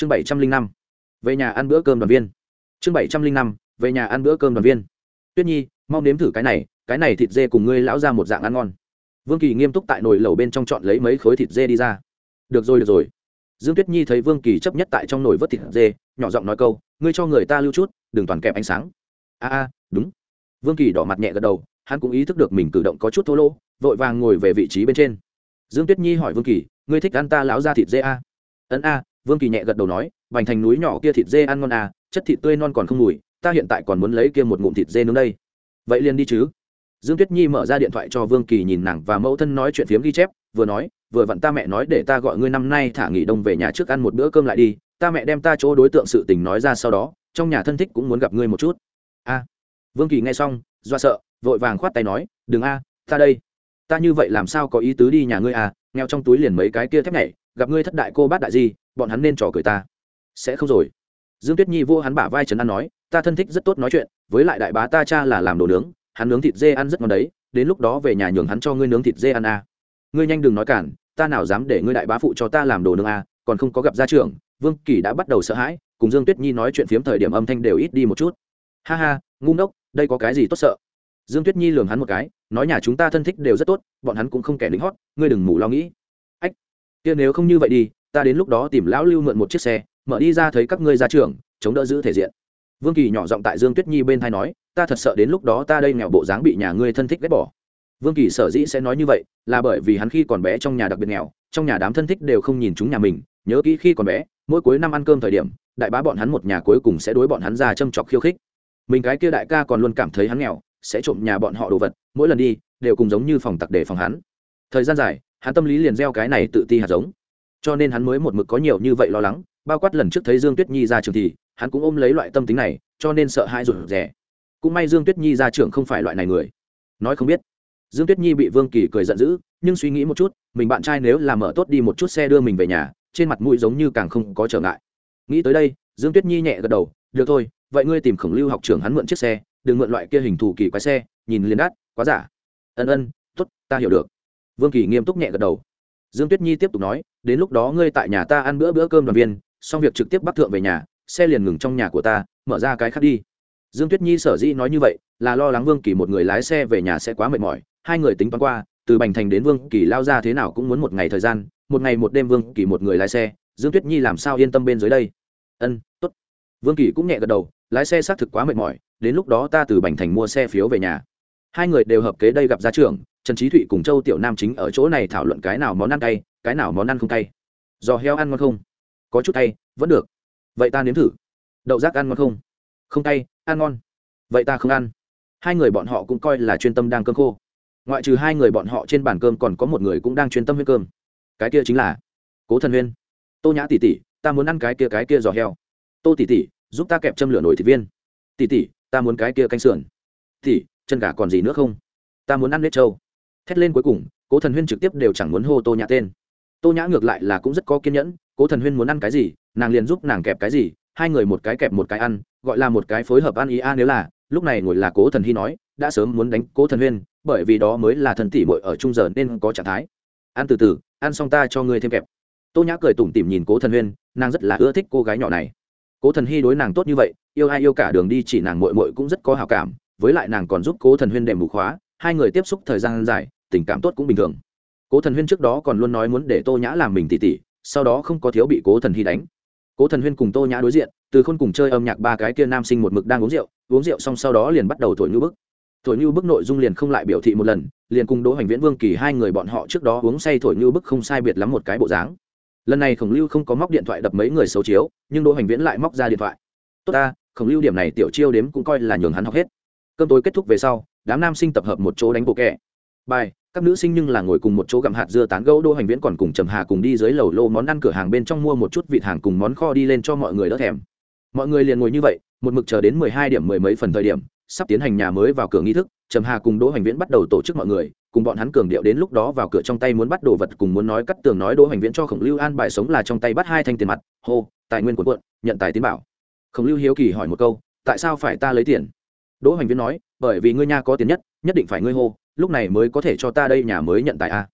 chương bảy trăm linh năm, về nhà ăn bữa cơm đoàn viên. Chương bảy trăm linh năm, về nhà ăn bữa cơm đoàn viên. Tuyết nhi, mau nếm thử cái này cái này thịt dê cùng ngươi lão ra một dạng ăn ngon. Vương kỳ nghiêm túc tại nồi lẩu bên trong chọn lấy mấy khối thịt dê đi ra. Được rồi được rồi. Dương tuyết nhi thấy vương kỳ chấp nhất tại trong nồi vớt thịt dê, nhỏ giọng nói câu, ngươi cho người ta lưu chút, đừng toàn kẹp ánh sáng. A a, đúng. Vương kỳ đỏ mặt nhẹ gật đầu, hắn cũng ý thức được mình cử động có chút thô lỗ, vội vàng ngồi về vị trí bên trên. Dương tuyết nhi hỏi vương kỳ, ngươi thích ăn ta lão ra thịt dê a? Ấn a vương kỳ nhẹ gật đầu nói bành thành núi nhỏ kia thịt dê ăn ngon à, chất thịt tươi non còn không mùi ta hiện tại còn muốn lấy kia một ngụm thịt dê nướng đây. Vậy liền đi chứ. Dương tuyết nhi mở ra điện thoại cho vương kỳ nhìn nàng và mẫu thân nói chuyện phiếm ghi chép vừa nói vừa vặn ta mẹ nói để ta gọi ngươi năm nay thả nghỉ đông về nhà trước ăn một bữa cơm lại đi ta mẹ đem ta chỗ đối tượng sự tình nói ra sau đó trong nhà thân thích cũng muốn gặp ngươi một chút. A. Vương kỳ nghe xong do sợ vội vàng khoát tay nói đừng a ta đây. Ta như vậy làm sao có ý tứ đi nhà ngươi à nghèo trong túi liền mấy cái kia thép nhảy gặp ngươi thất đại cô bát đại gì bọn hắn nên trò cười ta. Sẽ không rồi. Dương tuyết nhi vô hắn bả vai trấn an nói ta thân thích rất tốt nói chuyện với lại đại bá ta cha là làm đồ nướng hắn nướng thịt dê ăn rất ngon đấy đến lúc đó về nhà nhường hắn cho ngươi nướng thịt dê ăn à. ngươi nhanh đừng nói cản ta nào dám để ngươi đại bá phụ cho ta làm đồ nướng à, còn không có gặp gia trưởng vương kỳ đã bắt đầu sợ hãi cùng dương tuyết nhi nói chuyện phiếm thời điểm âm thanh đều ít đi một chút. Ha ha ngu ngốc đây có cái gì tốt sợ? Dương tuyết nhi lường hắn một cái nói nhà chúng ta thân thích đều rất tốt bọn hắn cũng không kẻ lính hót ngươi đừng mù lo nghĩ kia nếu không như vậy đi, ta đến lúc đó tìm lão lưu mượn một chiếc xe, mở đi ra thấy các ngươi ra trường, chống đỡ giữ thể diện. Vương kỳ nhỏ giọng tại dương tuyết nhi bên thai nói, ta thật sợ đến lúc đó ta đây nghèo bộ dáng bị nhà ngươi thân thích ghét bỏ. Vương kỳ sở dĩ sẽ nói như vậy, là bởi vì hắn khi còn bé trong nhà đặc biệt nghèo, trong nhà đám thân thích đều không nhìn chúng nhà mình, nhớ kỹ khi còn bé, mỗi cuối năm ăn cơm thời điểm, đại bá bọn hắn một nhà cuối cùng sẽ đối bọn hắn ra châm chọc khiêu khích. Mình cái kia đại ca còn luôn cảm thấy hắn nghèo, sẽ trộm nhà bọn họ đồ vật, mỗi lần đi, đều cùng giống như phòng tặc để phòng hắn. Thời gian dài hắn tâm lý liền gieo cái này tự ti hạt giống. Cho nên hắn mới một mực có nhiều như vậy lo lắng, bao quát lần trước thấy dương tuyết nhi ra trường thì, hắn cũng ôm lấy loại tâm tính này, cho nên sợ hai rụt rẻ cũng may dương tuyết nhi ra trường không phải loại này người. Nói không biết. Dương tuyết nhi bị vương kỳ cười giận dữ, nhưng suy nghĩ một chút, mình bạn trai nếu làm mở tốt đi một chút xe đưa mình về nhà, trên mặt mũi giống như càng không có trở ngại. Nghĩ tới đây, dương tuyết nhi nhẹ gật đầu, được thôi, vậy ngươi tìm khổng lưu học trưởng hắn mượn chiếc xe, đừng mượn loại kia hình thù kỳ quái xe, nhìn liền đắt, quá giả. Ân ân t ố t ta hiểu được vương kỳ nghiêm túc nhẹ gật đầu. Dương tuyết nhi tiếp tục nói, đến lúc đó ngươi tại nhà ta ăn bữa bữa cơm đoàn viên, xong việc trực tiếp bắc thượng về nhà, xe liền ngừng trong nhà của ta, mở ra cái khác đi. Dương tuyết nhi sở dĩ nói như vậy, là lo lắng vương kỳ một người lái xe về nhà sẽ quá mệt mỏi, hai người tính toán qua, từ bành thành đến vương kỳ lao ra thế nào cũng muốn một ngày thời gian, một ngày một đêm vương kỳ một người lái xe, dương tuyết nhi làm sao yên tâm bên dưới đây? Ân t ố t vương kỳ cũng nhẹ gật đầu, lái xe xác thực quá mệt mỏi, đến lúc đó ta từ bành thành mua xe phiếu về nhà. Hai người đều hợp kế đây gặp gia trưởng trần trí thụy cùng châu tiểu nam chính ở chỗ này thảo luận cái nào món ăn cay, cái nào món ăn không cay. Giò heo ăn ngon không? Có chút cay, vẫn được. Vậy ta nếm thử. Đậu rác ăn ngon không? Không cay, ăn ngon. Vậy ta không ăn. Hai người bọn họ cũng coi là chuyên tâm đang cơm khô. Ngoại trừ hai người bọn họ trên bàn cơm còn có một người cũng đang chuyên tâm huyết cơm. Cái kia chính là cố thần huyên. Tô nhã tỉ tỉ ta muốn ăn cái kia cái kia giò heo. Tô tỉ tỉ giúp ta kẹp châm lửa nổi thịt viên. Tỉ tỉ ta muốn cái kia canh sườn. Tỉ chân gà còn gì nữa không? Ta muốn ăn nếp trâu thét lên cuối cùng, cố thần huyên trực tiếp đều chẳng muốn hô tô nhã tên. Tô nhã ngược lại là cũng rất có kiên nhẫn, cố thần huyên muốn ăn cái gì, nàng liền giúp nàng kẹp cái gì, hai người một cái kẹp một cái ăn, gọi là một cái phối hợp ăn ý a nếu là, lúc này ngồi là cố thần hy nói, đã sớm muốn đánh cố thần huyên, bởi vì đó mới là thần tỷ muội ở trung giờ nên có trạng thái. Ăn từ từ, ăn xong ta cho ngươi thêm kẹp. Tô nhã cười tủm tỉm nhìn cố thần huyên, nàng rất là ưa thích cô gái nhỏ này. Cố thần hy đối nàng tốt như vậy, yêu ai yêu cả đường đi chỉ nàng mội mội cũng rất có hào cảm, với lại nàng còn giúp cố thần huyên đệm mục khóa, hai người tiếp xúc thời gian dài tình cảm tốt cũng bình thường. Cố thần huyên trước đó còn luôn nói muốn để tô nhã làm mình tỉ tỉ, sau đó không có thiếu bị cố thần hy đánh. Cố thần huyên cùng tô nhã đối diện, từ khôn cùng chơi âm nhạc ba cái kia nam sinh một mực đang uống rượu uống rượu xong sau đó liền bắt đầu thổi ngưu bức. Thổi ngưu bức nội dung liền không lại biểu thị một lần, liền cùng đỗ hoành viễn vương kỳ hai người bọn họ trước đó uống say thổi ngưu bức không sai biệt lắm một cái bộ dáng. Lần này khổng lưu không có móc điện thoại đập mấy người xấu chiếu, nhưng đỗ hoành viễn lại móc ra điện thoại. Tốt ta, khổng lưu điểm này tiểu chiêu đếm cũng coi là nhường hắn học hết. Cơm tối kết thúc về sau, đám nam sinh tập hợp một chỗ đánh bộ kẻ bài, các nữ sinh nhưng là ngồi cùng một chỗ gặm hạt dưa tán gẫu, đỗ hoành viễn còn cùng trầm hà cùng đi dưới lầu lô món ăn cửa hàng bên trong mua một chút vịt hàng cùng món kho đi lên cho mọi người đỡ thèm. Mọi người liền ngồi như vậy, một mực chờ đến mười hai điểm mười mấy phần thời điểm, sắp tiến hành nhà mới vào cửa nghi thức, trầm hà cùng đỗ hoành viễn bắt đầu tổ chức mọi người, cùng bọn hắn cường điệu đến lúc đó vào cửa trong tay muốn bắt đồ vật cùng muốn nói cắt tường nói đỗ hoành viễn cho khổng lưu an bài sống là trong tay bắt hai thanh tiền mặt, hô, tài nguyên cuộn cuộn, nhận tài tín bảo. Khổng lưu hiếu kỳ hỏi một câu, tại sao phải ta lấy tiền? Đỗ hoành viễn nói, bởi vì ngươi nha có tiền nhất nhất định phải ngươi hô lúc này mới có thể cho ta đây nhà mới nhận tài a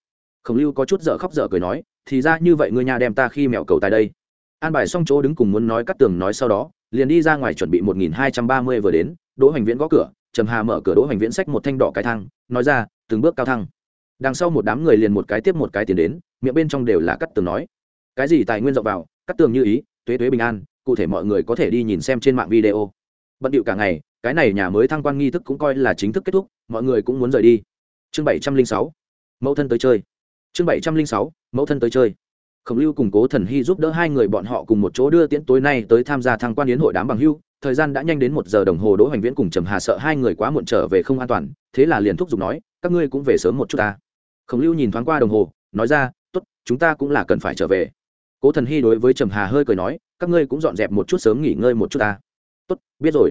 khổng lưu có chút dở khóc dở cười nói, thì ra như vậy ngươi nha đem ta khi mẹo cầu tài đây. An bài xong chỗ đứng cùng muốn nói cắt tường nói sau đó, liền đi ra ngoài chuẩn bị một nghìn hai trăm ba mươi vừa đến, đỗ hoành viễn gõ cửa, trầm hà mở cửa đỗ hoành viễn xách một thanh đỏ cái thang, nói ra, từng bước cao thăng. Đằng sau một đám người liền một cái tiếp một cái tiến đến, miệng bên trong đều là cắt tường nói. Cái gì tài nguyên rộng vào, cắt tường như ý, tuế tuế bình an, cụ thể mọi người có thể đi nhìn xem trên mạng video. Bận điệu cả ngày, cái này nhà mới thăng quan nghi thức cũng coi là chính thức kết thúc, mọi người cũng muốn rời đi chương bảy trăm linh sáu, mẫu thân tới chơi. Chương bảy trăm linh sáu, mẫu thân tới chơi. Khổng lưu cùng cố thần hy giúp đỡ hai người bọn họ cùng một chỗ đưa tiễn tối nay tới tham gia thăng quan yến hội đám bằng hưu. Thời gian đã nhanh đến một giờ đồng hồ, đỗ hoành viễn cùng trầm hà sợ hai người quá muộn trở về không an toàn, thế là liền thúc giục nói, các ngươi cũng về sớm một chút ta. Khổng lưu nhìn thoáng qua đồng hồ, nói ra t ố t chúng ta cũng là cần phải trở về. Cố thần hy đối với trầm hà hơi cười nói, các ngươi cũng dọn dẹp một chút sớm nghỉ ngơi một chút ta. Tốt, biết rồi.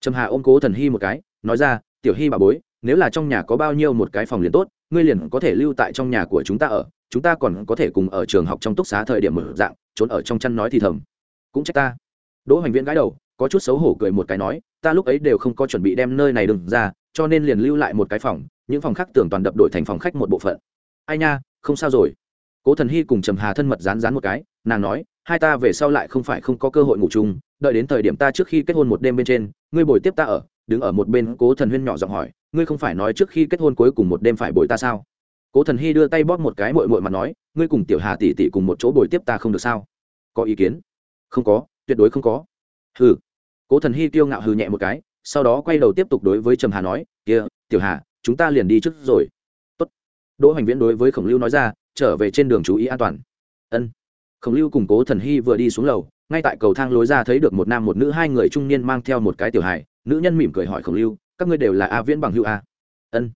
Trầm hà ôm cố thần hy một cái, nói ra, tiểu hy bà bối nếu là trong nhà có bao nhiêu một cái phòng liền tốt, ngươi liền có thể lưu tại trong nhà của chúng ta ở, chúng ta còn có thể cùng ở trường học trong túc xá thời điểm mở dạng, trốn ở trong chăn nói thì thầm. Cũng trách ta. Đỗ hoành viễn gái đầu, có chút xấu hổ cười một cái nói, ta lúc ấy đều không có chuẩn bị đem nơi này đừng ra, cho nên liền lưu lại một cái phòng, những phòng khác tưởng toàn đập đổi thành phòng khách một bộ phận. Ai nha, không sao rồi. Cố thần hy cùng trầm hà thân mật rán rán một cái, nàng nói, hai ta về sau lại không phải không có cơ hội ngủ chung, đợi đến thời điểm ta trước khi kết hôn một đêm bên trên, ngươi bồi tiếp ta ở đứng ở một bên cố thần huyên nhỏ giọng hỏi, ngươi không phải nói trước khi kết hôn cuối cùng một đêm phải bồi ta sao? Cố thần hy đưa tay bóp một cái mội mội mặt nói, ngươi cùng tiểu hà tỷ tỷ cùng một chỗ bồi tiếp ta không được sao? Có ý kiến? Không có, tuyệt đối không có. Hừ. Cố thần hy tiêu ngạo hừ nhẹ một cái, sau đó quay đầu tiếp tục đối với trầm hà nói, kia, tiểu hà, chúng ta liền đi trước rồi. Tốt. đỗ hoành viễn đối với khổng lưu nói ra, trở về trên đường chú ý an toàn. Ân. Khổng lưu cùng cố thần hy vừa đi xuống lầu, ngay tại cầu thang lối ra thấy được một nam một nữ hai người trung niên mang theo một cái tiểu hài nữ nhân mỉm cười hỏi khổng lưu, các ngươi đều là a viễn bằng hữu a. Ân.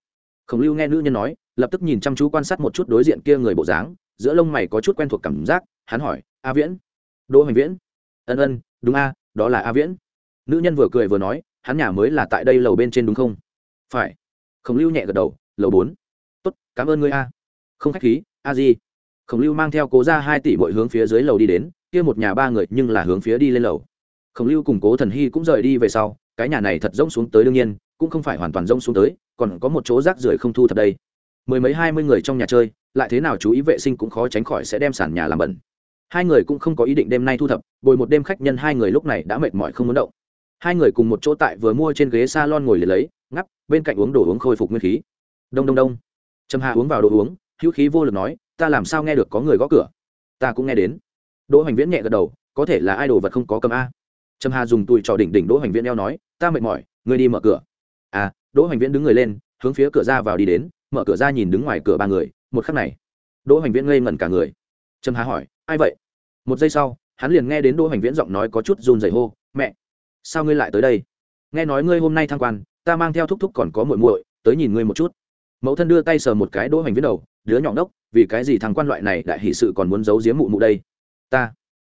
Khổng lưu nghe nữ nhân nói, lập tức nhìn chăm chú quan sát một chút đối diện kia người bộ dáng, giữa lông mày có chút quen thuộc cảm giác, hắn hỏi, a viễn? Đỗ hoành viễn. Ân ân, đúng a, đó là a viễn. Nữ nhân vừa cười vừa nói, hắn nhà mới là tại đây lầu bên trên đúng không? Phải. Khổng lưu nhẹ gật đầu, lầu bốn. Tốt, cảm ơn ngươi a. Không k h á c h khí, a di. Khổng lưu mang theo cố ra hai tỷ bội hướng phía dưới lầu đi đến, kia một nhà ba người nhưng là hướng phía đi lên lầu. Khổng lưu cùng cố thần hy cũng rời đi về sau cái nhà này thật rỗng xuống tới đương nhiên, cũng không phải hoàn toàn rỗng xuống tới, còn có một chỗ rác rưởi không thu thật đây. Mười mấy hai mươi người trong nhà chơi, lại thế nào chú ý vệ sinh cũng khó tránh khỏi sẽ đem sàn nhà làm bẩn. Hai người cũng không có ý định đêm nay thu thập, bồi một đêm khách nhân hai người lúc này đã mệt mỏi không muốn động. Hai người cùng một chỗ tại vừa mua trên ghế s a lon ngồi lấy lấy, ngắp, bên cạnh uống đồ uống khôi phục nguyên khí. Đông đông đông. Trầm hà uống vào đồ uống, hữu khí vô lực nói, ta làm sao nghe được có người gõ cửa? Ta cũng nghe đến. Đỗ hoành viễn nhẹ gật đầu, có thể là ai đồ vật không có cầm a? Trầm hà dùng tùi trò đỉnh đỉnh đỗ hoành viễn eo nói, ta mệt mỏi, ngươi đi mở cửa. À đỗ hoành viễn đứng người lên, hướng phía cửa ra vào đi đến, mở cửa ra nhìn đứng ngoài cửa ba người, một khắc này, đỗ hoành viễn ngây ngẩn cả người. Trầm hà hỏi, ai vậy? Một giây sau, hắn liền nghe đến đỗ hoành viễn giọng nói có chút run rẩy hô, mẹ, sao ngươi lại tới đây? Nghe nói ngươi hôm nay thăng quan, ta mang theo thúc thúc còn có muội muội, tới nhìn ngươi một chút. Mẫu thân đưa tay sờ một cái đỗ hoành viễn đầu, đứa nhỏ đốc, vì cái gì thằng quan loại này, đại hỷ sự còn muốn giấu giếm mụ mụ đây? Ta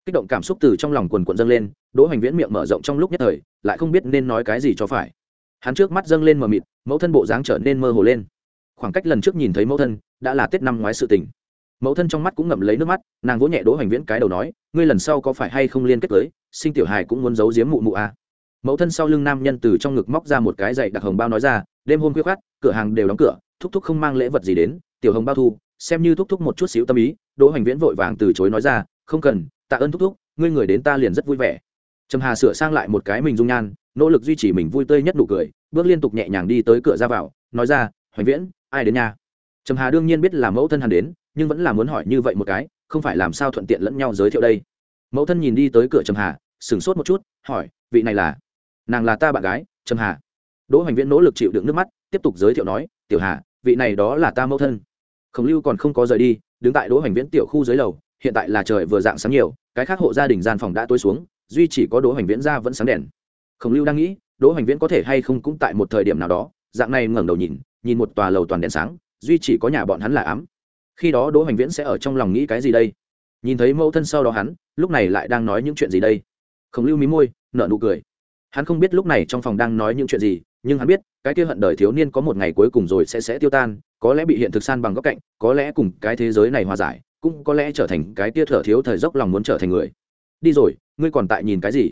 kích động cảm xúc từ trong lòng quần quần dâng lên, đỗ hoành viễn miệng mở rộng trong lúc nhất thời, lại không biết nên nói cái gì cho phải. Hắn trước mắt dâng lên mờ mịt, mẫu thân bộ dáng trở nên mơ hồ lên. Khoảng cách lần trước nhìn thấy mẫu thân, đã là tết năm ngoái sự tình. Mẫu thân trong mắt cũng ngậm lấy nước mắt, nàng vỗ nhẹ đỗ hoành viễn cái đầu nói, ngươi lần sau có phải hay không liên kết tới, sinh tiểu hài cũng muốn giấu giếm mụ mụ à. mẫu thân sau lưng nam nhân từ trong ngực móc ra một cái dạy đặc hồng bao nói ra, đêm hôm khuya khát cửa hàng đều đóng cửa, thúc thúc không mang lễ vật gì đến, tiểu hồng bao thu, xem như thúc thúc một chút xíu tâm ý. Đỗ hoành viễn vội vàng từ chối nói ra, không cần tạ ơn thúc thúc, ngươi người đến ta liền rất vui vẻ. Trầm hà sửa sang lại một cái mình dung nhan, nỗ lực duy trì mình vui tươi nhất nụ cười, bước liên tục nhẹ nhàng đi tới cửa ra vào, nói ra, hoành viễn, ai đến nhà trầm hà đương nhiên biết là mẫu thân hắn đến, nhưng vẫn là muốn hỏi như vậy một cái, không phải làm sao thuận tiện lẫn nhau giới thiệu đây. Mẫu thân nhìn đi tới cửa trầm hà, sửng sốt một chút, hỏi, vị này là? Nàng là ta bạn gái, trầm hà. Đỗ hoành viễn nỗ lực chịu đựng nước mắt, tiếp tục giới thiệu nói, tiểu hà, vị này đó là ta mẫu thân. Khổng lưu còn không có rời đi, đứng tại đỗ hoành viễn tiểu khu dưới lầu hiện tại là trời vừa dạng sáng nhiều, cái khác hộ gia đình gian phòng đã tối xuống, duy chỉ có đỗ hoành viễn ra vẫn sáng đèn. Khổng lưu đang nghĩ, đỗ hoành viễn có thể hay không cũng tại một thời điểm nào đó, dạng này ngẩng đầu nhìn nhìn một tòa lầu toàn đèn sáng, duy chỉ có nhà bọn hắn là ám. Khi đó đỗ hoành viễn sẽ ở trong lòng nghĩ cái gì đây? Nhìn thấy mẫu thân sau đó hắn, lúc này lại đang nói những chuyện gì đây? Khổng lưu mí môi nợ nụ cười. Hắn không biết lúc này trong phòng đang nói những chuyện gì, nhưng hắn biết, cái kia hận đời thiếu niên có một ngày cuối cùng rồi sẽ sẽ tiêu tan, có lẽ bị hiện thực san bằng góc cạnh, có lẽ cùng cái thế giới này hòa giải cũng có lẽ trở thành cái tia thở thiếu thời dốc lòng muốn trở thành người. Đi rồi, ngươi còn tại nhìn cái gì?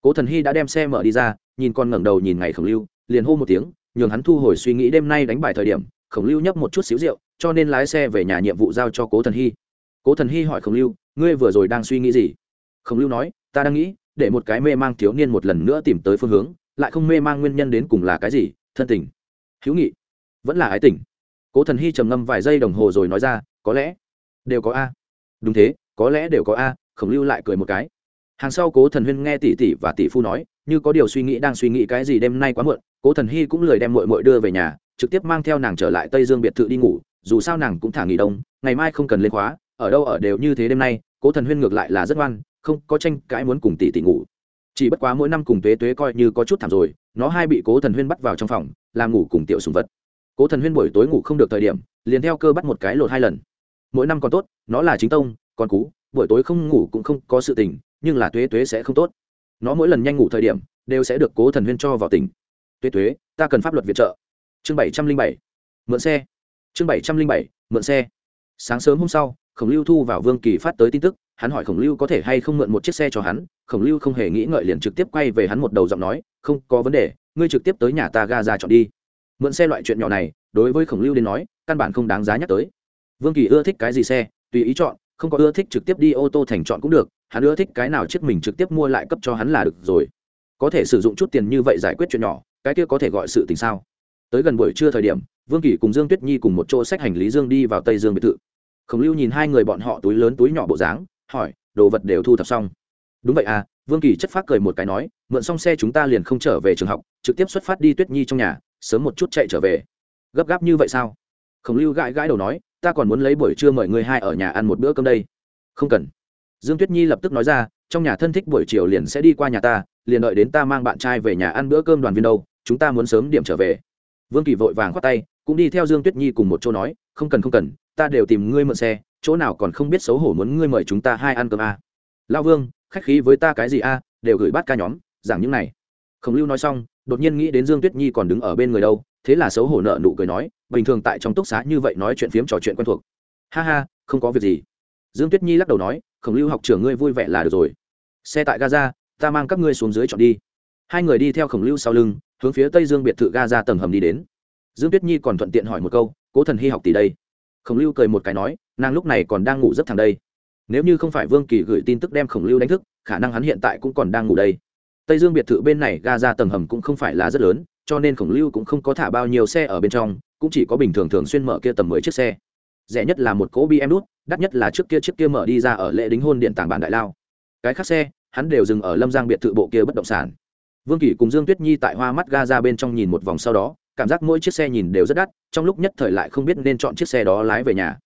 Cố thần hy đã đem xe mở đi ra, nhìn con ngẩng đầu nhìn ngày khổng lưu, liền hô một tiếng, nhường hắn thu hồi suy nghĩ đêm nay đánh bài thời điểm, khổng lưu nhấp một chút xíu rượu, cho nên lái xe về nhà nhiệm vụ giao cho cố thần hy. Cố thần hy hỏi khổng lưu, ngươi vừa rồi đang suy nghĩ gì? Khổng lưu nói, ta đang nghĩ, để một cái mê mang thiếu niên một lần nữa tìm tới phương hướng, lại không mê mang nguyên nhân đến cùng là cái gì, thân tình, hữu nghị, vẫn là ái tình. Cố thần hy trầm ngâm vài giây đồng hồ rồi nói ra, có lẽ đều có a. Đúng thế, có lẽ đều có a, khổng lưu lại cười một cái. Hàng sau cố thần huyên nghe tỷ tỷ và tỷ phu nói, như có điều suy nghĩ đang suy nghĩ cái gì đêm nay quá muộn, cố thần hy cũng lười đem mội mội đưa về nhà, trực tiếp mang theo nàng trở lại tây dương biệt thự đi ngủ, dù sao nàng cũng thả nghỉ đông, ngày mai không cần lên khóa, ở đâu ở đều như thế đêm nay, cố thần huyên ngược lại là rất ngoan, không có tranh cãi muốn cùng tỷ tỷ ngủ. Chỉ bất quá mỗi năm cùng tuế tuế coi như có chút thảm rồi, nó hai bị cố thần huyên bắt vào trong phòng, làm ngủ cùng tiểu sùng vật. Cố thần huyên buổi tối ngủ không được thời điểm, liền theo cơ bắt một cái lột hai lần mỗi năm còn tốt, nó là chính tông, còn cú buổi tối không ngủ cũng không có sự tình, nhưng là tuế tuế sẽ không tốt. Nó mỗi lần nhanh ngủ thời điểm, đều sẽ được cố thần huyên cho vào tỉnh. Tuế tuế, ta cần pháp luật viện trợ. Chương bảy trăm linh bảy, mượn xe. Chương bảy trăm linh bảy, mượn xe. Sáng sớm hôm sau, khổng lưu thu vào vương kỳ phát tới tin tức, hắn hỏi khổng lưu có thể hay không mượn một chiếc xe cho hắn. Khổng lưu không hề nghĩ ngợi liền trực tiếp quay về hắn một đầu giọng nói, không có vấn đề, ngươi trực tiếp tới nhà ta ga ra chọn đi. Mượn xe loại chuyện nhỏ này, đối với khổng lưu đến nói, căn bản không đáng giá nhắc tới vương kỳ ưa thích cái gì xe, tùy ý chọn, không có ưa thích trực tiếp đi ô tô thành chọn cũng được, hắn ưa thích cái nào chiếc mình trực tiếp mua lại cấp cho hắn là được rồi. Có thể sử dụng chút tiền như vậy giải quyết chuyện nhỏ, cái kia có thể gọi sự tình sao? Tới gần buổi trưa thời điểm, vương kỳ cùng dương tuyết nhi cùng một chỗ sách hành lý dương đi vào tây dương biệt thự. Khổng lưu nhìn hai người bọn họ túi lớn túi nhỏ bộ dáng, hỏi, đồ vật đều thu thập xong? Đúng vậy à. Vương kỳ chất phát cười một cái nói, mượn xong xe chúng ta liền không trở về trường học, trực tiếp xuất phát đi tuyết nhi trong nhà, sớm một chút chạy trở về. Gấp gáp như vậy sao? Khổng lưu gãi gãi đầu nói ta còn muốn lấy buổi trưa mời người hai ở nhà ăn một bữa cơm đây. Không cần. Dương tuyết nhi lập tức nói ra, trong nhà thân thích buổi chiều liền sẽ đi qua nhà ta, liền đợi đến ta mang bạn trai về nhà ăn bữa cơm đoàn viên đâu, chúng ta muốn sớm điểm trở về. Vương kỳ vội vàng khoát tay, cũng đi theo dương tuyết nhi cùng một chỗ nói, không cần không cần, ta đều tìm ngươi mượn xe, chỗ nào còn không biết xấu hổ muốn ngươi mời chúng ta hai ăn cơm a à. lao vương, khách khí với ta cái gì a đều gửi bát ca nhóm, giảng những này. Khổng lưu nói xong, đột nhiên nghĩ đến dương tuyết nhi còn đứng ở bên người đâu thế là xấu hổ nợ nụ cười nói, bình thường tại trong túc xá như vậy nói chuyện phiếm trò chuyện quen thuộc. Ha ha, không có việc gì. Dương tuyết nhi lắc đầu nói, khổng lưu học trưởng ngươi vui vẻ là được rồi. Xe tại gaza, ta mang các ngươi xuống dưới chọn đi. Hai người đi theo khổng lưu sau lưng, hướng phía tây dương biệt thự gaza tầng hầm đi đến. Dương tuyết nhi còn thuận tiện hỏi một câu, cố thần hy học tỷ đây? Khổng lưu cười một cái nói, nàng lúc này còn đang ngủ rất thẳng đây. Nếu như không phải vương kỳ gửi tin tức đem khổng lưu đánh thức, khả năng hắn hiện tại cũng còn đang ngủ đây. Tây dương biệt thự bên này ga ra tầng hầm cũng không phải là rất lớn cho nên khổng lưu cũng không có thả bao nhiêu xe ở bên trong, cũng chỉ có bình thường thường xuyên mở kia tầm mười chiếc xe. Rẻ nhất là một cỗ bm đút, đắt nhất là trước kia chiếc kia mở đi ra ở lễ đính hôn điện tảng bản đại lao. Cái khác xe, hắn đều dừng ở lâm giang biệt thự bộ kia bất động sản. Vương kỷ cùng dương tuyết nhi tại hoa mắt ga ra bên trong nhìn một vòng sau đó, cảm giác mỗi chiếc xe nhìn đều rất đắt, trong lúc nhất thời lại không biết nên chọn chiếc xe đó lái về nhà.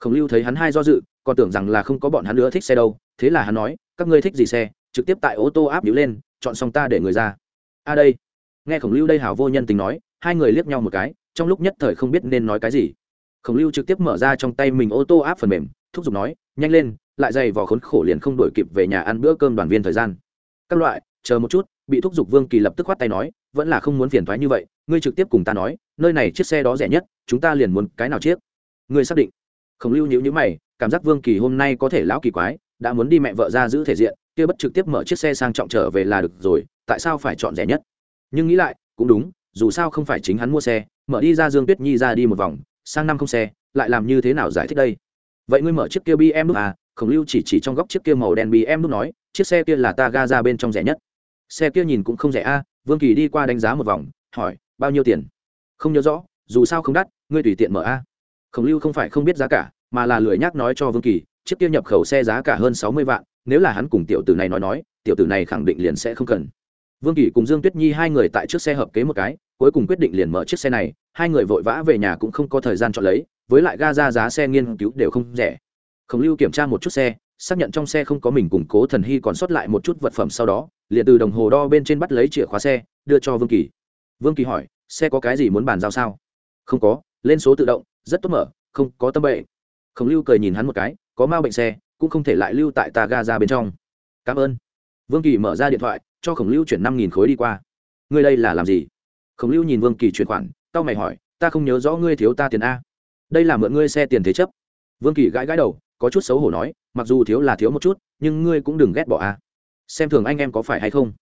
Khổng lưu thấy hắn hai do dự, còn tưởng rằng là không có bọn hắn nữa thích xe đâu, thế là hắn nói, các ngươi thích gì xe? Trực tiếp tại ô tô áp nhữ lên, chọn xong ta để người ra. A đây nghe khổng lưu đây hảo vô nhân tình nói, hai người liếc nhau một cái, trong lúc nhất thời không biết nên nói cái gì. Khổng lưu trực tiếp mở ra trong tay mình ô tô áp phần mềm, thúc giục nói, nhanh lên, lại dày vò khốn khổ liền không đổi kịp về nhà ăn bữa cơm đoàn viên thời gian. Các loại, chờ một chút, bị thúc giục vương kỳ lập tức khoát tay nói, vẫn là không muốn phiền thoái như vậy, ngươi trực tiếp cùng ta nói, nơi này chiếc xe đó rẻ nhất, chúng ta liền muốn cái nào chiếc? Ngươi xác định. Khổng lưu nhữ nhữ mày, cảm giác vương kỳ hôm nay có thể lão kỳ quái, đã muốn đi mẹ vợ ra giữ thể diện, kia bất trực tiếp mở chiếc xe sang trọng trở về là được rồi, tại sao phải chọn rẻ nhất? Nhưng nghĩ lại, cũng đúng, dù sao không phải chính hắn mua xe, mở đi ra dương tuyết nhi ra đi một vòng, sang năm không xe, lại làm như thế nào giải thích đây? Vậy ngươi mở chiếc kia bm à? Khổng lưu chỉ chỉ trong góc chiếc kia màu đen bm nói, chiếc xe kia là ta ga ra bên trong rẻ nhất. Xe kia nhìn cũng không rẻ a, vương kỳ đi qua đánh giá một vòng, hỏi, bao nhiêu tiền? Không nhớ rõ, dù sao không đắt, ngươi tùy tiện mở a. Khổng lưu không phải không biết giá cả, mà là lười nhắc nói cho vương kỳ, chiếc kia nhập khẩu xe giá cả hơn sáu mươi vạn, nếu là hắn cùng tiểu tử này nói nói, tiểu tử này khẳng định liền sẽ không cần vương kỳ cùng dương tuyết nhi hai người tại trước xe hợp kế một cái, cuối cùng quyết định liền mở chiếc xe này, hai người vội vã về nhà cũng không có thời gian chọn lấy, với lại ga ra giá xe nghiên cứu đều không rẻ. Khổng lưu kiểm tra một chút xe, xác nhận trong xe không có mình củng cố thần hy còn sót lại một chút vật phẩm sau đó, liền từ đồng hồ đo bên trên bắt lấy chìa khóa xe, đưa cho vương kỳ. Vương kỳ hỏi, xe có cái gì muốn bàn giao sao? Không có, lên số tự động, rất tốt mở, không có tâm bệnh. Khổng lưu cười nhìn hắn một cái, có mau bệnh xe, cũng không thể lại lưu tại ta ga ra bên trong. Cảm ơn. Vương kỳ mở ra điện thoại cho khổng lưu chuyển năm nghìn khối đi qua. Ngươi đây là làm gì? Khổng lưu nhìn vương kỳ chuyển khoản tao mày hỏi, ta không nhớ rõ ngươi thiếu ta tiền a. Đây là mượn ngươi xe tiền thế chấp. Vương kỳ gãi gãi đầu, có chút xấu hổ nói, mặc dù thiếu là thiếu một chút, nhưng ngươi cũng đừng ghét bỏ a. Xem thường anh em có phải hay không?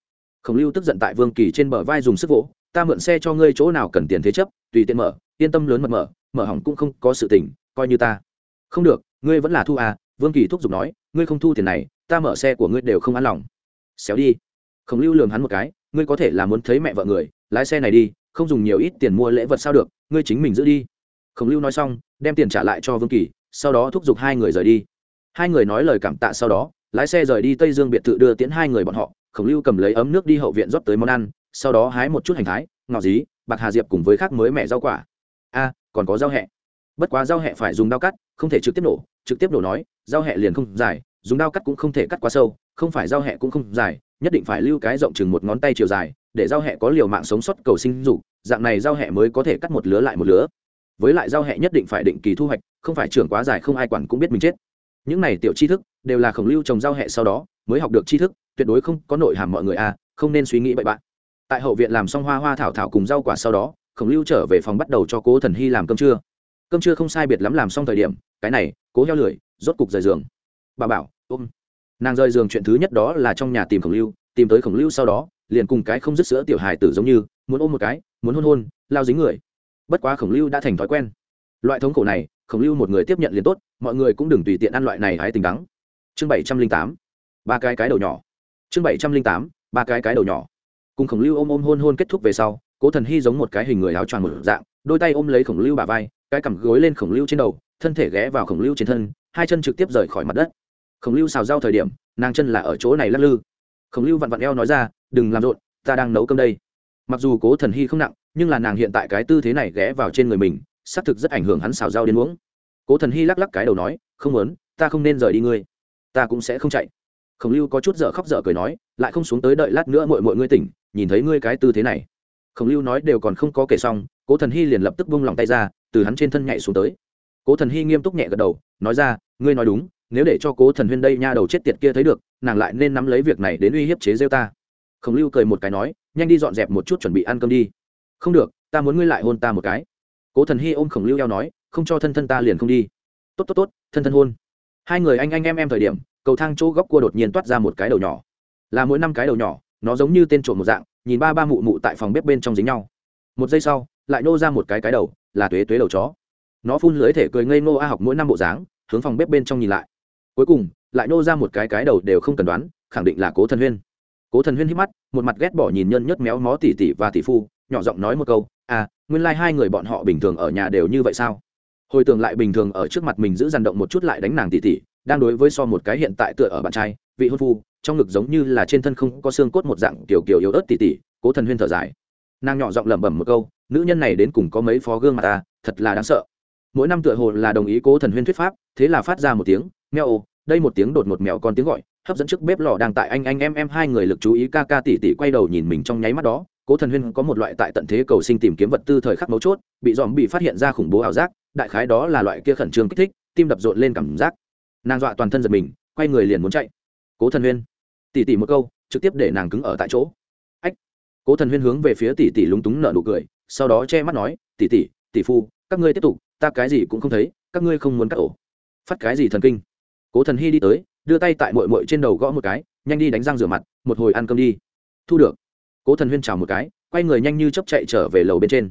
Khổng lưu tức giận tại vương kỳ trên bờ vai dùng sức vỗ, ta mượn xe cho ngươi chỗ nào cần tiền thế chấp, tùy tiện mở, yên tâm lớn mật mở mở hỏng cũng không có sự tình, coi như ta. Không được, ngươi vẫn là thu à vương kỳ thúc giục nói, ngươi không thu tiền này, ta mở xe của ngươi đều không an lòng. Xéo đi khổng lưu lường hắn một cái, ngươi có thể là muốn thấy mẹ vợ người, lái xe này đi, không dùng nhiều ít tiền mua lễ vật sao được, ngươi chính mình giữ đi. Khổng lưu nói xong, đem tiền trả lại cho vương kỳ, sau đó thúc giục hai người rời đi. Hai người nói lời cảm tạ sau đó, lái xe rời đi tây dương biệt thự đưa tiễn hai người bọn họ. Khổng lưu cầm lấy ấm nước đi hậu viện rót tới món ăn, sau đó hái một chút hành thái, ngọ dí, bạc hà diệp cùng với khác mới mẹ rau quả. A, còn có rau hẹ. Bất quá rau hẹ phải dùng dao cắt, không thể trực tiếp nổ, trực tiếp nổ nói, rau hẹ liền không dài, dùng dao cắt cũng không thể cắt quá sâu, không phải rau hẹ cũng không dài nhất định phải lưu cái rộng chừng một ngón tay chiều dài, để rau hẹ có liều mạng sống sót cầu sinh dục, dạng này rau hẹ mới có thể cắt một lứa lại một lứa. Với lại rau hẹ nhất định phải định kỳ thu hoạch, không phải trưởng quá dài không ai quản cũng biết mình chết. Những này tiểu tri thức, đều là khổng lưu trồng rau hẹ sau đó, mới học được tri thức, tuyệt đối không có nội hàm mọi người à không nên suy nghĩ bậy bạn. Tại hậu viện làm xong hoa hoa thảo thảo cùng rau quả sau đó, khổng lưu trở về phòng bắt đầu cho cố thần hy làm cơm trưa. Cơm trưa không sai biệt lắm làm xong thời điểm, cái này, cố heo lười, rốt cục rời giường. Bà bảo, ôm nàng rời giường chuyện thứ nhất đó là trong nhà tìm khổng lưu, tìm tới khổng lưu sau đó, liền cùng cái không dứt sữa tiểu hài tử giống như, muốn ôm một cái, muốn hôn hôn, lao dính người. Bất quá khổng lưu đã thành thói quen. Loại thống khổ này, khổng lưu một người tiếp nhận liền tốt, mọi người cũng đừng tùy tiện ăn loại này hái tình đắng. Chương bảy trăm linh tám, ba cái cái đầu nhỏ. Chương bảy trăm linh tám, ba cái cái đầu nhỏ. Cùng khổng lưu ôm ôm hôn hôn kết thúc về sau, cố thần hy giống một cái hình người áo choàng một dạng, đôi tay ôm lấy khổng lưu bà vai, cái cằm gối lên khổng lưu trên đầu, thân thể ghé vào khổng lưu trên thân, hai chân trực tiếp rời khỏi mặt đất khổng lưu xào rau thời điểm, nàng chân là ở chỗ này lắc lư. Khổng lưu vặn vặn eo nói ra, đừng làm rộn, ta đang nấu cơm đây. Mặc dù cố thần hy không nặng, nhưng là nàng hiện tại cái tư thế này ghé vào trên người mình, xác thực rất ảnh hưởng hắn xào rau đến uống. Cố thần hy lắc lắc cái đầu nói, không muốn, ta không nên rời đi ngươi. Ta cũng sẽ không chạy. Khổng lưu có chút dở khóc dở cười nói, lại không xuống tới đợi lát nữa mọi mọi ngươi tỉnh, nhìn thấy ngươi cái tư thế này. Khổng lưu nói đều còn không có kể xong, cố thần hy liền lập tức bung lòng tay ra, từ hắn trên thân nhảy xuống tới. Cố thần hy nghiêm túc nhẹ gật đầu, nói ra, ngươi nói đúng nếu để cho cố thần huyên đây nha đầu chết tiệt kia thấy được, nàng lại nên nắm lấy việc này đến uy hiếp chế rêu ta. Khổng lưu cười một cái nói, nhanh đi dọn dẹp một chút chuẩn bị ăn cơm đi. Không được, ta muốn ngươi lại hôn ta một cái. Cố thần hy ôm khổng lưu eo nói, không cho thân thân ta liền không đi. Tốt tốt tốt, thân thân hôn. Hai người anh anh, em em thời điểm, cầu thang chỗ góc cua đột nhiên toát ra một cái đầu nhỏ. Là mỗi năm cái đầu nhỏ, nó giống như tên trộm một dạng, nhìn ba ba mụ mụ tại phòng bếp bên trong dính nhau. Một giây sau, lại nô ra một cái cái đầu, là tuế tuế đầu chó. Nó phun lưới thể cười ngây ngô a học mỗi năm bộ dáng, hướng phòng bếp bên trong nhìn lại cuối cùng, lại nô ra một cái cái đầu đều không cần đoán, khẳng định là cố thần huyên. Cố thần huyên hít mắt, một mặt ghét bỏ nhìn nhân nhất méo mó tỉ tỉ và tỷ phu, nhỏ giọng nói một câu à nguyên lai、like、hai người bọn họ bình thường ở nhà đều như vậy sao? Hồi tưởng lại bình thường ở trước mặt mình giữ dằn động một chút lại đánh nàng tỉ tỉ, đang đối với so một cái hiện tại tựa ở bạn trai, vị hôn phu, trong ngực giống như là trên thân không có xương cốt một dạng kiểu kiểu yếu ớt tỉ tỉ, cố thần huyên thở dài. Nàng nhỏ giọng lẩm bẩm một câu, nữ nhân này đến cùng có mấy phó gương mặt ta, thật là đáng sợ. Mỗi năm tựa hồ là đồng ý cố thần huyên thuyết pháp, thế là phát ra một tiếng mèo, đây một tiếng đột một mèo con tiếng gọi, hấp dẫn trước bếp lò đang tại anh anh, em em, hai người lực chú ý ca ca tỉ tỉ quay đầu nhìn mình trong nháy mắt đó. Cố thần huyên có một loại tại tận thế cầu sinh tìm kiếm vật tư thời khắc mấu chốt, bị dòm bị phát hiện ra khủng bố ảo giác, đại khái đó là loại kia khẩn trương kích thích, tim đập rộn lên cảm giác. Nàng dọa toàn thân giật mình, quay người liền muốn chạy. Cố thần huyên, tỉ tỉ một câu, trực tiếp để nàng cứng ở tại chỗ. Ách. Cố thần huyên hướng về phía tỉ tỉ lúng túng nở nụ cười, sau đó che mắt nói, tỉ tỉ tỷ phu, các ngươi tiếp tục, ta cái gì cũng không thấy, các ngươi không muốn cắt ổ. Phát cái gì thần kinh? Cố thần hy đi tới, đưa tay tại mội mội trên đầu gõ một cái, nhanh đi đánh răng rửa mặt, một hồi ăn cơm đi. Thu được. Cố thần huyên chào một cái, quay người nhanh như chấp chạy trở về lầu bên trên.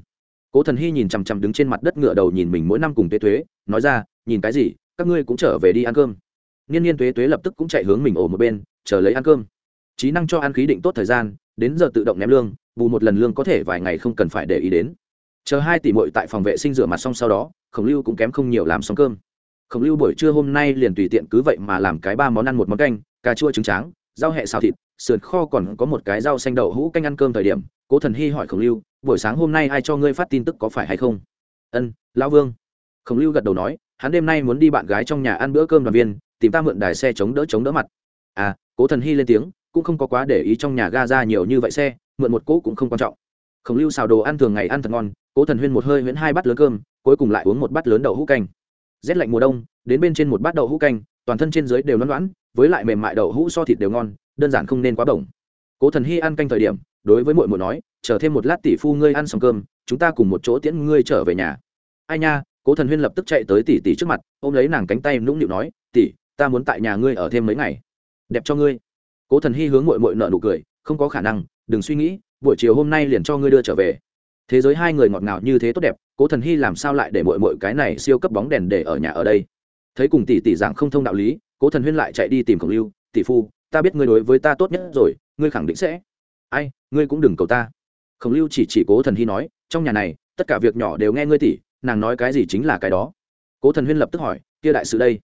Cố thần hy nhìn chằm chằm đứng trên mặt đất ngựa đầu nhìn mình mỗi năm cùng tuế tuế, nói ra, nhìn cái gì, các ngươi cũng trở về đi ăn cơm. Niên niên tuế tuế lập tức cũng chạy hướng mình ổ một bên, chờ lấy ăn cơm. Trí năng cho ăn khí định tốt thời gian, đến giờ tự động ném lương, bù một lần lương có thể vài ngày không cần phải để ý đến. Chờ hai tỷ mội tại phòng vệ sinh rửa mặt xong sau đó, khổng lưu cũng kém không nhiều làm xong cơm khổng lưu buổi trưa hôm nay liền tùy tiện cứ vậy mà làm cái ba món ăn một món canh, cà chua trứng tráng, rau hẹ xào thịt, sườn kho còn có một cái rau xanh đậu hũ canh ăn cơm thời điểm, cố thần hy hỏi khổng lưu, buổi sáng hôm nay ai cho ngươi phát tin tức có phải hay không? Ân, lão vương. Khổng lưu gật đầu nói, hắn đêm nay muốn đi bạn gái trong nhà ăn bữa cơm đoàn viên, tìm ta mượn đài xe chống đỡ chống đỡ mặt. À cố thần hy lên tiếng, cũng không có quá để ý trong nhà ga ra nhiều như vậy xe, mượn một cỗ cũng không quan trọng. Khổng lưu xào đồ ăn thường ngày ăn thật ngon, cố thần huyên một hơi huyễn hai bát lớn cơm, cuối cùng lại uống một bát lớn đậu hũ canh rét lạnh mùa đông, đến bên trên một bát đậu hũ canh, toàn thân trên dưới đều loãng loãng, với lại mềm mại đậu hũ so thịt đều ngon, đơn giản không nên quá bổng. Cố thần hy ăn canh thời điểm, đối với mội mội nói, chờ thêm một lát tỷ phu ngươi ăn xong cơm, chúng ta cùng một chỗ tiễn ngươi trở về nhà. Ai nha, cố thần huyên lập tức chạy tới tỷ tỷ trước mặt, ôm lấy nàng cánh tay nũng nịu nói, tỷ, ta muốn tại nhà ngươi ở thêm mấy ngày. Đẹp cho ngươi. Cố thần hy hướng mội mội nợ nụ cười, không có khả năng, đừng suy nghĩ, buổi chiều hôm nay liền cho ngươi đưa trở về thế giới hai người ngọt ngào như thế tốt đẹp, cố thần hy làm sao lại để mội mội cái này siêu cấp bóng đèn để ở nhà ở đây? Thấy cùng tỷ tỷ giảng không thông đạo lý, cố thần huyên lại chạy đi tìm khổng lưu, tỷ phu, ta biết ngươi đối với ta tốt nhất rồi, ngươi khẳng định sẽ ai, ngươi cũng đừng cầu ta. Khổng lưu chỉ chỉ cố thần hy nói, trong nhà này, tất cả việc nhỏ đều nghe ngươi tỷ, nàng nói cái gì chính là cái đó. Cố thần huyên lập tức hỏi, kia đại sự đây?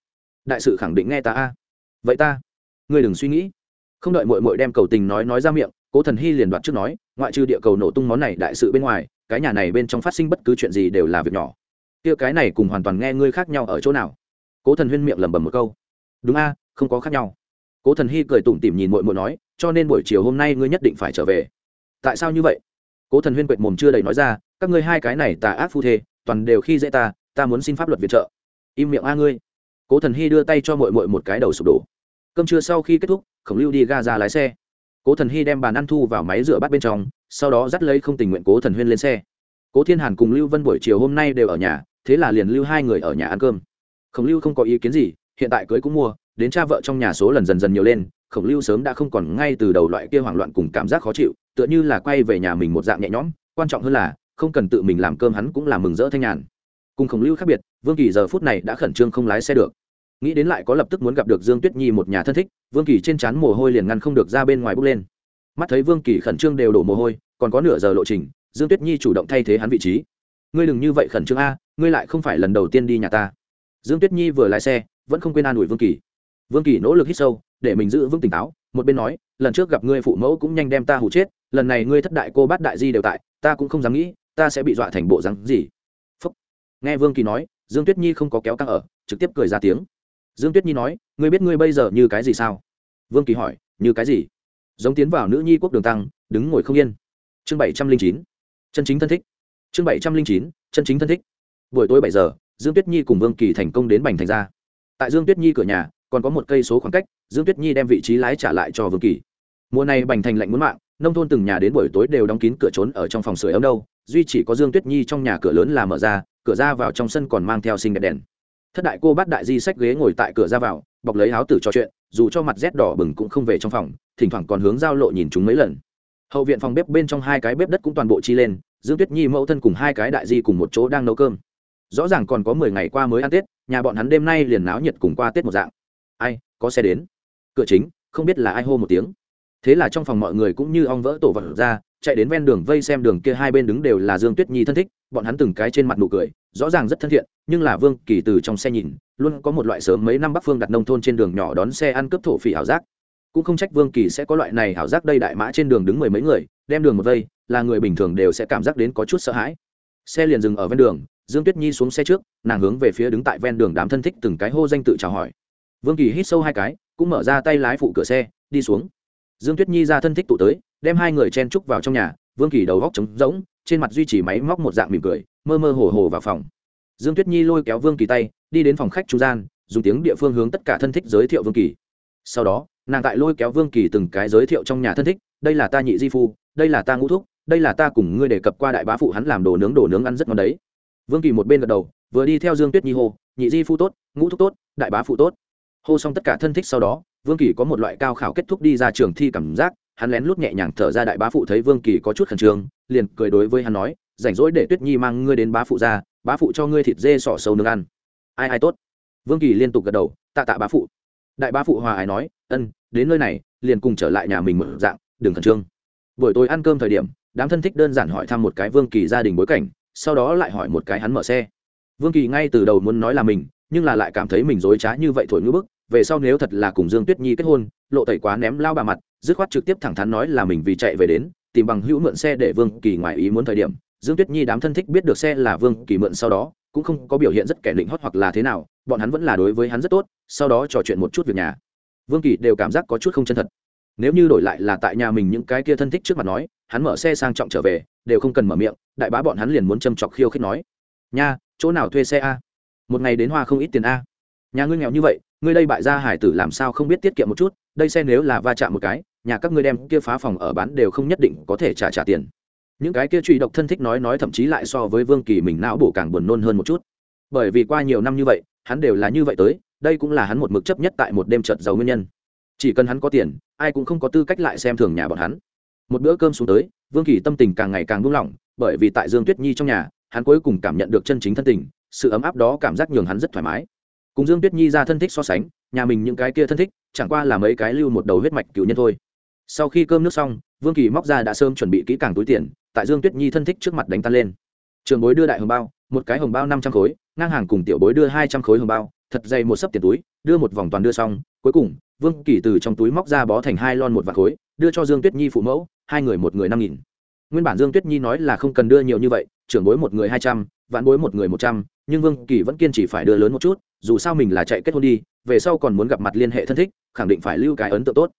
Đại sự khẳng định nghe ta a. Vậy ta, ngươi đừng suy nghĩ. Không đợi mội mội đem cầu tình nói nói ra miệng cố thần hy liền đoạt trước nói, ngoại trừ địa cầu nổ tung món này đại sự bên ngoài, cái nhà này bên trong phát sinh bất cứ chuyện gì đều là việc nhỏ. Kia cái này cùng hoàn toàn nghe ngươi khác nhau ở chỗ nào? Cố thần huyên miệng lẩm bẩm một câu. Đúng a, không có khác nhau. Cố thần hy cười tủm tỉm nhìn mội mội nói, cho nên buổi chiều hôm nay ngươi nhất định phải trở về. Tại sao như vậy? Cố thần huyên quệt mồm chưa đầy nói ra, các ngươi hai cái này tà ác phu thê, toàn đều khi dễ ta ta muốn xin pháp luật viện trợ. Im miệng a ngươi. Cố thần hy đưa tay cho mội mội một cái đầu sụp đổ. Cơm trưa sau khi kết thúc, khổng lưu đi ga ra lái xe cố thần hy đem bàn ăn thu vào máy rửa bát bên trong, sau đó dắt lấy không tình nguyện cố thần huyên lên xe. Cố thiên hàn cùng lưu vân buổi chiều hôm nay đều ở nhà, thế là liền lưu hai người ở nhà ăn cơm. Khổng lưu không có ý kiến gì, hiện tại cưới cũng mua, đến cha vợ trong nhà số lần dần dần nhiều lên, khổng lưu sớm đã không còn ngay từ đầu loại kia hoảng loạn cùng cảm giác khó chịu, tựa như là quay về nhà mình một dạng nhẹ nhõm, quan trọng hơn là, không cần tự mình làm cơm hắn cũng làm mừng rỡ thanh nhàn. Cùng khổng lưu khác biệt, vương kỳ giờ phút này đã khẩn trương không lái xe được nghĩ đến lại có lập tức muốn gặp được dương tuyết nhi một nhà thân thích, vương kỳ trên trán mồ hôi liền ngăn không được ra bên ngoài bước lên. Mắt thấy vương kỳ khẩn trương đều đổ mồ hôi, còn có nửa giờ lộ trình, dương tuyết nhi chủ động thay thế hắn vị trí. Ngươi đừng như vậy khẩn trương a, ngươi lại không phải lần đầu tiên đi nhà ta. Dương tuyết nhi vừa lái xe, vẫn không quên an ủi vương kỳ. Vương kỳ nỗ lực hít sâu, để mình giữ vững tỉnh táo, một bên nói, lần trước gặp ngươi phụ mẫu cũng nhanh đem ta hụ chết, lần này ngươi thất đại cô bát đại di đều tại, ta cũng không dám nghĩ, ta sẽ bị dọa thành bộ rắn gì. Phúc. nghe vương kỳ nói, dương tuyết nhi không có kéo căng ở, trực tiếp cười ra tiếng dương tuyết nhi nói, ngươi biết ngươi bây giờ như cái gì sao? Vương kỳ hỏi, như cái gì? Giống tiến vào nữ nhi quốc đường tăng, đứng ngồi không yên. Chương bảy trăm linh chín, chân chính thân thích. Chương bảy trăm linh chín, chân chính thân thích. Buổi tối bảy giờ, dương tuyết nhi cùng vương kỳ thành công đến bành thành ra tại dương tuyết nhi cửa nhà, còn có một cây số khoảng cách, dương tuyết nhi đem vị trí lái trả lại cho vương kỳ. Mùa này bành thành lạnh muốn mạng, nông thôn từng nhà đến buổi tối đều đóng kín cửa trốn ở trong phòng sưởi ấm đâu, duy chỉ có dương tuyết nhi trong nhà cửa lớn là mở ra, cửa ra vào trong sân còn mang theo sinh đẹp đèn thất đại cô bát đại di sách ghế ngồi tại cửa ra vào, bọc lấy áo tử trò chuyện, dù cho mặt rét đỏ bừng cũng không về trong phòng, thỉnh thoảng còn hướng giao lộ nhìn chúng mấy lần. Hậu viện phòng bếp bên trong hai cái bếp đất cũng toàn bộ chi lên, dương tuyết nhi mẫu thân cùng hai cái đại di cùng một chỗ đang nấu cơm. Rõ ràng còn có mười ngày qua mới ăn tết, nhà bọn hắn đêm nay liền náo nhiệt cùng qua tết một dạng. Ai, có xe đến. Cửa chính, không biết là ai hô một tiếng. Thế là trong phòng mọi người cũng như ong vỡ tổ vật ra chạy đến ven đường vây xem đường kia hai bên đứng đều là dương tuyết nhi thân thích, bọn hắn từng cái trên mặt nụ cười, rõ ràng rất thân thiện, nhưng là vương kỳ từ trong xe nhìn, luôn có một loại sớm mấy năm bắc phương đặt nông thôn trên đường nhỏ đón xe ăn cướp thổ phỉ ảo giác. Cũng không trách vương kỳ sẽ có loại này ảo giác đây đại mã trên đường đứng mười mấy người, đem đường một vây, là người bình thường đều sẽ cảm giác đến có chút sợ hãi. Xe liền dừng ở ven đường, dương tuyết nhi xuống xe trước, nàng hướng về phía đứng tại ven đường đám thân thích từng cái hô danh tự chào hỏi. Vương kỳ hít sâu hai cái, cũng mở ra tay lái phụ cửa xe, đi xuống. Dương tuyết nhi ra thân thích tụ tới đem hai người chen trúc vào trong nhà, vương kỳ đầu góc trống rỗng, trên mặt duy trì máy móc một dạng mỉm cười, mơ mơ hồ hồ vào phòng. Dương tuyết nhi lôi kéo vương kỳ tay, đi đến phòng khách trung gian, dùng tiếng địa phương hướng tất cả thân thích giới thiệu vương kỳ. Sau đó, nàng tại lôi kéo vương kỳ từng cái giới thiệu trong nhà thân thích, đây là ta nhị di phu, đây là ta ngũ thúc, đây là ta cùng ngươi đề cập qua đại bá phụ hắn làm đồ nướng đồ nướng ăn rất ngon đấy. Vương kỳ một bên gật đầu, vừa đi theo dương tuyết nhi hô, nhị di phu tốt, ngũ thúc tốt, đại bá phụ tốt. Hô xong tất cả thân thích sau đó, vương kỳ có một loại cao khảo kết thúc đi ra trường thi cảm giác hắn lén lút nhẹ nhàng thở ra đại bá phụ thấy vương kỳ có chút khẩn trương, liền cười đối với hắn nói, rảnh rỗi để tuyết nhi mang ngươi đến bá phụ ra, bá phụ cho ngươi thịt dê sỏ sâu nướng ăn. Ai ai tốt? Vương kỳ liên tục gật đầu, tạ tạ bá phụ. Đại bá phụ hòa ái nói, ân, đến nơi này, liền cùng trở lại nhà mình mở dạng, đừng khẩn trương. Buổi tối ăn cơm thời điểm, đám thân thích đơn giản hỏi thăm một cái vương kỳ gia đình bối cảnh, sau đó lại hỏi một cái hắn mở xe. Vương kỳ ngay từ đầu muốn nói là mình, nhưng là lại cảm thấy mình dối trá như vậy thổi ngữ bức, về sau nếu thật là cùng dương tuyết nhi kết hôn, lộ tẩy quá ném lao bà mặt dứt khoát trực tiếp thẳng thắn nói là mình vì chạy về đến, tìm bằng hữu mượn xe để vương kỳ ngoài ý muốn thời điểm, dương tuyết nhi đám thân thích biết được xe là vương kỳ mượn sau đó, cũng không có biểu hiện rất kẻ định hót hoặc là thế nào, bọn hắn vẫn là đối với hắn rất tốt, sau đó trò chuyện một chút việc nhà. Vương kỳ đều cảm giác có chút không chân thật. Nếu như đổi lại là tại nhà mình những cái kia thân thích trước mặt nói, hắn mở xe sang trọng trở về, đều không cần mở miệng, đại bá bọn hắn liền muốn châm chọc khiêu khích nói. Nha, chỗ nào thuê xe a? Một ngày đến hoa không ít tiền a. Nhà ngươi nghèo như vậy, ngươi đây bại gia hải tử làm sao không biết tiết kiệm một chút đây xe nếu là va chạm một cái, nhà các ngươi đem kia phá phòng ở bán đều không nhất định có thể trả trả tiền. Những cái kia truy độc thân thích nói nói thậm chí lại so với vương kỳ mình não bổ càng buồn nôn hơn một chút. Bởi vì qua nhiều năm như vậy, hắn đều là như vậy tới, đây cũng là hắn một mực chấp nhất tại một đêm trợt giàu nguyên nhân. Chỉ cần hắn có tiền, ai cũng không có tư cách lại xem thường nhà bọn hắn. Một bữa cơm xuống tới, vương kỳ tâm tình càng ngày càng buông lỏng, bởi vì tại dương tuyết nhi trong nhà, hắn cuối cùng cảm nhận được chân chính thân tình, sự ấm áp đó cảm giác nhường hắn rất thoải mái. Cùng dương tuyết nhi ra thân thích so sánh nhà mình những cái kia thân thích, chẳng qua là mấy cái lưu một đầu huyết mạch cựu nhân thôi. Sau khi cơm nước xong, vương kỳ móc ra đã sớm chuẩn bị kỹ càng túi tiền, tại dương tuyết nhi thân thích trước mặt đánh tan lên. Trường bối đưa đại hồng bao, một cái hồng bao năm trăm khối, ngang hàng cùng tiểu bối đưa hai trăm khối hồng bao, thật dày một sấp tiền túi, đưa một vòng toàn đưa xong, cuối cùng, vương kỳ từ trong túi móc ra bó thành hai lon một vạt khối, đưa cho dương tuyết nhi phụ mẫu, hai người một người năm nghìn. Nguyên bản dương tuyết nhi nói là không cần đưa nhiều như vậy, trưởng bối một người hai trăm, vạn bối một người một trăm, nhưng vương kỳ vẫn kiên trì phải đưa lớn một chút dù sao mình là chạy kết hôn đi, về sau còn muốn gặp mặt liên hệ thân thích, khẳng định phải lưu cái ấn tượng tốt.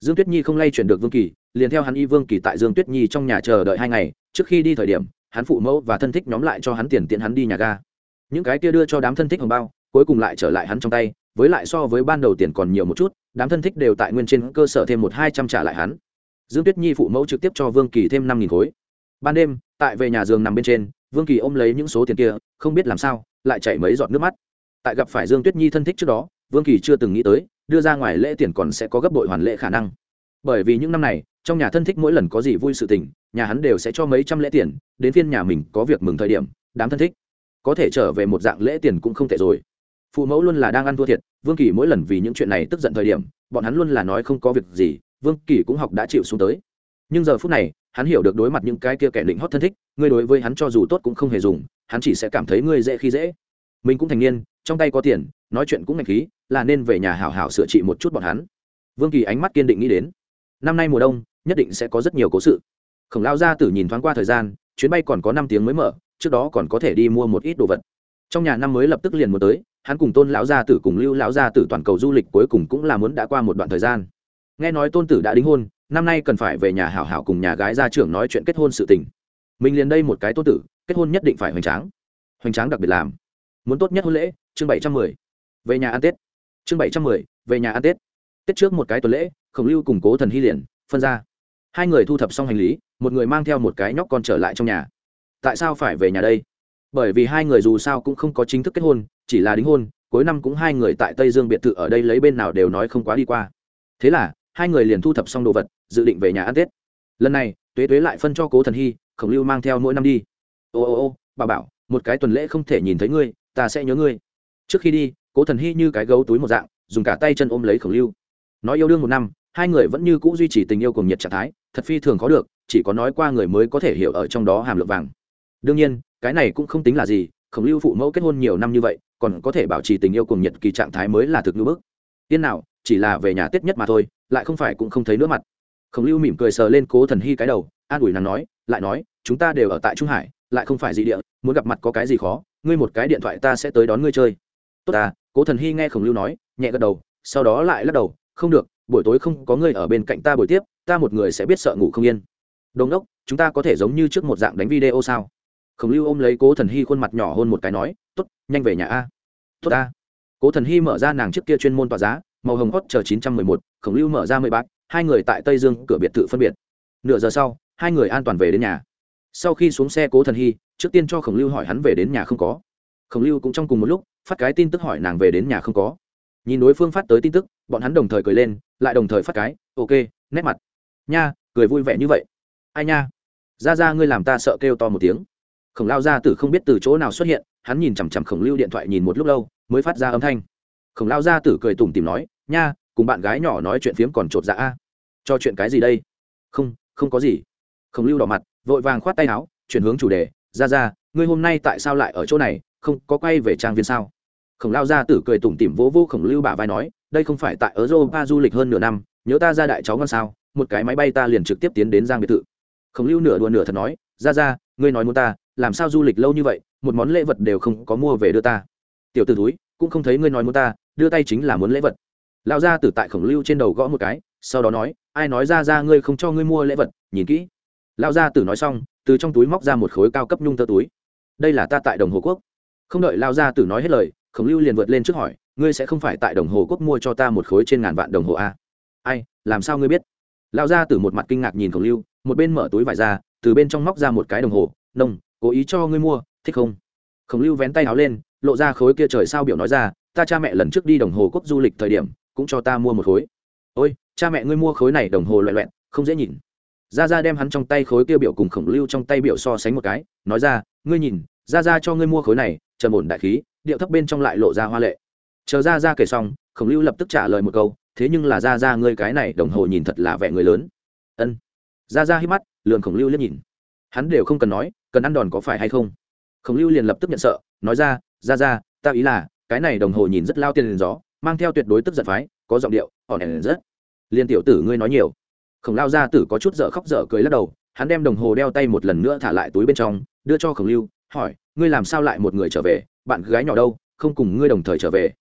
Dương tuyết nhi không lay chuyển được vương kỳ, liền theo hắn y vương kỳ tại dương tuyết nhi trong nhà chờ đợi hai ngày, trước khi đi thời điểm, hắn phụ mẫu và thân thích nhóm lại cho hắn tiền tiện hắn đi nhà ga. Những cái kia đưa cho đám thân thích hồng bao, cuối cùng lại trở lại hắn trong tay, với lại so với ban đầu tiền còn nhiều một chút, đám thân thích đều tại nguyên trên cơ sở thêm một hai trăm trả lại hắn. Dương tuyết nhi phụ mẫu trực tiếp cho vương kỳ thêm năm nghìn khối. Ban đêm, tại về nhà giường nằm bên trên, vương kỳ ôm lấy những số tiền kia, không biết làm sao, lại chảy mấy giọt nước mắt tại gặp phải dương tuyết nhi thân thích trước đó, vương kỳ chưa từng nghĩ tới, đưa ra ngoài lễ tiền còn sẽ có gấp bội hoàn lễ khả năng. Bởi vì những năm này, trong nhà thân thích mỗi lần có gì vui sự tình, nhà hắn đều sẽ cho mấy trăm lễ tiền, đến phiên nhà mình có việc mừng thời điểm, đám thân thích có thể trở về một dạng lễ tiền cũng không tệ rồi. Phụ mẫu luôn là đang ăn thua thiệt, vương kỳ mỗi lần vì những chuyện này tức giận thời điểm, bọn hắn luôn là nói không có việc gì, vương kỳ cũng học đã chịu xuống tới. Nhưng giờ phút này, hắn hiểu được đối mặt những cái kia kẻ định hót thân thích, ngươi đối với hắn cho dù tốt cũng không hề dùng, hắn chỉ sẽ cảm thấy ngươi dễ khi dễ. Mình cũng thành niên trong tay có tiền, nói chuyện cũng ngạch khí, là nên về nhà hảo hảo sửa trị một chút bọn hắn. Vương kỳ ánh mắt kiên định nghĩ đến. Năm nay mùa đông, nhất định sẽ có rất nhiều cố sự. Khổng lao ra tử nhìn thoáng qua thời gian, chuyến bay còn có năm tiếng mới mở, trước đó còn có thể đi mua một ít đồ vật. Trong nhà năm mới lập tức liền muốn tới, hắn cùng tôn lão gia tử cùng lưu lão gia tử toàn cầu du lịch cuối cùng cũng là muốn đã qua một đoạn thời gian. Nghe nói tôn tử đã đính hôn, năm nay cần phải về nhà hảo hảo cùng nhà gái gia trưởng nói chuyện kết hôn sự tình. Mình liền đây một cái tôn tử, kết hôn nhất định phải hoành tráng. Hoành tráng đặc biệt làm muốn tốt nhất hôn lễ, chương bảy trăm mười. Về nhà ăn tết. Chương bảy trăm mười, về nhà ăn tết. Tết trước một cái tuần lễ, khổng lưu cùng cố thần hy liền phân ra. Hai người thu thập xong hành lý, một người mang theo một cái nhóc con trở lại trong nhà. Tại sao phải về nhà đây? Bởi vì hai người dù sao cũng không có chính thức kết hôn, chỉ là đính hôn, cuối năm cũng hai người tại tây dương biệt thự ở đây lấy bên nào đều nói không quá đi qua. Thế là, hai người liền thu thập xong đồ vật, dự định về nhà ăn tết. Lần này, tuế tuế lại phân cho cố thần hy, khổng lưu mang theo mỗi năm đi. Ô ô ô, bà bảo, một cái tuần lễ không thể nhìn thấy ngươi ta sẽ nhớ ngươi. Trước khi đi, cố thần hy như cái gấu túi một dạng, dùng cả tay chân ôm lấy khổng lưu. Nói yêu đương một năm, hai người vẫn như cũ duy trì tình yêu cùng nhiệt trạng thái, thật phi thường khó được, chỉ có nói qua người mới có thể hiểu ở trong đó hàm lượng vàng. Đương nhiên, cái này cũng không tính là gì, khổng lưu phụ mẫu kết hôn nhiều năm như vậy, còn có thể bảo trì tình yêu cùng nhiệt kỳ trạng thái mới là thực ngữ bức. Tiên nào, chỉ là về nhà tết nhất mà thôi, lại không phải cũng không thấy nữa mặt. Khổng lưu mỉm cười sờ lên cố thần hy cái đầu, an ủi nàng nói, lại nói, chúng ta đều ở tại trung hải, lại không phải gì địa, muốn gặp mặt có cái gì khó ngươi một cái điện thoại ta sẽ tới đón ngươi chơi. Tốt à cố thần hy nghe khổng lưu nói, nhẹ gật đầu, sau đó lại lắc đầu, không được, buổi tối không có ngươi ở bên cạnh ta buổi tiếp, ta một người sẽ biết sợ ngủ không yên. Đồn đốc, chúng ta có thể giống như trước một dạng đánh video sao? Khổng lưu ôm lấy cố thần hy khuôn mặt nhỏ hơn một cái nói t ố t nhanh về nhà a. Tốt a cố thần hy mở ra nàng trước kia chuyên môn tòa giá, màu hồng hót chờ chín trăm mười một, khổng lưu mở ra mười bát, hai người tại tây dương cửa biệt thự phân biệt. Nửa giờ sau, hai người an toàn về đến nhà. Sau khi xuống xe cố thần hy trước tiên cho khổng lưu hỏi hắn về đến nhà không có. Khổng lưu cũng trong cùng một lúc, phát cái tin tức hỏi nàng về đến nhà không có. Nhìn đối phương phát tới tin tức, bọn hắn đồng thời cười lên, lại đồng thời phát cái, ok, nét mặt. Nha, cười vui vẻ như vậy. Ai nha? Ra ra, ngươi làm ta sợ kêu to một tiếng. Khổng lao gia tử không biết từ chỗ nào xuất hiện, hắn nhìn chằm chằm khổng lưu điện thoại nhìn một lúc lâu, mới phát ra âm thanh. Khổng lao gia tử cười tủm tìm nói, nha, cùng bạn gái nhỏ nói chuyện phiếm còn chột dạ a. Cho chuyện cái gì đây? Không không có gì. Khổng lưu đỏ mặt, vội vàng khoát tay áo, chuyển hướng chủ đề ra ra, ngươi hôm nay tại sao lại ở chỗ này? Không, có quay về trang viên sao? Khổng lao gia tử cười tủm tỉm vỗ vỗ khổng lưu bả vai nói, đây không phải tại europa du lịch hơn nửa năm, nhớ ta ra đại cháu ngon sao? Một cái máy bay ta liền trực tiếp tiến đến giang biệt thự. Khổng lưu nửa đùa nửa thật nói, ra ra, ngươi nói muốn ta, làm sao du lịch lâu như vậy, một món lễ vật đều không có mua về đưa ta. Tiểu t ử túi cũng không thấy ngươi nói muốn ta, đưa tay chính là muốn lễ vật. Lao gia tử tại khổng lưu trên đầu gõ một cái, sau đó nói, ai nói ra ra, ngươi không cho ngươi mua lễ vật, nhìn kỹ. Lao gia tử nói xong từ trong túi móc ra một khối cao cấp nhung tơ túi. Đây là ta tại đồng hồ quốc. Không đợi lao gia tử nói hết lời, khổng lưu liền vượt lên trước hỏi, ngươi sẽ không phải tại đồng hồ quốc mua cho ta một khối trên ngàn vạn đồng hồ a ai, làm sao ngươi biết? Lao gia tử một mặt kinh ngạc nhìn khổng lưu, một bên mở túi vải ra, từ bên trong móc ra một cái đồng hồ, nông, cố ý cho ngươi mua, thích không? Khổng lưu vén tay áo lên, lộ ra khối kia trời sao biểu nói ra, ta cha mẹ lần trước đi đồng hồ quốc du lịch thời điểm, cũng cho ta mua một khối. Ôi, cha mẹ ngươi mua khối này đồng hồ loại loẹn, không dễ nhìn ra ra đem hắn trong tay khối kia biểu cùng khổng lưu trong tay biểu so sánh một cái, nói ra, ngươi nhìn ra ra cho ngươi mua khối này, trầm ổn đại khí, điệu thấp bên trong lại lộ ra hoa lệ. Chờ ra ra kể xong, khổng lưu lập tức trả lời một câu, thế nhưng là ra ra ngươi cái này đồng hồ nhìn thật là vẻ người lớn. Ân. Ra ra hít mắt lường khổng lưu liếc nhìn. Hắn đều không cần nói, cần ăn đòn có phải hay không? Khổng lưu liền lập tức nhận sợ, nói ra ra ra ta ý là, cái này đồng hồ nhìn rất lao tiền liền gió, mang theo tuyệt đối tức giận phái, có giọng điệu ỏn ẻn rất. Liền tiểu tử ngươi nói nhiều khổng lao gia tử có chút dở khóc dở cười lắc đầu, hắn đem đồng hồ đeo tay một lần nữa thả lại túi bên trong, đưa cho khổng lưu, hỏi, ngươi làm sao lại một người trở về? Bạn gái nhỏ đâu? Không cùng ngươi đồng thời trở về?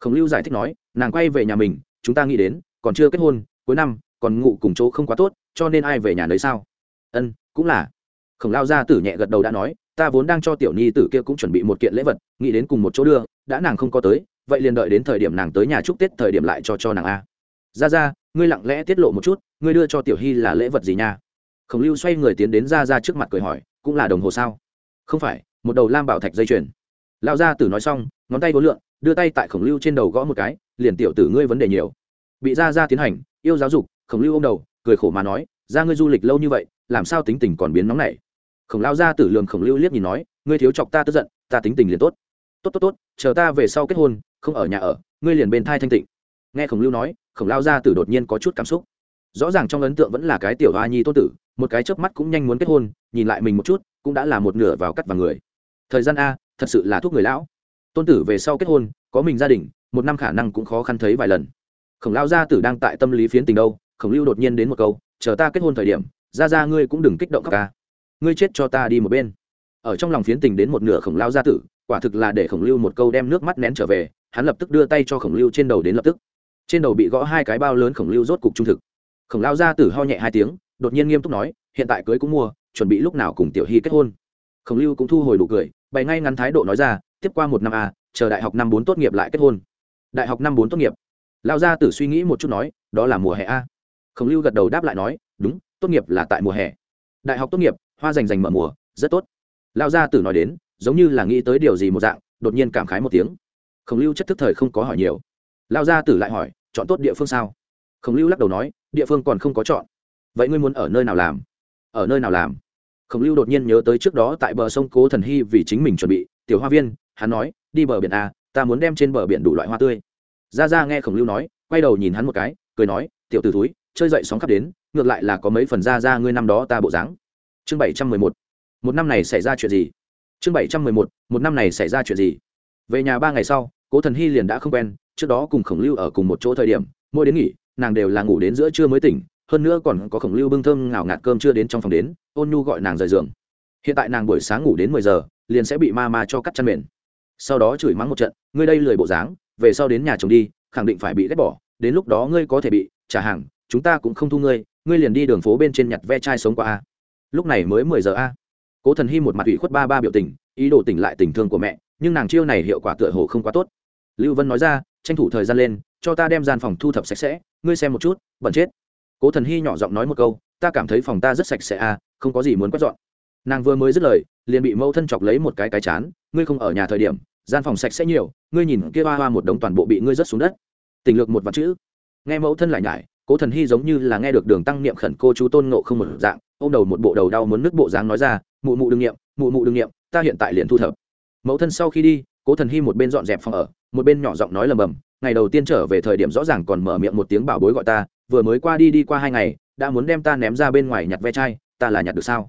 Khổng lưu giải thích nói, nàng quay về nhà mình, chúng ta nghĩ đến, còn chưa kết hôn, cuối năm, còn ngủ cùng chỗ không quá tốt, cho nên ai về nhà đấy sao? Ân, cũng là. Khổng lao gia tử nhẹ gật đầu đã nói, ta vốn đang cho tiểu nhi tử kia cũng chuẩn bị một kiện lễ vật, nghĩ đến cùng một chỗ đưa, đã nàng không có tới, vậy liền đợi đến thời điểm nàng tới nhà chúc tết thời điểm lại cho cho nàng a. Ra ra ngươi lặng lẽ tiết lộ một chút, ngươi đưa cho tiểu hy là lễ vật gì nha? Khổng lưu xoay người tiến đến ra ra trước mặt cười hỏi, cũng là đồng hồ sao? Không phải, một đầu lam bảo thạch dây chuyền. Lão gia tử nói xong, ngón tay vô lượng đưa tay tại khổng lưu trên đầu gõ một cái, liền tiểu tử ngươi vấn đề nhiều. Bị ra ra tiến hành, yêu giáo dục, khổng lưu ô m đầu, cười khổ mà nói ra ngươi du lịch lâu như vậy, làm sao tính tình còn biến nóng này khổng lao gia tử lường khổng lưu liếc nhìn nói, ngươi thiếu chọc ta tức giận, ta tính tình liền tốt. Tốt tốt tốt, chờ ta về sau kết hôn, không ở nhà ở, ngươi liền bên thai thanh tịnh nghe khổng lưu nói, khổng lao gia tử đột nhiên có chút cảm xúc. Rõ ràng trong ấn tượng vẫn là cái tiểu hoa nhi tôn tử, một cái chớp mắt cũng nhanh muốn kết hôn, nhìn lại mình một chút, cũng đã là một nửa vào cắt vào người. Thời gian a, thật sự là thuốc người lão. Tôn tử về sau kết hôn, có mình gia đình, một năm khả năng cũng khó khăn thấy vài lần. Khổng lao gia tử đang tại tâm lý phiến tình đâu, khổng lưu đột nhiên đến một câu, chờ ta kết hôn thời điểm, ra ra ngươi cũng đừng kích động các ca ngươi chết cho ta đi một bên. Ở trong lòng phiến tình đến một nửa khổng lao gia tử, quả thực là để khổng lưu một câu đem nước mắt nén trở về, hắn lập tức đưa tay cho khổng lưu trên đầu đến lập tức trên đầu bị gõ hai cái bao lớn khổng lưu rốt cục trung thực. Khổng lao gia tử ho nhẹ hai tiếng, đột nhiên nghiêm túc nói, hiện tại cưới cũng mua, chuẩn bị lúc nào cùng tiểu hy kết hôn. Khổng lưu cũng thu hồi đủ cười, bày ngay ngắn thái độ nói ra, tiếp qua một năm a chờ đại học năm bốn tốt nghiệp lại kết hôn. Đại học năm bốn tốt nghiệp. Lao gia tử suy nghĩ một chút nói, đó là mùa hè a khổng lưu gật đầu đáp lại nói, đúng, tốt nghiệp là tại mùa hè. Đại học tốt nghiệp, hoa rành rành mở mùa, rất tốt. Lao gia tử nói đến, giống như là nghĩ tới điều gì một dạng, đột nhiên cảm khái một tiếng. Khổng lưu chất thức thời không có hỏi nhiều lao gia tử lại hỏi, chọn tốt địa phương sao? Khổng lưu lắc đầu nói, địa phương còn không có chọn. Vậy ngươi muốn ở nơi nào làm? Ở nơi nào làm? Khổng lưu đột nhiên nhớ tới trước đó tại bờ sông cố thần hy vì chính mình chuẩn bị, tiểu hoa viên, hắn nói, đi bờ biển a, ta muốn đem trên bờ biển đủ loại hoa tươi. Ra ra nghe khổng lưu nói, quay đầu nhìn hắn một cái, cười nói, tiểu t ử túi chơi dậy sóng khắp đến, ngược lại là có mấy phần ra ra ngươi năm đó ta bộ dáng. Chương bảy trăm mười một. Một năm này xảy ra chuyện gì? Chương bảy trăm mười một một năm này xảy ra chuyện gì? Về nhà ba ngày sau cố thần hy liền đã không quen, trước đó cùng khổng lưu ở cùng một chỗ thời điểm, mỗi đến nghỉ, nàng đều là ngủ đến giữa trưa mới tỉnh, hơn nữa còn có khổng lưu bưng thơm ngào ngạt cơm chưa đến trong phòng đến, ôn nhu gọi nàng rời giường. Hiện tại nàng buổi sáng ngủ đến mười giờ, liền sẽ bị ma ma cho cắt chăn mền. Sau đó chửi mắng một trận, ngươi đây lười bộ dáng, về sau đến nhà chồng đi, khẳng định phải bị ghét bỏ, đến lúc đó ngươi có thể bị trả hàng, chúng ta cũng không thu ngươi ngươi liền đi đường phố bên trên nhặt ve chai sống qua a. Lúc này mới mười giờ a. Cố thần hy một mặt ủy khuất ba ba biểu tình, ý đồ tỉnh lại tình thương của mẹ nhưng nàng chiêu này hiệu quả tựa hồ không quá tốt. Lưu vân nói ra, tranh thủ thời gian lên, cho ta đem gian phòng thu thập sạch sẽ, ngươi xem một chút, bẩn chết. Cố thần hy nhỏ giọng nói một câu, ta cảm thấy phòng ta rất sạch sẽ a không có gì muốn quét dọn. Nàng vừa mới dứt lời, liền bị mẫu thân chọc lấy một cái cái chán, ngươi không ở nhà thời điểm, gian phòng sạch sẽ nhiều, ngươi nhìn kia hoa hoa một đống toàn bộ bị ngươi rớt xuống đất. Tình lược một vật chữ. Nghe mẫu thân lại nhải, cố thần hy giống như là nghe được đường tăng niệm khẩn cô chú tôn nộ không một dạng ô m đầu một bộ đầu đau muốn nứt bộ dáng nói ra, mụ mụ đương nghiệm mụ mụ đương nghiệm ta hiện tại liền thu thập mẫu thân sau khi đi, cố thần hy một bên dọn dẹp phòng ở, một bên nhỏ giọng nói lầm bầm, ngày đầu tiên trở về thời điểm rõ ràng còn mở miệng một tiếng bảo bối gọi ta, vừa mới qua đi đi qua hai ngày, đã muốn đem ta ném ra bên ngoài nhặt ve chai, ta là nhặt được sao?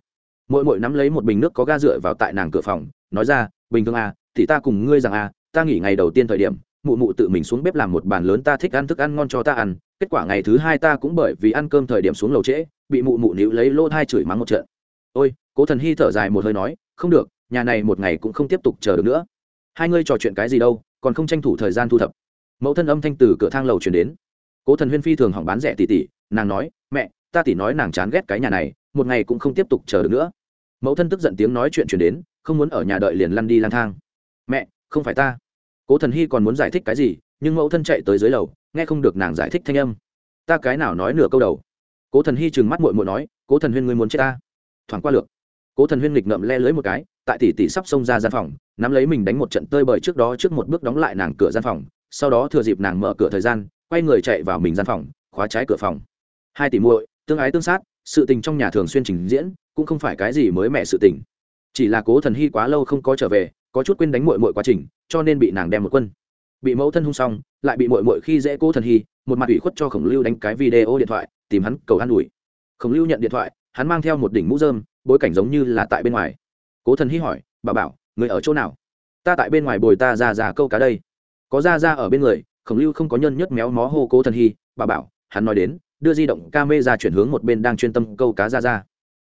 Mỗi mỗi nắm lấy một bình nước có ga dựa vào tại nàng cửa phòng, nói ra, bình thường à thì ta cùng ngươi rằng à ta nghỉ ngày đầu tiên thời điểm, mụ mụ tự mình xuống bếp làm một bàn lớn ta thích ăn thức ăn ngon cho ta ăn, kết quả ngày thứ hai ta cũng bởi vì ăn cơm thời điểm xuống lầu trễ, bị mụ mụ níu lấy lỗ thai chửi mắng một trận. Ôi, cố thần hy thở dài một hơi nói, không được nhà này một ngày cũng không tiếp tục chờ được nữa. Hai ngươi trò chuyện cái gì đâu, còn không tranh thủ thời gian thu thập. Mẫu thân âm thanh từ cửa thang lầu chuyển đến. Cố thần huyên phi thường hỏng bán rẻ tỷ tỷ nàng nói, mẹ, ta tỷ nói nàng chán ghét cái nhà này, một ngày cũng không tiếp tục chờ được nữa. Mẫu thân tức giận tiếng nói chuyện chuyển đến, không muốn ở nhà đợi liền lăn đi lang thang. Mẹ, không phải ta. Cố thần hy còn muốn giải thích cái gì, nhưng mẫu thân chạy tới dưới lầu, nghe không được nàng giải thích thanh âm. Ta cái nào nói nửa câu đầu? Cố thần hy trừng mắt mội mội nói, cố thần huyên ngươi muốn chết ta? Thoảng qua lược cố thần huyên nghịch ngậm le lưới một cái, tại tỷ tỷ sắp xông ra gian phòng, nắm lấy mình đánh một trận tơi bời trước đó trước một bước đóng lại nàng cửa gian phòng, sau đó thừa dịp nàng mở cửa thời gian, quay người chạy vào mình gian phòng, khóa trái cửa phòng. Hai tỷ muội, tương ái tương sát, sự tình trong nhà thường xuyên trình diễn, cũng không phải cái gì mới mẻ sự tình. Chỉ là cố thần hy quá lâu không có trở về, có chút quên đánh mội mội quá trình, cho nên bị nàng đem một quân. Bị mẫu thân hung xong, lại bị mội mội khi dễ cố thần hy, một mặt ủy khuất cho khổng lưu đánh cái video điện thoại, tìm hắn cầu an ủi. Khổng lưu nhận điện thoại, hắn mang theo một đỉnh mũ dơm bối cảnh giống như là tại bên ngoài. Cố thần hy hỏi, bà bảo, người ở chỗ nào? Ta tại bên ngoài bồi ta ra ra câu cá đây. Có ra ra ở bên người, khổng lưu không có nhân nhất méo mó hô cố thần hy bà bảo, hắn nói đến, đưa di động ca mê ra chuyển hướng một bên đang chuyên tâm câu cá ra ra.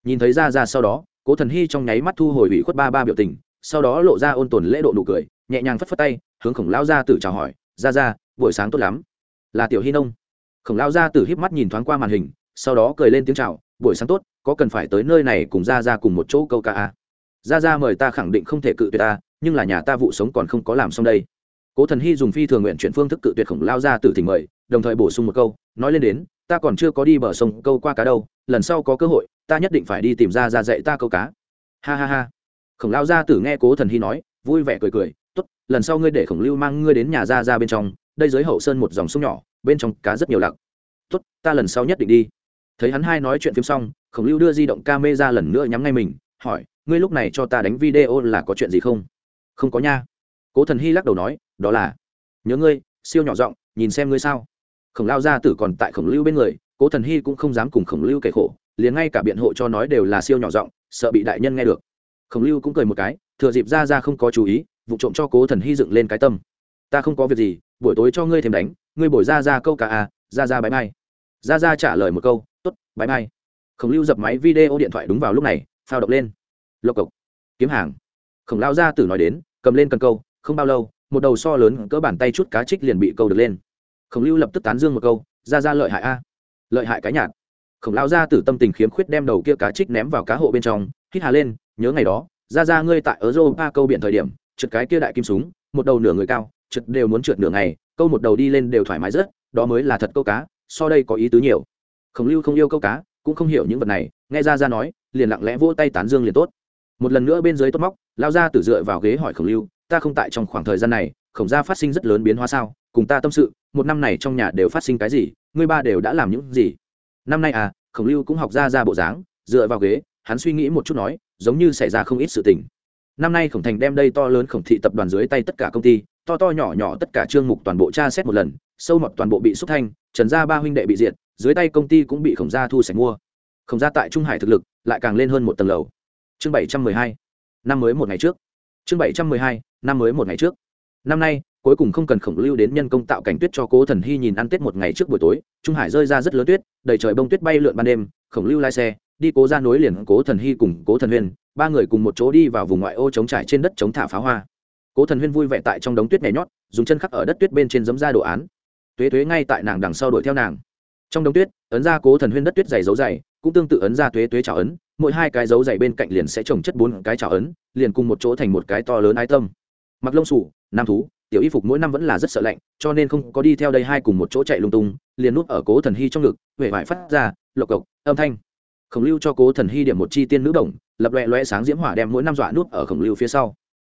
Nhìn thấy ra ra sau đó, cố thần hy trong nháy mắt thu hồi ủy khuất ba ba biểu tình, sau đó lộ ra ôn tồn lễ độ nụ cười, nhẹ nhàng phất phất tay, hướng khổng lao gia tử chào hỏi, ra ra, buổi sáng tốt lắm. Là tiểu hy nông. Khổng lao gia tử híp mắt nhìn thoáng qua màn hình, sau đó cười lên tiếng chào buổi sáng tốt, có cần phải tới nơi này cùng ra ra cùng một chỗ câu ca à? ra ra mời ta khẳng định không thể cự tuyệt ta, nhưng là nhà ta vụ sống còn không có làm xong đây. Cố thần hy dùng phi thường nguyện chuyển phương thức cự tuyệt khổng lao ra từ thỉnh mời, đồng thời bổ sung một câu, nói lên đến, ta còn chưa có đi bờ sông câu qua cá đâu, lần sau có cơ hội, ta nhất định phải đi tìm ra ra dạy ta câu cá. Ha ha ha. Khổng lao gia tử nghe cố thần hy nói, vui vẻ cười cười t ố t lần sau ngươi để khổng lưu mang ngươi đến nhà ra ra bên trong, đây dưới hậu sơn một dòng sông nhỏ, bên trong cá rất nhiều lặc t ố t ta lần sau nhất định đi thấy hắn hai nói chuyện phim xong, khổng lưu đưa di động ca mê ra lần nữa nhắm ngay mình, hỏi, ngươi lúc này cho ta đánh video là có chuyện gì không? Không có nha. Cố thần hy lắc đầu nói, đó là, nhớ ngươi, siêu nhỏ giọng, nhìn xem ngươi sao. Khổng lao gia tử còn tại khổng lưu bên người, cố thần hy cũng không dám cùng khổng lưu kể khổ, liền ngay cả biện hộ cho nói đều là siêu nhỏ giọng, sợ bị đại nhân nghe được. Khổng lưu cũng cười một cái, thừa dịp ra ra không có chú ý, vụ trộm cho cố thần hy dựng lên cái tâm. Ta không có việc gì, buổi tối cho ngươi thêm đánh, ngươi bồi ra ra câu cả à ra ra bãi mai. Ra ra trả lời một câu Tốt, bãi mai khổng lưu dập máy video điện thoại đúng vào lúc này phao động lên. Lộc cộc. Kiếm hàng. Khổng lao gia tử nói đến cầm lên cần câu không bao lâu một đầu so lớn cỡ bàn tay chút cá trích liền bị câu được lên. Khổng lưu lập tức tán dương một câu ra ra lợi hại a. Lợi hại cái nhạt. Khổng lao ra tử tâm tình khiếm khuyết đem đầu kia cá trích ném vào cá hộ bên trong hít hà lên nhớ ngày đó ra ra ngươi tại ở ba câu biển thời điểm trượt cái kia đại kim súng một đầu nửa người cao trượt đều muốn trượt nửa ngày câu một đầu đi lên đều thoải mái rất đó mới là thật câu cá so đây có ý tứ nhiều khổng lưu không yêu câu cá, cũng không hiểu những vật này, nghe ra ra nói, liền lặng lẽ vỗ tay tán dương liền tốt. Một lần nữa bên dưới tốt móc lao ra tử dựa vào ghế hỏi khổng lưu, ta không tại trong khoảng thời gian này, khổng gia phát sinh rất lớn biến hóa sao? Cùng ta tâm sự, một năm này trong nhà đều phát sinh cái gì? Ngươi ba đều đã làm những gì? Năm nay à khổng lưu cũng học ra ra bộ dáng, dựa vào ghế, hắn suy nghĩ một chút nói, giống như xảy ra không ít sự tình. Năm nay khổng thành đem đây to lớn khổng thị tập đoàn dưới tay tất cả công ty, to to nhỏ nhỏ tất cả chương mục toàn bộ tra xét một lần, sâu mọt toàn bộ bị xúc thanh, trần gia ba huynh đệ bị diệt dưới tay công ty cũng bị khổng gia thu sạch mua. Khổng gia tại trung hải thực lực lại càng lên hơn một tầng lầu. Chương bảy trăm mười hai, năm mới một ngày trước. Chương bảy trăm mười hai, năm mới một ngày trước. Năm nay, cuối cùng không cần khổng lưu đến nhân công tạo cảnh tuyết cho cố thần hy nhìn ăn tết một ngày trước buổi tối, trung hải rơi ra rất lớn tuyết, đầy trời bông tuyết bay lượn ban đêm, khổng lưu lai xe, đi cố ra nối liền cố thần hy cùng cố thần huyên, ba người cùng một chỗ đi vào vùng ngoại ô chống trải trên đất chống thả pháo hoa. Cố thần huyên vui vẻ tại trong đống tuyết nhảy nhót, dùng chân khắc ở đất tuyết bên trên giấm ra đồ án. Tuế tuế ngay tại nàng đằng sau đuổi theo nàng trong đống tuyết, ấn ra cố thần huyên đất tuyết dày dấu dày, cũng tương tự ấn ra tuế tuế trào ấn, mỗi hai cái dấu dày bên cạnh liền sẽ trồng chất bốn cái trào ấn, liền cùng một chỗ thành một cái to lớn ái tâm. Mặc lông sủ nam thú, tiểu y phục mỗi năm vẫn là rất sợ lạnh, cho nên không có đi theo đây hai cùng một chỗ chạy lung tung, liền núp ở cố thần hy trong ngực, huệ vải phát ra, lộc cộc, âm thanh. Khổng lưu cho cố thần hy điểm một chi tiên nữ đồng, lập loẹ loẹ sáng diễm hỏa đem mỗi năm dọa núp ở khổng lưu phía sau.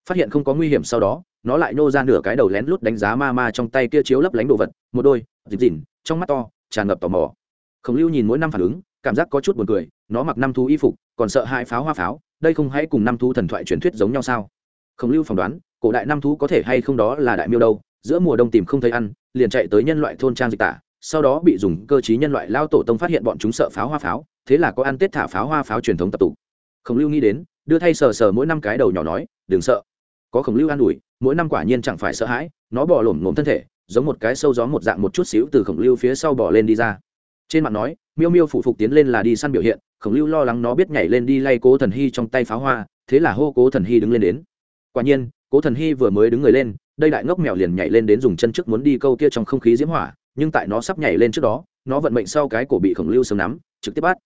Phát hiện không có nguy hiểm sau đó, nó lại nô ra nửa cái đầu lén lút đánh giá ma ma trong tay kia chiếu lấp lánh đồ vật, một đôi, dịp dỉn trong mắt to tràn ngập tò mò. Khổng lưu nhìn mỗi năm phản ứng, cảm giác có chút buồn cười, nó mặc năm thú y phục, còn sợ hai pháo hoa pháo, đây không hãy cùng năm thú thần thoại truyền thuyết giống nhau sao? Khổng lưu phỏng đoán, cổ đại năm thú có thể hay không đó là đại miêu đâu, giữa mùa đông tìm không thấy ăn, liền chạy tới nhân loại thôn trang dịch tả, sau đó bị dùng cơ chí nhân loại lao tổ tông phát hiện bọn chúng sợ pháo hoa pháo, thế là có ăn tết thả pháo hoa pháo truyền thống tập tụ. Khổng lưu nghĩ đến, đưa thay sờ sờ mỗi năm cái đầu nhỏ nói, đừng sợ. Có khổng lưu an ủi, mỗi năm quả nhiên chẳng phải sợ hãi, nó bỏ lổm lổm thân thể giống một cái sâu gió một dạng một chút xíu từ khổng lưu phía sau bỏ lên đi ra. Trên mặt nói, miêu miêu phụ phục tiến lên là đi săn biểu hiện, khổng lưu lo lắng nó biết nhảy lên đi lay cố thần hy trong tay pháo hoa, thế là hô cố thần hy đứng lên đến. Quả nhiên, cố thần hy vừa mới đứng người lên, đây đại ngốc mèo liền nhảy lên đến dùng chân trước muốn đi câu kia trong không khí diễm hỏa, nhưng tại nó sắp nhảy lên trước đó, nó vận mệnh sau cái cổ bị khổng lưu sớm nắm, trực tiếp bắt.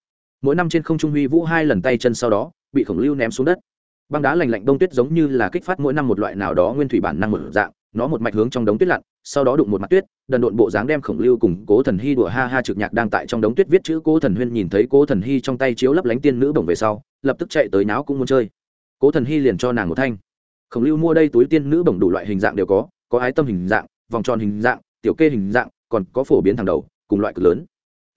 Mỗi năm trên không trung huy vũ hai lần tay chân sau đó, bị khổng lưu ném xuống đất. Băng đá lành lạnh đông tuyết giống như là kích phát mỗi năm một loại nào đó nguyên thủy bản năng một dạng nó một mạch hướng trong đống tuyết lặn, sau đó đụng một mặt tuyết, đần độn bộ dáng đem khổng lưu cùng cố thần hy đùa ha ha trực nhạc đang tại trong đống tuyết viết chữ cố thần huyên nhìn thấy cố thần hy trong tay chiếu lấp lánh tiên nữ bổng về sau, lập tức chạy tới náo cũng muốn chơi. Cố thần hy liền cho nàng một thanh. Khổng lưu mua đây túi tiên nữ bổng đủ loại hình dạng đều có có ái tâm hình dạng, vòng tròn hình dạng, tiểu kê hình dạng, còn có phổ biến thằng đầu, cùng loại cực lớn.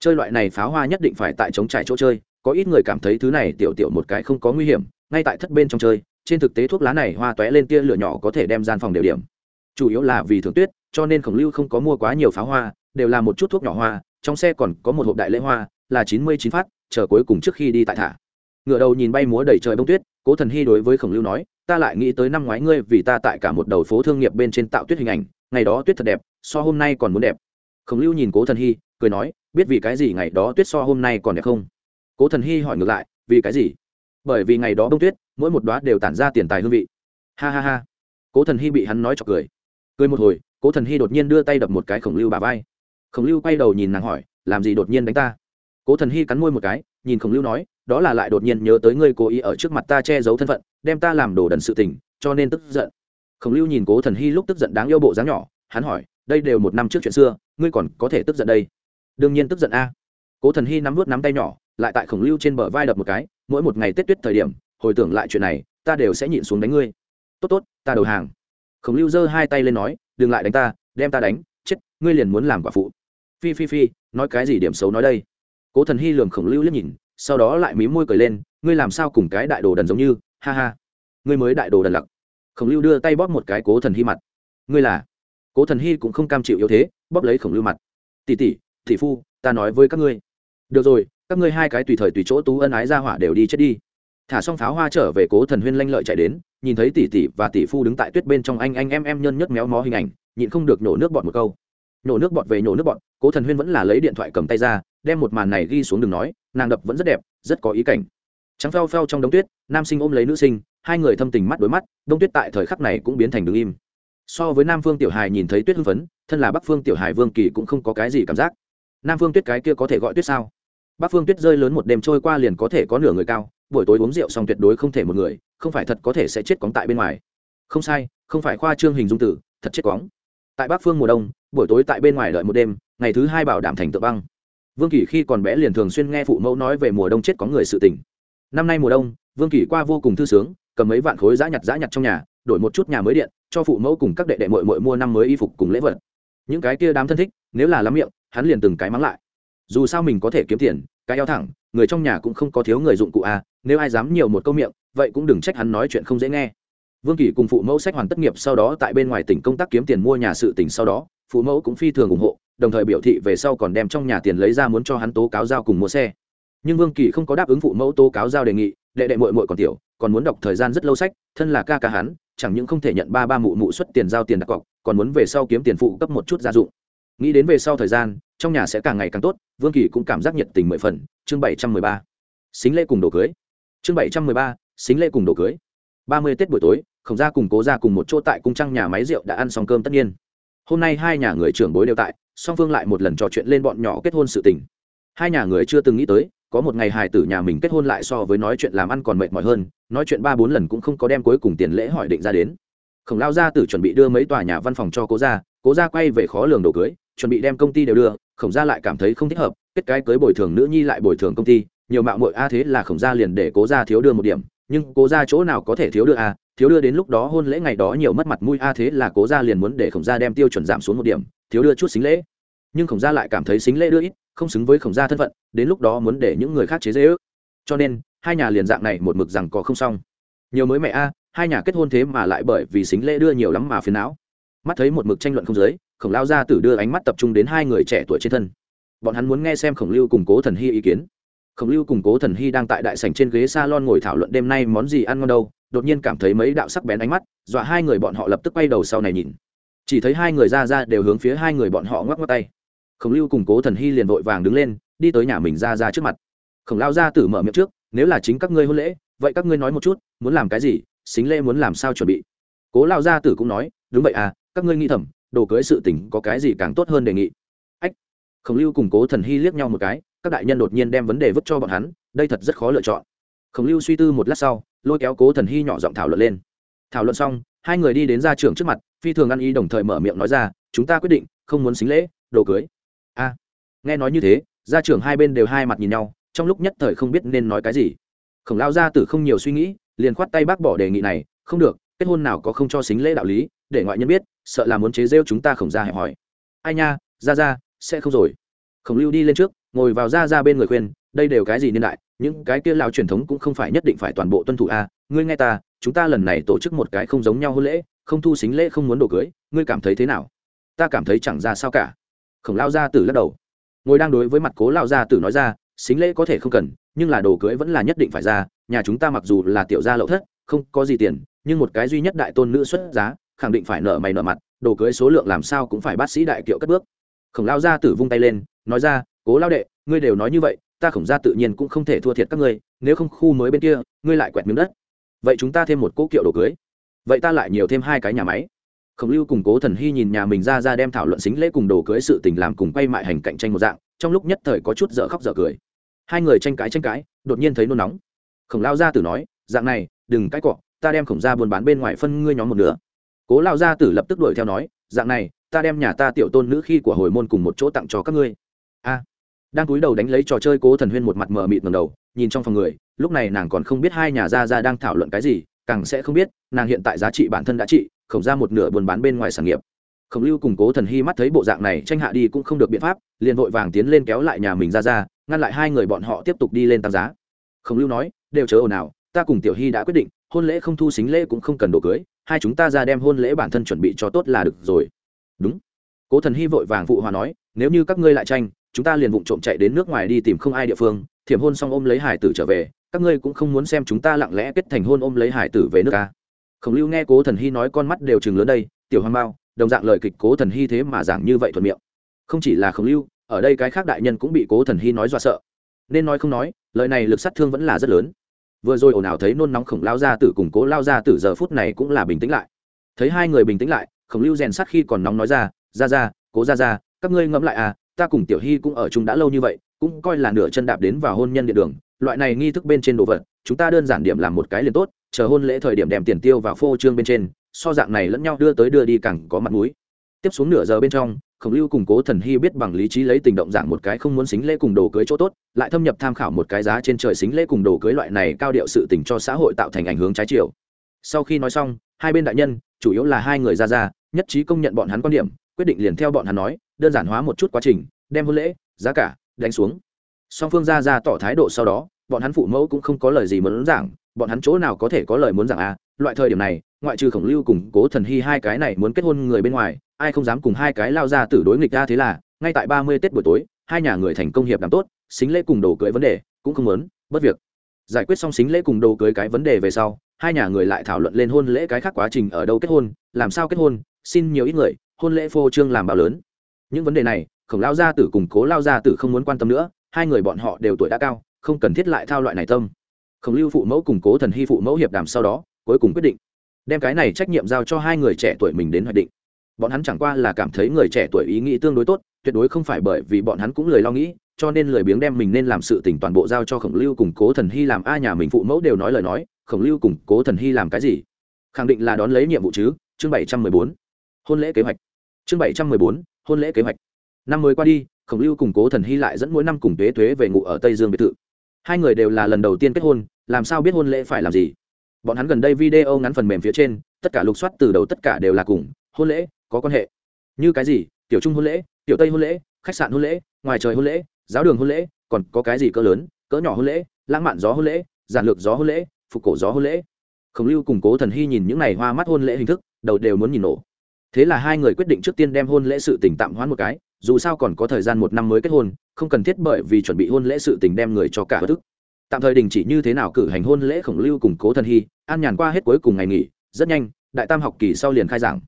Chơi loại này pháo hoa nhất định phải tại chống trải chỗ chơi, có ít người cảm thấy thứ này tiểu tiểu một cái không có nguy hiểm, ngay tại thất bên trong chơi, trên thực tế thuốc lá này hoa tóe lên tia lửa nhỏ có thể đem gian phòng đều điểm chủ yếu là vì thưởng tuyết, cho nên khổng lưu không có mua quá nhiều pháo hoa, đều là một chút thuốc nhỏ hoa, trong xe còn có một hộp đại lễ hoa, là chín mươi chín phát, chờ cuối cùng trước khi đi tại thả. Ngựa đầu nhìn bay múa đầy trời bông tuyết, cố thần hy đối với khổng lưu nói, ta lại nghĩ tới năm ngoái ngươi vì ta tại cả một đầu phố thương nghiệp bên trên tạo tuyết hình ảnh, ngày đó tuyết thật đẹp, so hôm nay còn muốn đẹp. Khổng lưu nhìn cố thần hy, cười nói, biết vì cái gì ngày đó tuyết so hôm nay còn đẹp không? Cố thần hy hỏi ngược lại, vì cái gì? Bởi vì ngày đó bông tuyết, mỗi một đoá đều tản ra tiền tài hương vị. Ha ha ha. Cố thần hy bị hắn nói cho cười cười một hồi, cố thần hy đột nhiên đưa tay đập một cái khổng lưu bà vai. Khổng lưu quay đầu nhìn nàng hỏi, làm gì đột nhiên đánh ta? Cố thần hy cắn môi một cái, nhìn khổng lưu nói, đó là lại đột nhiên nhớ tới ngươi cố ý ở trước mặt ta che giấu thân phận, đem ta làm đồ đần sự tình, cho nên tức giận. Khổng lưu nhìn cố thần hy lúc tức giận đáng yêu bộ dáng nhỏ, hắn hỏi, đây đều một năm trước chuyện xưa, ngươi còn có thể tức giận đây? Đương nhiên tức giận a. Cố thần hy nắm vút nắm tay nhỏ, lại tại khổng lưu trên bờ vai đập một cái, mỗi một ngày tết tuyết thời điểm, hồi tưởng lại chuyện này, ta đều sẽ nhịn xuống đánh ngươi. Tốt tốt, ta đầu hàng khổng lưu giơ hai tay lên nói, đừng lại đánh ta, đem ta đánh, chết, ngươi liền muốn làm quả phụ. Phi phi phi, nói cái gì điểm xấu nói đây? Cố thần hy lường khổng lưu liếc nhìn, sau đó lại mí môi cười lên, ngươi làm sao cùng cái đại đồ đần giống như? Ha ha, ngươi mới đại đồ đần lặc. Khổng lưu đưa tay bóp một cái cố thần hy mặt. Ngươi là? Cố thần hy cũng không cam chịu yếu thế, bóp lấy khổng lưu mặt. Tỉ tỉ tỷ phu, ta nói với các ngươi. Được rồi, các ngươi hai cái tùy thời tùy chỗ tú ân ái ra hỏa đều đi chết đi thả xong pháo hoa trở về cố thần huyên lanh lợi chạy đến, nhìn thấy tỷ tỷ và tỷ phu đứng tại tuyết bên trong anh anh em em nhân nhất méo mó hình ảnh, nhịn không được nhổ nước bọt một câu. Nhổ nước bọt về nhổ nước bọt, cố thần huyên vẫn là lấy điện thoại cầm tay ra, đem một màn này ghi xuống đường nói, nàng đập vẫn rất đẹp, rất có ý cảnh. Trắng phao phao trong đống tuyết, nam sinh ôm lấy nữ sinh, hai người thâm tình mắt đối mắt đông tuyết tại thời khắc này cũng biến thành đứng im. So với nam phương tiểu hài nhìn thấy tuyết hưng phấn, thân là bắc phương tiểu hài vương kỳ cũng không có cái gì cảm giác. Nam phương tuyết cái kia có thể gọi tuyết sao? Bắc phương tuyết rơi lớn một đêm trôi qua liền có thể có nửa người cao buổi tối uống rượu xong tuyệt đối không thể một người, không phải thật có thể sẽ chết cóng tại bên ngoài. Không sai, không phải khoa trương hình dung tử, thật chết cóng. Tại bắc phương mùa đông, buổi tối tại bên ngoài đợi một đêm, ngày thứ hai bảo đảm thành tự băng. Vương kỳ khi còn bé liền thường xuyên nghe phụ mẫu nói về mùa đông chết có người sự tình. Năm nay mùa đông, vương kỳ qua vô cùng thư sướng, cầm mấy vạn khối giã nhặt giã nhặt trong nhà, đổi một chút nhà mới điện, cho phụ mẫu cùng các đệ đệ mội mội mua năm mới y phục cùng lễ vật. Những cái kia đám thân thích, nếu là lắm miệng, hắn liền từng cái mắng lại. Dù sao mình có thể kiếm tiền, cái eo thẳng người trong nhà cũng không có thiếu người dụng cụ à, nếu ai dám nhiều một câu miệng vậy cũng đừng trách hắn nói chuyện không dễ nghe. Vương kỳ cùng phụ mẫu sách hoàn tất nghiệp sau đó tại bên ngoài tỉnh công tác kiếm tiền mua nhà sự tỉnh sau đó phụ mẫu cũng phi thường ủng hộ đồng thời biểu thị về sau còn đem trong nhà tiền lấy ra muốn cho hắn tố cáo giao cùng mua xe. Nhưng vương kỳ không có đáp ứng phụ mẫu tố cáo giao đề nghị đệ đệ mội mội còn tiểu còn muốn đọc thời gian rất lâu sách thân là ca ca hắn chẳng những không thể nhận ba ba mụ mụ xuất tiền giao tiền đặt cọc còn muốn về sau kiếm tiền phụ cấp một chút gia dụng nghĩ đến về sau thời gian, trong nhà sẽ càng ngày càng tốt, vương kỳ cũng cảm giác nhiệt tình mười phần. Chương bảy trăm mười ba. Xính lễ cùng đồ cưới. Chương bảy trăm mười ba, xính lễ cùng đồ cưới. Ba mươi tết buổi tối, khổng gia cùng cố ra cùng một chỗ tại cung trăng nhà máy rượu đã ăn xong cơm tất nhiên. Hôm nay hai nhà người trưởng bối đều tại, song phương lại một lần trò chuyện lên bọn nhỏ kết hôn sự tình. Hai nhà người chưa từng nghĩ tới, có một ngày hài tử nhà mình kết hôn lại so với nói chuyện làm ăn còn mệt mỏi hơn, nói chuyện ba bốn lần cũng không có đem cuối cùng tiền lễ hỏi định ra đến. Khổng lao gia tử chuẩn bị đưa mấy tòa nhà văn phòng cho cố gia cố gia quay về khó lường đồ cưới chuẩn bị đem công ty đều đưa, khổng gia lại cảm thấy không thích hợp, kết cái cưới bồi thường nữ nhi lại bồi thường công ty, nhiều mạo muội a thế là khổng gia liền để cố gia thiếu đưa một điểm, nhưng cố gia chỗ nào có thể thiếu đưa a, thiếu đưa đến lúc đó hôn lễ ngày đó nhiều mất mặt mũi a thế là cố gia liền muốn để khổng gia đem tiêu chuẩn giảm xuống một điểm, thiếu đưa chút xính lễ. Nhưng khổng gia lại cảm thấy xính lễ đưa ít, không xứng với khổng gia thân phận, đến lúc đó muốn để những người khác chế dễ ước. Cho nên, hai nhà liền dạng này một mực rằng có không xong. Nhiều mới mẹ a, hai nhà kết hôn thế mà lại bởi vì xính lễ đưa nhiều lắm mà phiền não mắt thấy một mực tranh luận không giới, khổng lao gia tử đưa ánh mắt tập trung đến hai người trẻ tuổi trên thân. Bọn hắn muốn nghe xem khổng lưu cùng cố thần hy ý kiến. Khổng lưu cùng cố thần hy đang tại đại sảnh trên ghế s a lon ngồi thảo luận đêm nay món gì ăn ngon đâu, đột nhiên cảm thấy mấy đạo sắc bén ánh mắt, dọa hai người bọn họ lập tức quay đầu sau này nhìn. Chỉ thấy hai người ra ra đều hướng phía hai người bọn họ ngoắc ngoắc tay. Khổng lưu cùng cố thần hy liền vội vàng đứng lên, đi tới nhà mình ra ra trước mặt. Khổng lao gia tử mở miệng trước, nếu là chính các ngươi hôn lễ, vậy các ngươi nói một chút, muốn làm cái gì, xính lễ muốn làm sao chuẩn bị? Cố lao gia tử cũng nói, đúng vậy à các ngươi nghĩ thầm, đồ cưới sự tình có cái gì càng tốt hơn đề nghị? Ách, khổng lưu cùng cố thần hy liếc nhau một cái, các đại nhân đột nhiên đem vấn đề vứt cho bọn hắn, đây thật rất khó lựa chọn. Khổng lưu suy tư một lát sau, lôi kéo cố thần hy nhỏ giọng thảo luận lên. Thảo luận xong, hai người đi đến gia trưởng trước mặt, phi thường ăn ý đồng thời mở miệng nói ra, chúng ta quyết định không muốn xính lễ, đồ cưới. A, nghe nói như thế, gia trưởng hai bên đều hai mặt nhìn nhau, trong lúc nhất thời không biết nên nói cái gì. Khổng lao gia tử không nhiều suy nghĩ, liền khoát tay bác bỏ đề nghị này, không được, kết hôn nào có không cho xính lễ đạo lý, để ngoại nhân biết sợ là muốn chế rêu chúng ta khổng ra hẹp hỏi ai nha ra ra sẽ không rồi. Khổng lưu đi lên trước, ngồi vào ra ra bên người khuyên, đây đều cái gì niên đại, những cái kia lao truyền thống cũng không phải nhất định phải toàn bộ tuân thủ a ngươi nghe ta, chúng ta lần này tổ chức một cái không giống nhau hôn lễ, không thu xính lễ, không muốn đồ cưới, ngươi cảm thấy thế nào? Ta cảm thấy chẳng ra sao cả. Khổng lao gia tử lắc đầu. Ngồi đang đối với mặt cố lao gia tử nói ra, xính lễ có thể không cần, nhưng là đồ cưới vẫn là nhất định phải ra, nhà chúng ta mặc dù là tiểu gia lậu thất, không có gì tiền, nhưng một cái duy nhất đại tôn nữ xuất giá khẳng định phải nợ mày nợ mặt, đồ cưới số lượng làm sao cũng phải bác sĩ đại kiệu cất bước. Khổng lao gia tử vung tay lên, nói ra, cố lao đệ, ngươi đều nói như vậy, ta khổng gia tự nhiên cũng không thể thua thiệt các ngươi, nếu không khu mới bên kia, ngươi lại quẹt miếng đất. Vậy chúng ta thêm một cỗ kiệu đồ cưới. Vậy ta lại nhiều thêm hai cái nhà máy. Khổng lưu cùng cố thần hy nhìn nhà mình ra ra đem thảo luận xính lễ cùng đồ cưới sự tình làm cùng quay mại hành cạnh tranh một dạng, trong lúc nhất thời có chút dở khóc dở cười. Hai người tranh cãi tranh cãi đột nhiên thấy nôn nóng. Khổng lao gia tử nói, dạng này, đừng cãi cọ, ta đem khổng gia buôn bán bên ngoài phân ngươi nhóm một nửa cố lao gia tử lập tức đuổi theo nói, dạng này, ta đem nhà ta tiểu tôn nữ khi của hồi môn cùng một chỗ tặng cho các ngươi. A. Đang cúi đầu đánh lấy trò chơi cố thần huyên một mặt mờ mịt ngầm đầu, nhìn trong phòng người, lúc này nàng còn không biết hai nhà gia gia đang thảo luận cái gì, càng sẽ không biết, nàng hiện tại giá trị bản thân đã trị khổng ra một nửa buôn bán bên ngoài sản nghiệp. Khổng lưu cùng cố thần hy mắt thấy bộ dạng này, tranh hạ đi cũng không được biện pháp, liền vội vàng tiến lên kéo lại nhà mình ra ra ngăn lại hai người bọn họ tiếp tục đi lên tăng giá. Khổng lưu nói, đều chớ ồn ào, ta cùng tiểu hy đã quyết định, hôn lễ không thu xính lễ cũng không cần đồ cưới hai chúng ta ra đem hôn lễ bản thân chuẩn bị cho tốt là được rồi. Đúng. Cố thần hy vội vàng phụ hòa nói, nếu như các ngươi lại tranh, chúng ta liền vụng trộm chạy đến nước ngoài đi tìm không ai địa phương, thiểm hôn xong ôm lấy hải tử trở về, các ngươi cũng không muốn xem chúng ta lặng lẽ kết thành hôn ôm lấy hải tử về nước ta khổng lưu nghe cố thần hy nói con mắt đều chừng lớn đây, tiểu hoang mao, đồng dạng lời kịch cố thần hy thế mà giảng như vậy thuận miệng. Không chỉ là khổng lưu, ở đây cái khác đại nhân cũng bị cố thần hy nói dọa sợ. Nên nói không nói, lời này lực sát thương vẫn là rất lớn vừa rồi ồn ào thấy nôn nóng khổng lao ra tử cùng cố lao ra tử giờ phút này cũng là bình tĩnh lại. Thấy hai người bình tĩnh lại, khổng lưu rèn sát khi còn nóng nói ra ra ra cố ra ra các ngươi ngẫm lại à ta cùng tiểu hy cũng ở chung đã lâu như vậy, cũng coi là nửa chân đạp đến vào hôn nhân địa đường, loại này nghi thức bên trên đồ vật, chúng ta đơn giản điểm làm một cái liền tốt, chờ hôn lễ thời điểm đem tiền tiêu vào phô trương bên trên, so dạng này lẫn nhau đưa tới đưa đi càng có mặt mũi. Tiếp xuống nửa giờ bên trong khổng lưu cùng cố thần hy biết bằng lý trí lấy tình động dạng một cái không muốn xính lễ cùng đồ cưới chỗ tốt, lại thâm nhập tham khảo một cái giá trên trời xính lễ cùng đồ cưới loại này cao điệu sự tình cho xã hội tạo thành ảnh hướng trái chiều. Sau khi nói xong, hai bên đại nhân, chủ yếu là hai người ra ra, nhất trí công nhận bọn hắn quan điểm, quyết định liền theo bọn hắn nói, đơn giản hóa một chút quá trình, đem hôn lễ, giá cả, đánh xuống. Song phương ra ra tỏ thái độ sau đó, bọn hắn phụ mẫu cũng không có lời gì muốn giảng, bọn hắn chỗ nào có thể có lời muốn giảng à loại thời điểm này ngoại trừ khổng lưu cùng cố thần hy hai cái này muốn kết hôn người bên ngoài, ai không dám cùng hai cái lao ra tử đối nghịch ra thế là, ngay tại ba mươi tết buổi tối, hai nhà người thành công hiệp làm tốt, xính lễ cùng đồ cưới vấn đề cũng không muốn, bất việc. Giải quyết xong xính lễ cùng đồ cưới cái vấn đề về sau, hai nhà người lại thảo luận lên hôn lễ cái khác quá trình ở đâu kết hôn, làm sao kết hôn, xin nhiều ít người, hôn lễ phô trương làm bao lớn. Những vấn đề này, khổng lao gia tử cùng cố lao gia tử không muốn quan tâm nữa, hai người bọn họ đều tuổi đã cao, không cần thiết lại thao loại này tâm. Khổng lưu phụ mẫu cùng cố thần hy phụ mẫu hiệp đàm sau đó, cuối cùng quyết định đem cái này trách nhiệm giao cho hai người trẻ tuổi mình đến hoạch định. Bọn hắn chẳng qua là cảm thấy người trẻ tuổi ý nghĩ tương đối tốt, tuyệt đối không phải bởi vì bọn hắn cũng lười lo nghĩ, cho nên lười biếng đem mình nên làm sự tỉnh toàn bộ giao cho khổng lưu cùng cố thần hy làm a nhà mình phụ mẫu đều nói lời nói, khổng lưu cùng cố thần hy làm cái gì? Khẳng định là đón lấy nhiệm vụ chứ? Chương bảy trăm mười bốn. Hôn lễ kế hoạch. Chương bảy trăm mười bốn. Hôn lễ kế hoạch. Năm mới qua đi, khổng lưu cùng cố thần hy lại dẫn mỗi năm cùng thuế thuế về ngụ ở tây dương biệt thự. Hai người đều là lần đầu tiên kết hôn, làm sao biết hôn lễ phải làm gì? Bọn hắn gần đây video ngắn phần mềm phía trên, tất cả lục soát từ đầu tất cả đều là cùng, hôn lễ, có quan hệ. Như cái gì? Tiểu trung hôn lễ, tiểu tây hôn lễ, khách sạn hôn lễ, ngoài trời hôn lễ, giáo đường hôn lễ, còn có cái gì cỡ lớn? Cỡ nhỏ hôn lễ, lãng mạn gió hôn lễ, giản lược gió hôn lễ, phục cổ gió hôn lễ. Khổng lưu cùng cố thần hy nhìn những n à y hoa mắt hôn lễ hình thức, đầu đều muốn nhìn nổ. Thế là hai người quyết định trước tiên đem hôn lễ sự tỉnh tạm hoãn một cái, dù sao còn có thời gian một năm mới kết hôn, không cần thiết bởi vì chuẩn bị hôn lễ sự tình đem người cho cả bất thức tạm thời đình chỉ như thế nào cử hành hôn lễ khổng lưu cùng cố thần hy an nhàn qua hết cuối cùng ngày nghỉ, rất nhanh, đại tam học kỳ sau liền khai giảng.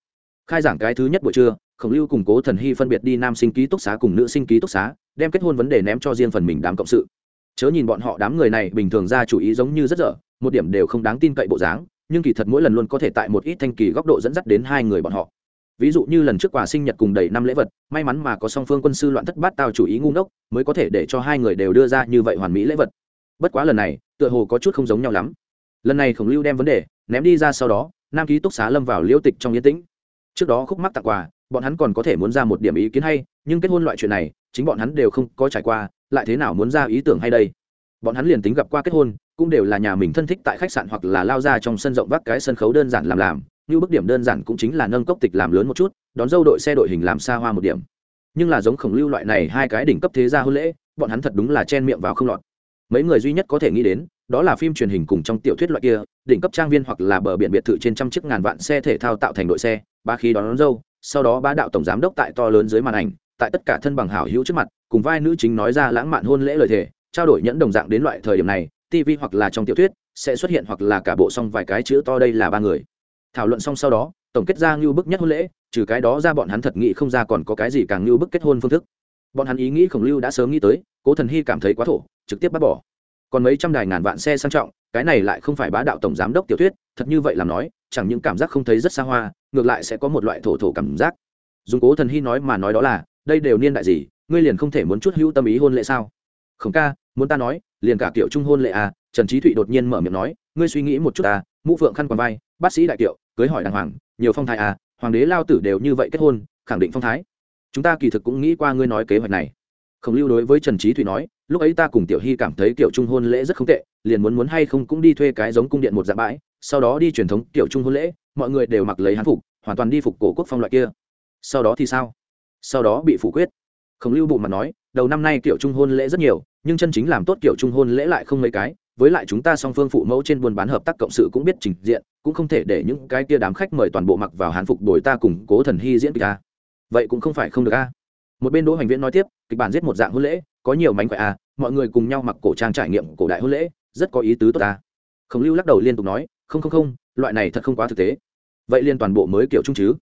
Khai giảng cái thứ nhất buổi trưa, khổng lưu cùng cố thần hy phân biệt đi nam sinh ký túc xá cùng nữ sinh ký túc xá, đem kết hôn vấn đề ném cho riêng phần mình đám cộng sự. Chớ nhìn bọn họ đám người này bình thường ra chủ ý giống như rất dở, một điểm đều không đáng tin cậy bộ dáng, nhưng kỳ thật mỗi lần luôn có thể tại một ít thanh kỳ góc độ dẫn dắt đến hai người bọn họ. Ví dụ như lần trước quà sinh nhật cùng đầy năm lễ vật, may mắn mà có song phương quân sư loạn thất bát tao chủ ý ngu ngốc, mới có thể để cho hai người đều đưa ra như vậy hoàn mỹ lễ vật. Bất quá lần này, tựa hồ có chút không giống nhau lắm lần này khổng lưu đem vấn đề ném đi ra sau đó, nam ký túc xá lâm vào liêu tịch trong yên tĩnh. Trước đó khúc mắc tặng quà, bọn hắn còn có thể muốn ra một điểm ý kiến hay, nhưng kết hôn loại chuyện này, chính bọn hắn đều không có trải qua, lại thế nào muốn ra ý tưởng hay đây? Bọn hắn liền tính gặp qua kết hôn, cũng đều là nhà mình thân thích tại khách sạn hoặc là lao ra trong sân rộng vác cái sân khấu đơn giản làm làm, như bức điểm đơn giản cũng chính là nâng cốc tịch làm lớn một chút, đón dâu đội xe đội hình làm xa hoa một điểm. Nhưng là giống khổng lưu loại này hai cái đỉnh cấp thế gia hôn lễ, bọn hắn thật đúng là chen miệng vào không lọt. Mấy người duy nhất có thể nghĩ đến đó là phim truyền hình cùng trong tiểu thuyết loại kia đỉnh cấp trang viên hoặc là bờ biển biệt thự trên trăm chiếc ngàn vạn xe thể thao tạo thành đội xe ba khí đón, đón dâu sau đó ba đạo tổng giám đốc tại to lớn dưới màn ảnh tại tất cả thân bằng hảo hữu trước mặt cùng vai nữ chính nói ra lãng mạn hôn lễ lời thề trao đổi nhẫn đồng dạng đến loại thời điểm này tv hoặc là trong tiểu thuyết sẽ xuất hiện hoặc là cả bộ xong vài cái chữ to đây là ba người. Thảo luận xong sau đó tổng kết ra ngưu bức nhất hôn lễ trừ cái đó ra bọn hắn thật nghĩ không ra còn có cái gì càng ngưu bức kết hôn phương thức. Bọn hắn ý nghĩ khổng lưu đã sớm nghĩ tới cố thần hy cảm thấy quá thổ trực tiếp bắt bỏ còn mấy trăm đài ngàn vạn xe sang trọng, cái này lại không phải bá đạo tổng giám đốc tiểu thuyết, thật như vậy làm nói, chẳng những cảm giác không thấy rất xa hoa, ngược lại sẽ có một loại thổ thổ cảm giác. Dùng cố thần hy nói mà nói đó là, đây đều niên đại gì, ngươi liền không thể muốn chút hữu tâm ý hôn lễ sao? Khổng ca, muốn ta nói, liền cả kiểu trung hôn lệ à trần trí thụy đột nhiên mở miệng nói, ngươi suy nghĩ một chút à mũ phượng khăn quàng vai, bác sĩ đại kiệu, cưới hỏi đàng hoàng, nhiều phong thái à hoàng đế lao tử đều như vậy kết hôn, khẳng định phong thái. Chúng ta kỳ thực cũng nghĩ qua ngươi nói kế hoạch này. Khổng lưu đối với trần trí thụy nói lúc ấy ta cùng tiểu hy cảm thấy kiểu trung hôn lễ rất không tệ, liền muốn muốn hay không cũng đi thuê cái giống cung điện một dạng bãi, sau đó đi truyền thống kiểu trung hôn lễ, mọi người đều mặc lấy hán phục, hoàn toàn đi phục cổ quốc phong loại kia. Sau đó thì sao? Sau đó bị phủ quyết. Khổng lưu bụng mặt nói, đầu năm nay kiểu trung hôn lễ rất nhiều, nhưng chân chính làm tốt kiểu trung hôn lễ lại không mấy cái, với lại chúng ta song phương phụ mẫu trên buôn bán hợp tác cộng sự cũng biết trình diện, cũng không thể để những cái kia đám khách mời toàn bộ mặc vào hán phục đổi ta cùng cố thần hy diễn kịch a vậy cũng không phải không được a một bên đỗ hoành viễn nói tiếp, kịch bản giết một dạng hôn lễ, có nhiều mánh khỏe à mọi người cùng nhau mặc cổ trang trải nghiệm cổ đại hôn lễ, rất có ý tứ tốt ta. Khổng lưu lắc đầu liên tục nói, không không không, loại này thật không quá thực tế. Vậy liên toàn bộ mới kiểu trung chứ?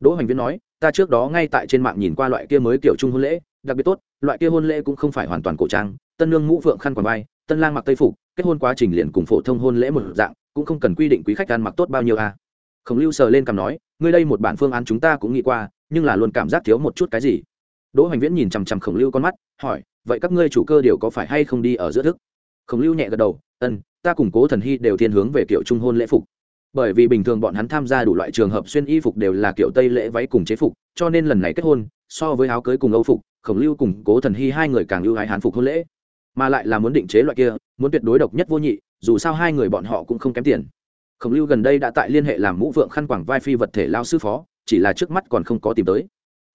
Đỗ hoành viễn nói, ta trước đó ngay tại trên mạng nhìn qua loại kia mới kiểu trung hôn lễ, đặc biệt tốt, loại kia hôn lễ cũng không phải hoàn toàn cổ trang, tân lương mũ phượng khăn quàng vai, tân lang mặc tây phục, kết hôn quá trình liền cùng phổ thông hôn lễ một dạng, cũng không cần quy định quý khách ăn mặc tốt bao nhiêu à. Khổng lưu sờ lên cằm nói, ngươi đây một bản phương án chúng ta cũng nghĩ qua, nhưng là luôn cảm giác thiếu một chút cái gì đỗ hoành viễn nhìn chằm chằm khổng lưu con mắt, hỏi, vậy các ngươi chủ cơ điều có phải hay không đi ở giữa thức? Khổng lưu nhẹ gật đầu ân ta cùng cố thần hy đều thiên hướng về kiểu trung hôn lễ phục. Bởi vì bình thường bọn hắn tham gia đủ loại trường hợp xuyên y phục đều là kiểu tây lễ váy cùng chế phục, cho nên lần này kết hôn, so với áo cưới cùng âu phục, khổng lưu cùng cố thần hy hai người càng ưu ái hán phục hôn lễ. Mà lại là muốn định chế loại kia, muốn tuyệt đối độc nhất vô nhị, dù sao hai người bọn họ cũng không kém tiền. Khổng lưu gần đây đã tại liên hệ làm mũ vượng khăn quảng vai phi vật thể lao sư phó, chỉ là trước mắt còn không có tìm tới.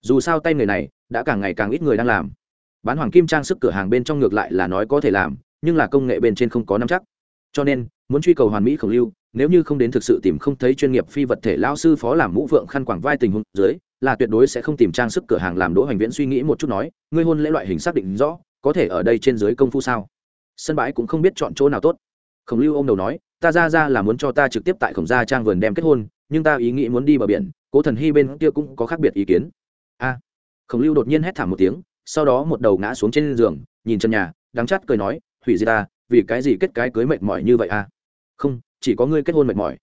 Dù sao tay người này đã càng ngày càng ít người đang làm. Bán hoàng kim trang sức cửa hàng bên trong ngược lại là nói có thể làm, nhưng là công nghệ bên trên không có nắm chắc. Cho nên, muốn truy cầu hoàn mỹ khổng lưu, nếu như không đến thực sự tìm không thấy chuyên nghiệp phi vật thể lao sư phó làm mũ vượng khăn quảng vai tình huống dưới, là tuyệt đối sẽ không tìm trang sức cửa hàng làm đỗ hoành viễn suy nghĩ một chút nói, ngươi hôn lễ loại hình xác định rõ, có thể ở đây trên dưới công phu sao? Sân bãi cũng không biết chọn chỗ nào tốt. Khổng lưu ông đầu nói, ta ra ra là muốn cho ta trực tiếp tại khổng gia trang vườn đem kết hôn, nhưng ta ý nghĩ muốn đi bờ biển, cố thần hy bên kia cũng có khác biệt ý kiến. A khổng lưu đột nhiên hét thảm một tiếng, sau đó một đầu ngã xuống trên giường, nhìn chân nhà, đắng chát cười nói, hủy diệt ta, vì cái gì kết cái cưới mệt mỏi như vậy à? không, chỉ có ngươi kết hôn mệt mỏi.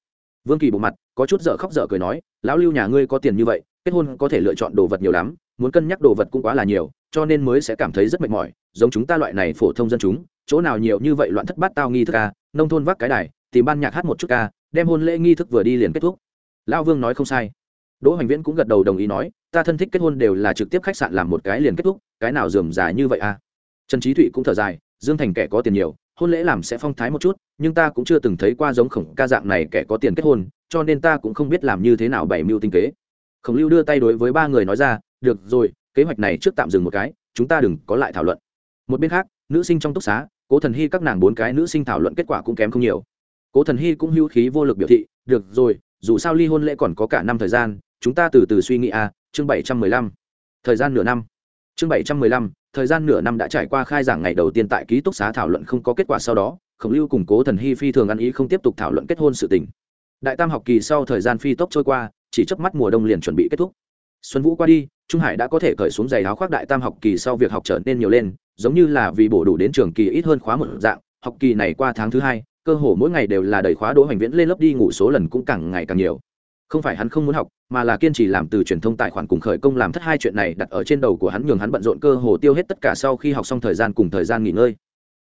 Vương kỳ bộ mặt, có chút dở khóc dở cười nói, lão lưu nhà ngươi có tiền như vậy, kết hôn có thể lựa chọn đồ vật nhiều lắm, muốn cân nhắc đồ vật cũng quá là nhiều, cho nên mới sẽ cảm thấy rất mệt mỏi, giống chúng ta loại này phổ thông dân chúng, chỗ nào nhiều như vậy loạn thất bát tao nghi thức ca nông thôn vác cái đài, tìm ban nhạc hát một chút ca, đem hôn lễ nghi thức vừa đi liền kết thúc. Lão vương nói không sai đỗ hoành viễn cũng gật đầu đồng ý nói, ta thân thích kết hôn đều là trực tiếp khách sạn làm một cái liền kết thúc, cái nào dườm dài như vậy à? Trần trí thụy cũng thở dài, dương thành kẻ có tiền nhiều, hôn lễ làm sẽ phong thái một chút, nhưng ta cũng chưa từng thấy qua giống khổng ca dạng này kẻ có tiền kết hôn, cho nên ta cũng không biết làm như thế nào bày mưu tinh kế. Khổng lưu đưa tay đối với ba người nói ra, được rồi, kế hoạch này trước tạm dừng một cái, chúng ta đừng có lại thảo luận. Một bên khác, nữ sinh trong túc xá, cố thần hy các nàng bốn cái nữ sinh thảo luận kết quả cũng kém không nhiều. Cố thần hy cũng hữu khí vô lực biểu thị, được rồi, dù sao ly hôn lễ còn có cả năm thời gian chúng ta từ từ suy nghĩ à chương bảy trăm mười lăm. Thời gian nửa năm. Chương bảy trăm mười lăm, thời gian nửa năm đã trải qua khai giảng ngày đầu tiên tại ký túc xá thảo luận không có kết quả sau đó, khổng lưu củng cố thần hy phi thường ăn ý không tiếp tục thảo luận kết hôn sự tình. Đại tam học kỳ sau thời gian phi tốc trôi qua, chỉ chớp mắt mùa đông liền chuẩn bị kết thúc. Xuân vũ qua đi, trung hải đã có thể cởi xuống giày áo khoác đại tam học kỳ sau việc học trở nên nhiều lên, giống như là vì bổ đủ đến trường kỳ ít hơn khóa một dạng, học kỳ này qua tháng thứ hai, cơ hồ mỗi ngày đều là đầy khóa đỗ hoành viễn lên lớp đi ngủ số lần cũng càng ngày càng nhiều không phải hắn không muốn học, mà là kiên trì làm từ truyền thông tài khoản cùng khởi công làm thất hai chuyện này đặt ở trên đầu của hắn nhường hắn bận rộn cơ hồ tiêu hết tất cả sau khi học xong thời gian cùng thời gian nghỉ ngơi.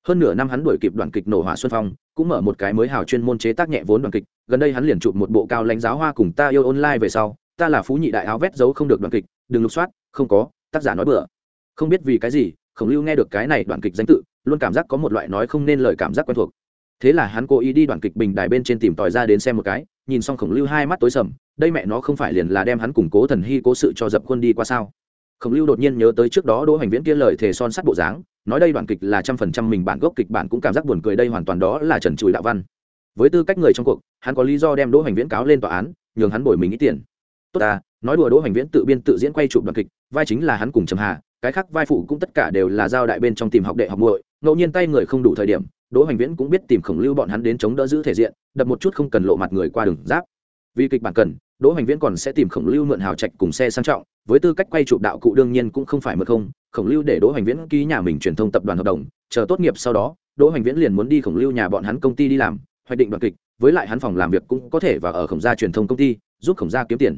Hơn nửa năm hắn đuổi kịp đoàn kịch nổ hỏa xuân phong, cũng mở một cái mới hào chuyên môn chế tác nhẹ vốn đoàn kịch, gần đây hắn liền chụp một bộ cao lãnh giáo hoa cùng ta yêu online về sau, ta là phú nhị đại áo vét giấu không được đoàn kịch, đừng lục soát, không có, tác giả nói bừa. Không biết vì cái gì, khổng lưu nghe được cái này đoàn kịch danh tự, luôn cảm giác có một loại nói không nên lời cảm giác quen thuộc. Thế là hắn cố ý đi đoàn kịch bình đài bên trên tìm tòi ra đến xem một cái nhìn xong khổng lưu hai mắt tối sầm, đây mẹ nó không phải liền là đem hắn củng cố thần hy cố sự cho dập khuôn đi qua sao? Khổng lưu đột nhiên nhớ tới trước đó đỗ hoành viễn kia lời thề son sắt bộ dáng, nói đây đoạn kịch là trăm phần trăm mình bản gốc kịch bản cũng cảm giác buồn cười đây hoàn toàn đó là trần chùi đạo văn. Với tư cách người trong cuộc, hắn có lý do đem đỗ hoành viễn cáo lên tòa án, nhường hắn bồi mình ít tiền. Tốt à nói đùa đỗ hoành viễn tự biên tự diễn quay chụp đoạn kịch, vai chính là hắn cùng trầm hà, cái khác vai phụ cũng tất cả đều là giao đại bên trong tìm học đệ học muội, ngẫu nhiên tay người không đủ thời điểm đỗ hoành viễn cũng biết tìm khổng lưu bọn hắn đến chống đỡ giữ thể diện, đập một chút không cần lộ mặt người qua đường giáp. Vì kịch bản cần, đỗ hoành viễn còn sẽ tìm khổng lưu mượn hào trạch cùng xe sang trọng, với tư cách quay chụp đạo cụ đương nhiên cũng không phải mượn không, khổng lưu để đỗ hoành viễn ký nhà mình truyền thông tập đoàn hợp đồng, chờ tốt nghiệp sau đó, đỗ hoành viễn liền muốn đi khổng lưu nhà bọn hắn công ty đi làm, hoạch định đoạn kịch, với lại hắn phòng làm việc cũng có thể và ở khổng gia truyền thông công ty, giúp khổng gia kiếm tiền.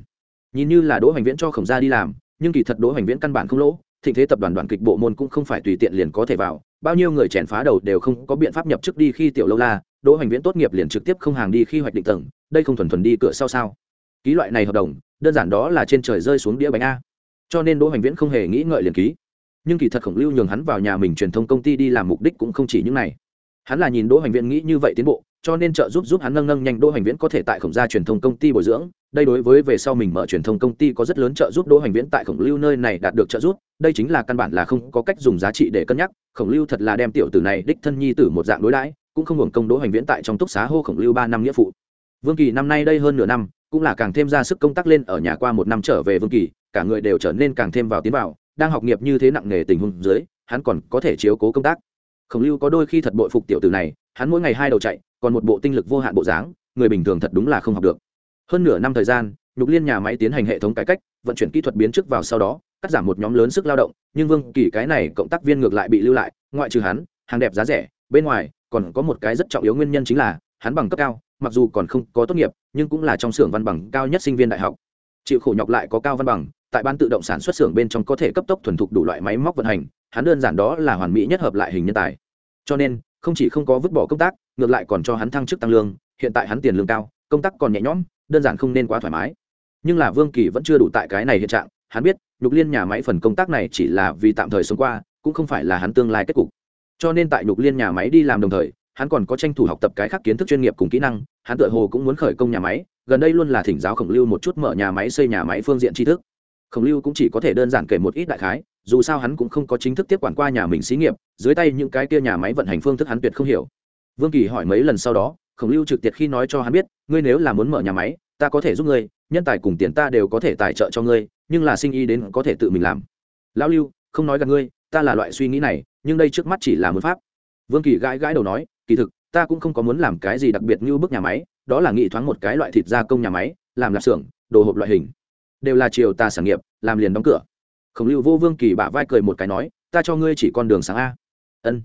Nhìn như là đỗ hoành viễn cho khổng gia đi làm, nhưng kỳ thật đỗ hoành viễn căn bản không lỗ, thịnh thế tập đoàn đoàn kịch bộ môn cũng không phải tùy tiện liền có thể vào bao nhiêu người chèn phá đầu đều không có biện pháp nhập chức đi khi tiểu lâu la, đỗ hoành viễn tốt nghiệp liền trực tiếp không hàng đi khi hoạch định tầng, đây không thuần thuần đi cửa sau sao? Ký loại này hợp đồng, đơn giản đó là trên trời rơi xuống đĩa bánh a. Cho nên đỗ hoành viễn không hề nghĩ ngợi liền ký. Nhưng kỳ thật khổng lưu nhường hắn vào nhà mình truyền thông công ty đi làm mục đích cũng không chỉ những này. Hắn là nhìn đỗ hoành viễn nghĩ như vậy tiến bộ, cho nên trợ giúp giúp hắn nâng nâng nhanh đỗ hoành viễn có thể tại khổng gia truyền thông công ty bồi dưỡng đây đối với về sau mình mở truyền thông công ty có rất lớn trợ giúp, đỗ hoành viễn tại khổng lưu nơi này đạt được trợ giúp. Đây chính là căn bản là không có cách dùng giá trị để cân nhắc. Khổng lưu thật là đem tiểu tử này đích thân nhi tử một dạng đối đãi, cũng không hưởng công đỗ hoành viễn tại trong túc xá hô khổng lưu ba năm nghĩa phụ. Vương kỳ năm nay đây hơn nửa năm, cũng là càng thêm ra sức công tác lên ở nhà qua một năm trở về vương kỳ, cả người đều trở nên càng thêm vào tiến vào, đang học nghiệp như thế nặng nề tình huống dưới, hắn còn có thể chiếu cố công tác. Khổng lưu có đôi khi thật bội phục tiểu tử này, hắn mỗi ngày hai đầu chạy, còn một bộ tinh lực vô hạn bộ dáng, người bình thường thật đúng là không học được hơn nửa năm thời gian, nhục liên nhà máy tiến hành hệ thống cải cách, vận chuyển kỹ thuật biến trước vào sau đó, cắt giảm một nhóm lớn sức lao động, nhưng vương kỳ cái này cộng tác viên ngược lại bị lưu lại, ngoại trừ hắn, hàng đẹp giá rẻ, bên ngoài, còn có một cái rất trọng yếu nguyên nhân chính là, hắn bằng cấp cao, mặc dù còn không có tốt nghiệp, nhưng cũng là trong xưởng văn bằng cao nhất sinh viên đại học. Chịu khổ nhọc lại có cao văn bằng, tại ban tự động sản xuất xưởng bên trong có thể cấp tốc thuần thục đủ loại máy móc vận hành, hắn đơn giản đó là hoàn mỹ nhất hợp lại hình nhân tài. Cho nên, không chỉ không có vứt bỏ công tác, ngược lại còn cho hắn thăng chức tăng lương, hiện tại hắn tiền lương cao, công tác còn nhẹ nhõm đơn giản không nên quá thoải mái. Nhưng là vương kỳ vẫn chưa đủ tại cái này hiện trạng, hắn biết, nhục liên nhà máy phần công tác này chỉ là vì tạm thời sống qua, cũng không phải là hắn tương lai kết cục. Cho nên tại nhục liên nhà máy đi làm đồng thời, hắn còn có tranh thủ học tập cái khác kiến thức chuyên nghiệp cùng kỹ năng, hắn tự hồ cũng muốn khởi công nhà máy, gần đây luôn là thỉnh giáo khổng lưu một chút mở nhà máy xây nhà máy phương diện tri thức. Khổng lưu cũng chỉ có thể đơn giản kể một ít đại khái, dù sao hắn cũng không có chính thức tiếp quản qua nhà mình xí nghiệp, dưới tay những cái kia nhà máy vận hành phương thức hắn tuyệt không hiểu. Vương kỳ hỏi mấy lần sau đó khổng lưu trực tiệt khi nói cho hắn biết, ngươi nếu là muốn mở nhà máy, ta có thể giúp ngươi, nhân tài cùng tiền ta đều có thể tài trợ cho ngươi, nhưng là sinh ý đến có thể tự mình làm. Lão lưu, không nói gặp ngươi, ta là loại suy nghĩ này, nhưng đây trước mắt chỉ là một pháp. Vương kỳ gãi gãi đầu nói, kỳ thực, ta cũng không có muốn làm cái gì đặc biệt như bức nhà máy, đó là nghĩ thoáng một cái loại thịt gia công nhà máy, làm lạp xưởng, đồ hộp loại hình. Đều là chiều ta sản nghiệp, làm liền đóng cửa. Khổng lưu vô vương kỳ bả vai cười một cái nói, ta cho ngươi chỉ con đường sáng a. Ân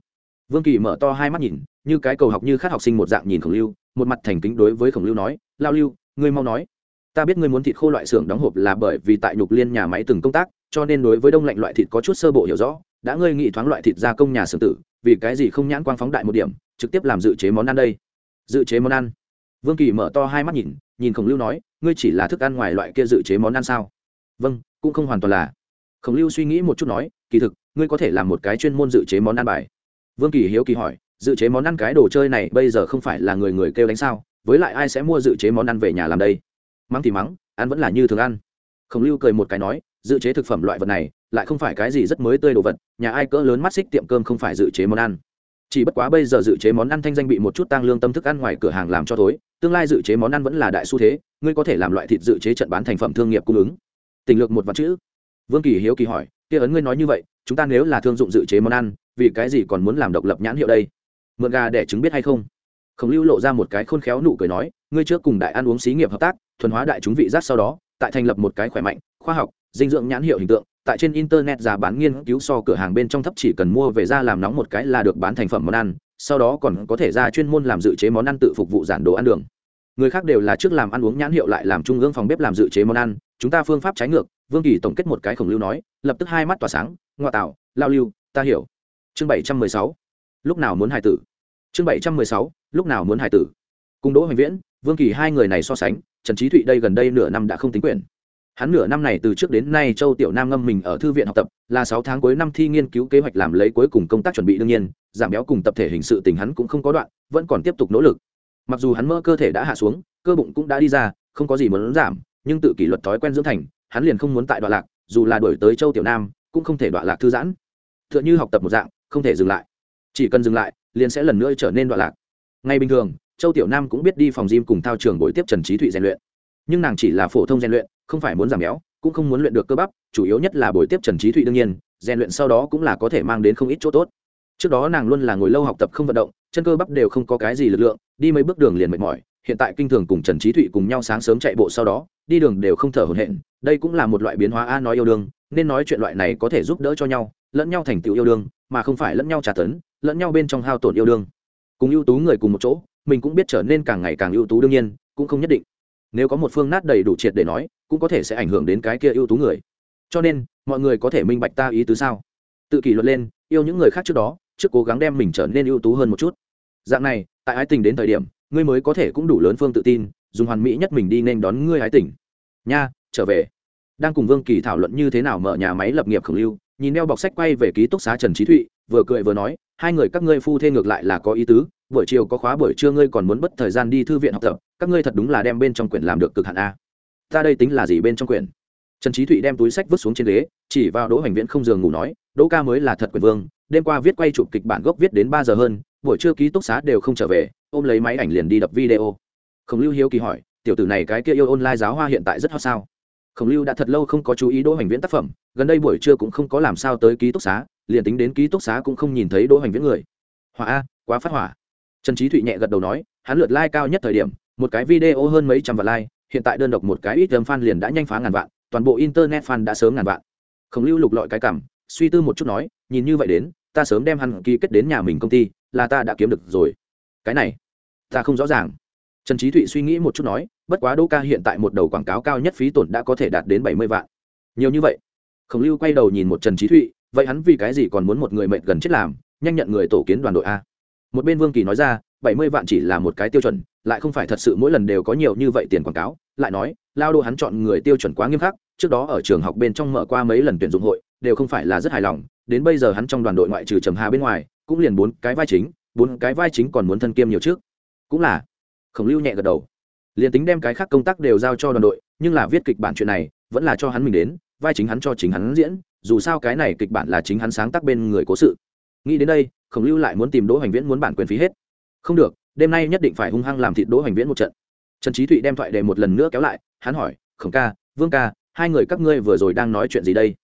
vương kỳ mở to hai mắt nhìn, như cái cầu học như khát học sinh một dạng nhìn khổng lưu, một mặt thành kính đối với khổng lưu nói, lao lưu, ngươi mau nói. Ta biết ngươi muốn thịt khô loại xưởng đóng hộp là bởi vì tại nhục liên nhà máy từng công tác, cho nên đối với đông lạnh loại thịt có chút sơ bộ hiểu rõ, đã ngươi nghĩ thoáng loại thịt gia công nhà xưởng tử, vì cái gì không nhãn quang phóng đại một điểm, trực tiếp làm dự chế món ăn đây? Dự chế món ăn? Vương kỳ mở to hai mắt nhìn nhìn khổng lưu nói, ngươi chỉ là thức ăn ngoài loại kia dự chế món ăn sao? Vâng cũng không hoàn toàn là. Khổng lưu suy nghĩ một chút nói, kỳ thực, ngươi có thể làm một cái chuyên môn dự chế món ăn bài vương kỳ hiếu kỳ hỏi, dự chế món ăn cái đồ chơi này bây giờ không phải là người người kêu đánh sao? Với lại ai sẽ mua dự chế món ăn về nhà làm đây? Mắng thì mắng, ăn vẫn là như thường ăn. Khổng lưu cười một cái nói, dự chế thực phẩm loại vật này, lại không phải cái gì rất mới tươi đồ vật, nhà ai cỡ lớn mắt xích tiệm cơm không phải dự chế món ăn. Chỉ bất quá bây giờ dự chế món ăn thanh danh bị một chút tăng lương tâm thức ăn ngoài cửa hàng làm cho thối, tương lai dự chế món ăn vẫn là đại xu thế, ngươi có thể làm loại thịt dự chế trận bán thành phẩm thương nghiệp cung ứng. Tình lược một vật chữ vương kỳ hiếu kỳ hỏi, kia ấn ngươi nói như vậy, chúng ta nếu là thương dụng dự chế món ăn, vì cái gì còn muốn làm độc lập nhãn hiệu đây? Mượn gà để chứng biết hay không? Khổng lưu lộ ra một cái khôn khéo nụ cười nói, ngươi trước cùng đại ăn uống xí nghiệp hợp tác, thuần hóa đại chúng vị giác sau đó, tại thành lập một cái khỏe mạnh, khoa học, dinh dưỡng nhãn hiệu hình tượng, tại trên internet giá bán nghiên cứu so cửa hàng bên trong thấp chỉ cần mua về ra làm nóng một cái là được bán thành phẩm món ăn, sau đó còn có thể ra chuyên môn làm dự chế món ăn tự phục vụ giản đồ ăn đường. Người khác đều là trước làm ăn uống nhãn hiệu lại làm trung ương phòng bếp làm dự chế món ăn chúng ta phương pháp trái ngược, vương kỳ tổng kết một cái khổng lưu nói, lập tức hai mắt tỏa sáng, ngoa tạo, lao lưu, ta hiểu. Chương bảy trăm mười sáu, lúc nào muốn hài tử? Chương bảy trăm mười sáu, lúc nào muốn hài tử? Cùng đỗ hoành viễn, vương kỳ hai người này so sánh, trần trí thụy đây gần đây nửa năm đã không tính quyền. Hắn nửa năm này từ trước đến nay châu tiểu nam ngâm mình ở thư viện học tập, là sáu tháng cuối năm thi nghiên cứu kế hoạch làm lấy cuối cùng công tác chuẩn bị đương nhiên, giảm béo cùng tập thể hình sự tình hắn cũng không có đoạn, vẫn còn tiếp tục nỗ lực. Mặc dù hắn mỡ cơ thể đã hạ xuống, cơ bụng cũng đã đi ra, không có gì muốn giảm nhưng tự kỷ luật thói quen dưỡng thành, hắn liền không muốn tại đoạn lạc, dù là đổi tới châu tiểu nam, cũng không thể đoạn lạc thư giãn. T h ư ợ n h ư học tập một dạng, không thể dừng lại. Chỉ cần dừng lại, liền sẽ lần nữa trở nên đoạn lạc. Ngay bình thường, châu tiểu nam cũng biết đi phòng gym cùng thao trường buổi tiếp trần trí thụy rèn luyện. Nhưng nàng chỉ là phổ thông rèn luyện, không phải muốn giảm béo, cũng không muốn luyện được cơ bắp, chủ yếu nhất là buổi tiếp trần trí thụy đương nhiên, rèn luyện sau đó cũng là có thể mang đến không ít chỗ tốt. Trước đó nàng luôn là ngồi lâu học tập không vận động, chân cơ bắp đều không có cái gì lực lượng, đi mấy bước đường liền mệt mỏi, hiện tại kinh thường cùng trần trí thụy cùng nhau sáng sớm chạy bộ sau đó đi đường đều không thở hổn hển, đây cũng là một loại biến hóa a nói yêu đương, nên nói chuyện loại này có thể giúp đỡ cho nhau, lẫn nhau thành tựu yêu đương, mà không phải lẫn nhau trả tấn, lẫn nhau bên trong hao tổn yêu đương. Cùng ưu tú người cùng một chỗ, mình cũng biết trở nên càng ngày càng ưu tú đương nhiên, cũng không nhất định. Nếu có một phương nát đầy đủ triệt để nói, cũng có thể sẽ ảnh hưởng đến cái kia ưu tú người. Cho nên, mọi người có thể minh bạch ta ý tứ sao? Tự kỷ luật lên, yêu những người khác trước đó, trước cố gắng đem mình trở nên ưu tú hơn một chút. Dạng này, tại ái tình đến thời điểm, ngươi mới có thể cũng đủ lớn phương tự tin dùng hoàn mỹ nhất mình đi nên đón ngươi hái tỉnh nha, trở về. Đang cùng vương kỳ thảo luận như thế nào mở nhà máy lập nghiệp khổng lưu, nhìn đeo bọc sách quay về ký túc xá trần trí thụy, vừa cười vừa nói, hai người các ngươi phu thê ngược lại là có ý tứ, buổi chiều có khóa buổi trưa ngươi còn muốn bất thời gian đi thư viện học tập, các ngươi thật đúng là đem bên trong quyển làm được cực hạn a. Ta đây tính là gì bên trong quyển? Trần trí thụy đem túi sách vứt xuống trên ghế, chỉ vào đỗ hoành viễn không giường ngủ nói, đỗ ca mới là thật quyền vương, đêm qua viết quay chụp kịch bản gốc viết đến ba giờ hơn, buổi trưa ký túc xá đều không trở về, ôm lấy máy ảnh liền đi đập video khổng lưu hiếu kỳ hỏi, tiểu tử này cái kia yêu online giáo hoa hiện tại rất hot sao? Khổng lưu đã thật lâu không có chú ý đỗ hoành viễn tác phẩm, gần đây buổi trưa cũng không có làm sao tới ký túc xá, liền tính đến ký túc xá cũng không nhìn thấy đỗ hoành viễn người. Hỏa a, quá phát hỏa. Trần trí thụy nhẹ gật đầu nói, hắn lượt like cao nhất thời điểm, một cái video hơn mấy trăm vạn like, hiện tại đơn độc một cái ít âm fan liền đã nhanh phá ngàn vạn, toàn bộ internet fan đã sớm ngàn vạn. Khổng lưu lục lọi cái cảm, suy tư một chút nói, nhìn như vậy đến, ta sớm đem hắn ký kết đến nhà mình công ty, là ta đã kiếm được rồi. Cái này, ta không rõ ràng trần trí thụy suy nghĩ một chút nói, bất quá đô ca hiện tại một đầu quảng cáo cao nhất phí tổn đã có thể đạt đến bảy mươi vạn. Nhiều như vậy? Khổng lưu quay đầu nhìn một trần trí thụy, vậy hắn vì cái gì còn muốn một người mệnh gần chết làm, nhanh nhận người tổ kiến đoàn đội a? Một bên vương kỳ nói ra, bảy mươi vạn chỉ là một cái tiêu chuẩn, lại không phải thật sự mỗi lần đều có nhiều như vậy tiền quảng cáo. Lại nói, lao đô hắn chọn người tiêu chuẩn quá nghiêm khắc, trước đó ở trường học bên trong mở qua mấy lần tuyển dụng hội, đều không phải là rất hài lòng, đến bây giờ hắn trong đoàn đội ngoại trừ trầm hà bên ngoài, cũng liền bốn cái vai chính, bốn cái vai chính còn muốn thân kiêm nhiều trước. Cũng là khổng lưu nhẹ gật đầu. Liền tính đem cái khác công tác đều giao cho đoàn đội, nhưng là viết kịch bản chuyện này, vẫn là cho hắn mình đến, vai chính hắn cho chính hắn diễn, dù sao cái này kịch bản là chính hắn sáng tác bên người cố sự. Nghĩ đến đây, khổng lưu lại muốn tìm đỗ hoành viễn muốn bản quyền phí hết. Không được, đêm nay nhất định phải hung hăng làm thịt đỗ hoành viễn một trận. Trần trí thụy đem thoại đề một lần nữa kéo lại, hắn hỏi, khổng ca, vương ca, hai người các ngươi vừa rồi đang nói chuyện gì đây?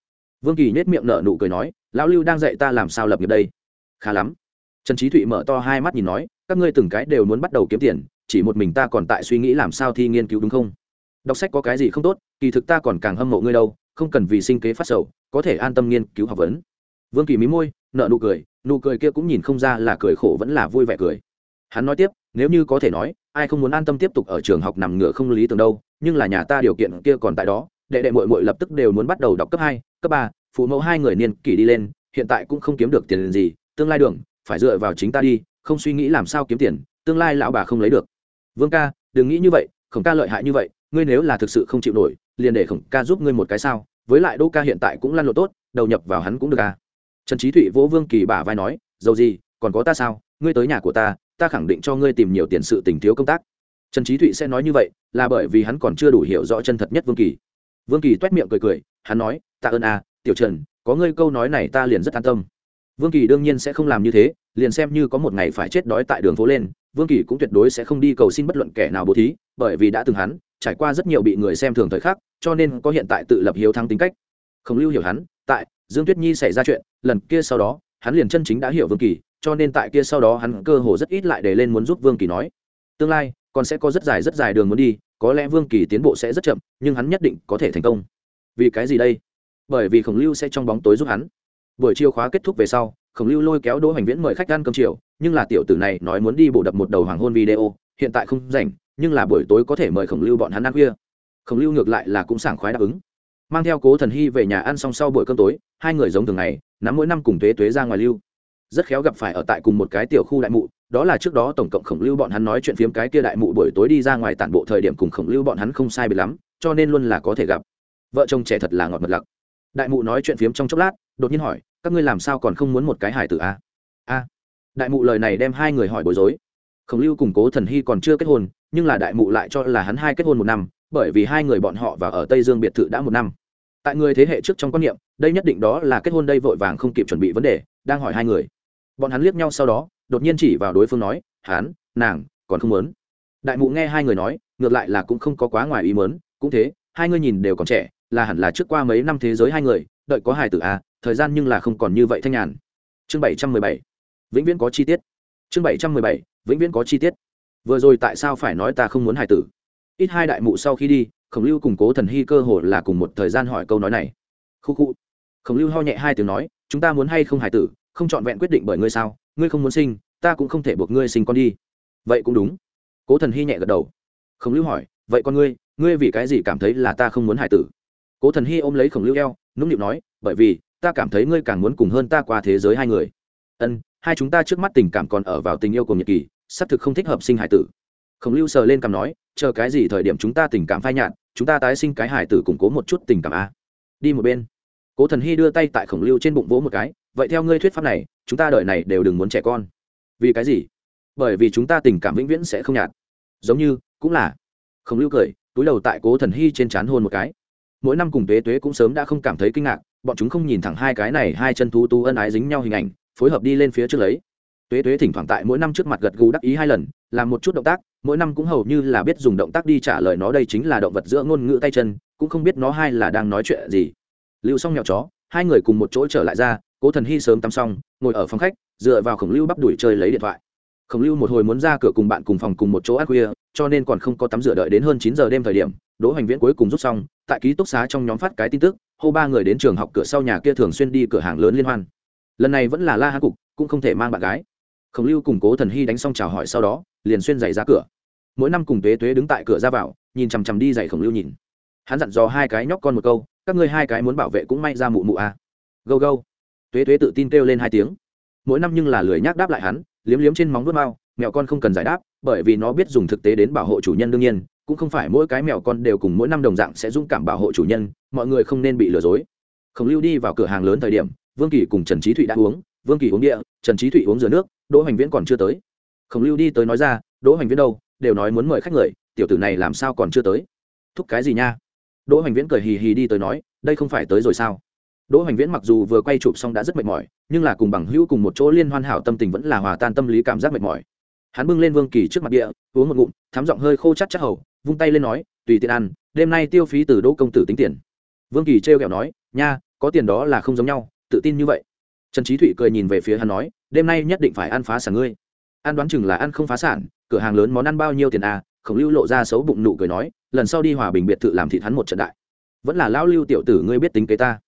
Vương kỳ nhét miệng nở nụ cười nói, lão lưu đang dạy ta làm sao lập nghiệp đây? Khá lắm. Trần trí thụy mở to hai mắt nhìn nói, các ngươi từng cái đều muốn bắt đầu kiếm tiền chỉ một mình ta còn tại suy nghĩ làm sao thi nghiên cứu đúng không? Đọc sách có cái gì không tốt, kỳ thực ta còn càng hâm mộ ngươi đâu, không cần vì sinh kế phát sầu, có thể an tâm nghiên cứu học vấn. Vương kỳ mí môi nợ nụ cười nụ cười kia cũng nhìn không ra là cười khổ vẫn là vui vẻ cười. Hắn nói tiếp, nếu như có thể nói, ai không muốn an tâm tiếp tục ở trường học nằm ngửa không lý tưởng đâu, nhưng là nhà ta điều kiện kia còn tại đó, đệ đệ mội mội lập tức đều muốn bắt đầu đọc cấp hai, cấp ba, phụ mẫu hai người niên kỷ đi lên, hiện tại cũng không kiếm được tiền gì, tương lai đường, phải dựa vào chính ta đi, không suy nghĩ làm sao kiếm tiền, tương lai lão bà không lấy được vương ca, đừng nghĩ như vậy, khổng ca lợi hại như vậy, ngươi nếu là thực sự không chịu nổi, liền để khổng ca giúp ngươi một cái sao. Với lại đỗ ca hiện tại cũng lăn lộ tốt, đầu nhập vào hắn cũng được à. Trần trí thụy vỗ vương kỳ bả vai nói, dầu gì, còn có ta sao? Ngươi tới nhà của ta ta khẳng định cho ngươi tìm nhiều tiền sự tình thiếu công tác. Trần trí thụy sẽ nói như vậy, là bởi vì hắn còn chưa đủ hiểu rõ chân thật nhất vương kỳ. Vương kỳ t u é t miệng cười cười, hắn nói, tạ ơn à tiểu trần, có ngươi câu nói này ta liền rất an tâm. Vương kỳ đương nhiên sẽ không làm như thế, liền xem như có một ngày phải chết đói tại đường phố lên vương kỳ cũng tuyệt đối sẽ không đi cầu xin bất luận kẻ nào bố thí, bởi vì đã từng hắn, trải qua rất nhiều bị người xem thường thời khắc, cho nên có hiện tại tự lập hiếu thắng tính cách. Không lưu hiểu hắn, tại dương tuyết nhi xảy ra chuyện, lần kia sau đó, hắn liền chân chính đã hiểu vương kỳ, cho nên tại kia sau đó hắn cơ hồ rất ít lại để lên muốn giúp vương kỳ nói. Tương lai, còn sẽ có rất dài rất dài đường muốn đi, có lẽ vương kỳ tiến bộ sẽ rất chậm, nhưng hắn nhất định có thể thành công. Vì cái gì đây? Bởi vì khổng lưu sẽ trong bóng tối giúp hắn. Buổi chiều khóa kết thúc về sau khổng lưu lôi kéo đỗ hoành viễn mời khách ăn cơm chiều, nhưng là tiểu tử này nói muốn đi bổ đập một đầu hoàng hôn video, hiện tại không rảnh, nhưng là buổi tối có thể mời khổng lưu bọn hắn ăn khuya. Khổng lưu ngược lại là cũng sảng khoái đáp ứng. Mang theo cố thần hy về nhà ăn xong sau buổi cơm tối, hai người giống thường ngày, nắm mỗi năm cùng thuế thuế ra ngoài lưu. Rất khéo gặp phải ở tại cùng một cái tiểu khu đại mụ, đó là trước đó tổng cộng khổng lưu bọn hắn nói chuyện phiếm cái kia đại mụ buổi tối đi ra ngoài tản bộ thời điểm cùng khổng lưu bọn hắn không sai bị lắm, cho nên luôn là có thể gặp. Vợ chồng trẻ thật là ngọt mật lặc. Đại mụ nói chuyện phiếm trong chốc lát, đột nhiên hỏi các ngươi làm sao còn không muốn một cái hải tử a a. Đại mụ lời này đem hai người hỏi bối rối. Khổng lưu cùng cố thần hy còn chưa kết hôn, nhưng là đại mụ lại cho là hắn hai kết hôn một năm, bởi vì hai người bọn họ và ở tây dương biệt thự đã một năm. Tại người thế hệ trước trong quan niệm, đây nhất định đó là kết hôn đây vội vàng không kịp chuẩn bị vấn đề, đang hỏi hai người. Bọn hắn liếc nhau sau đó, đột nhiên chỉ vào đối phương nói, hắn, nàng, còn không muốn. Đại mụ nghe hai người nói, ngược lại là cũng không có quá ngoài ý mớn cũng thế, hai người nhìn đều còn trẻ, là hẳn là trước qua mấy năm thế giới hai người, đợi có hài tử à thời gian nhưng là không còn như vậy thanh nhàn. Chương bảy trăm mười bảy. Vĩnh viễn có chi tiết. Chương bảy trăm mười bảy. Vĩnh viễn có chi tiết. Vừa rồi tại sao phải nói ta không muốn hài tử? Ít hai đại mụ sau khi đi, khổng lưu cùng cố thần hy cơ hồ là cùng một thời gian hỏi câu nói này. Khu khu khổng lưu ho nhẹ hai tiếng nói, chúng ta muốn hay không hài tử? Không c h ọ n vẹn quyết định bởi ngươi sao? Ngươi không muốn sinh, ta cũng không thể buộc ngươi sinh con đi. Vậy cũng đúng. Cố thần hy nhẹ gật đầu. Khổng lưu hỏi, vậy con ngươi ngươi vì cái gì cảm thấy là ta không muốn hài tử? Cố thần hy ôm lấy khổng lưu eo, nũng nịu nói, bởi vì ta cảm thấy ngươi càng muốn cùng hơn ta qua thế giới hai người. Ân, hai chúng ta trước mắt tình cảm còn ở vào tình yêu cùng nhật kỳ, xác thực không thích hợp sinh hải tử. Khổng lưu sờ lên cằm nói, chờ cái gì thời điểm chúng ta tình cảm phai nhạt, chúng ta tái sinh cái hải tử củng cố một chút tình cảm a. Đi một bên. Cố thần hy đưa tay tại khổng lưu trên bụng vỗ một cái, vậy theo ngươi thuyết pháp này, chúng ta đợi này đều đừng muốn trẻ con. Vì cái gì? Bởi vì chúng ta tình cảm vĩnh viễn sẽ không nhạt. Giống như, cũng là. Khổng lưu cười, túi đầu tại cố thần hy trên c h á n hôn một cái. Mỗi năm cùng tuế tuế cũng sớm đã không cảm thấy kinh ngạc bọn chúng không nhìn thẳng hai cái này hai chân thú tu ân ái dính nhau hình ảnh, phối hợp đi lên phía trước lấy. Tuế tuế thỉnh thoảng tại mỗi năm trước mặt gật gù đắc ý hai lần, làm một chút động tác, mỗi năm cũng hầu như là biết dùng động tác đi trả lời nó đây chính là động vật giữa ngôn ngữ tay chân, cũng không biết nó hai là đang nói chuyện gì. Lưu xong nhậu chó, hai người cùng một chỗ trở lại ra, cố thần hy sớm tắm xong, ngồi ở phòng khách, dựa vào khổng lưu bắp đuổi chơi lấy điện thoại. Khổng lưu một hồi muốn ra cửa cùng bạn cùng phòng cùng một chỗ ăn khuya, cho nên còn không có tắm rửa đợi đến hơn chín giờ đêm thời điểm, đỗ hoành viễn cuối cùng rút xong, tại ký túc xá trong nhóm phát cái tin tức hô ba người đến trường học cửa sau nhà kia thường xuyên đi cửa hàng lớn liên hoan. Lần này vẫn là la hát cục, cũng không thể mang bạn gái. Khổng lưu cùng cố thần hy đánh xong chào hỏi sau đó, liền xuyên giày ra cửa. Mỗi năm cùng tuế tuế đứng tại cửa ra vào, nhìn chằm chằm đi giày khổng lưu nhìn. Hắn dặn dò hai cái nhóc con một câu, các ngươi hai cái muốn bảo vệ cũng may ra mụ mụ à. gâu gâu. Tuế tuế tự tin kêu lên hai tiếng. Mỗi năm nhưng là lười nhác đáp lại hắn, liếm liếm trên móng vuốt mao mẹo con không cần giải đáp bởi vì nó biết dùng thực tế đến bảo hộ chủ nhân đương nhiên, cũng không phải mỗi cái mèo con đều cùng mỗi năm đồng dạng sẽ dũng cảm bảo hộ chủ nhân, mọi người không nên bị lừa dối. Khổng lưu đi vào cửa hàng lớn thời điểm, vương kỳ cùng trần trí thụy đã uống, vương kỳ uống địa, trần trí thụy uống rửa nước, đỗ hoành viễn còn chưa tới. Khổng lưu đi tới nói ra, đỗ hoành viễn đâu, đều nói muốn mời khách người, tiểu tử này làm sao còn chưa tới? Thúc cái gì nha? Đỗ hoành viễn cười hì hì đi tới nói, đây không phải tới rồi sao? Đỗ hoành viễn mặc dù vừa quay chụp xong đã rất mệt mỏi, nhưng là cùng bằng hữu cùng một chỗ liên hoan hảo tâm tình vẫn là hòa tan tâm lý cảm giác mệt mỏi hắn bưng lên vương kỳ trước mặt địa, uống một ngụm thám giọng hơi khô chắc chắc hầu, vung tay lên nói, tùy tiện ăn, đêm nay tiêu phí từ đỗ công tử tính tiền. Vương kỳ trêu ghẹo nói, nha, có tiền đó là không giống nhau, tự tin như vậy. Trần trí thụy cười nhìn về phía hắn nói, đêm nay nhất định phải ăn phá sản ngươi. Ăn đoán chừng là ăn không phá sản, cửa hàng lớn món ăn bao nhiêu tiền à khổng lưu lộ ra xấu bụng nụ cười nói, lần sau đi hòa bình biệt thự làm thịt hắn một trận đại. Vẫn là lão lưu tiểu tử ngươi biết tính kế ta.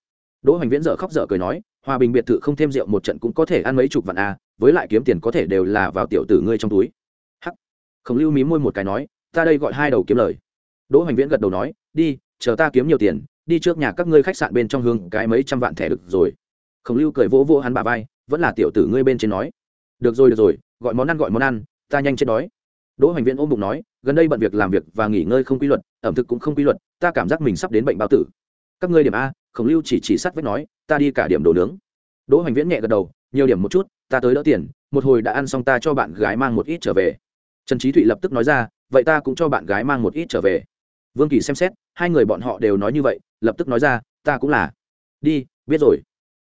Đỗ hoành viễn dở khóc dở cười nói, hòa bình biệt thự không thêm rượu một trận cũng có thể ăn mấy chục vạn à với lại kiếm tiền có thể đều là vào tiểu tử ngươi trong túi. Hắc. Khổng lưu mí môi một cái nói, ta đây gọi hai đầu kiếm lời. Đỗ hoành viễn gật đầu nói, đi, chờ ta kiếm nhiều tiền, đi trước nhà các ngươi khách sạn bên trong hương cái mấy trăm vạn thẻ được rồi. Khổng lưu cười vỗ vỗ hắn bà vai, vẫn là tiểu tử ngươi bên trên nói. Được rồi được rồi, gọi món ăn, gọi món ăn, ta nhanh chết đói. Đỗ hoành viễn ôm bụng nói, gần đây bận việc làm việc và nghỉ ngơi không quy luật, ẩm thực cũng không quy luật, ta cảm giác mình sắp đến bệnh bao tử. Các ngươi điểm a, khổng lưu chỉ chỉ sắt vết nói, ta đi cả điểm đồ nướng. Đỗ hoành viễn nhẹ gật đầu nhiều điểm một chút, ta tới đỡ tiền, một hồi đã ăn xong ta cho bạn gái mang một ít trở về. Trần trí thụy lập tức nói ra, vậy ta cũng cho bạn gái mang một ít trở về. Vương kỳ xem xét, hai người bọn họ đều nói như vậy, lập tức nói ra, ta cũng là. Đi, biết rồi.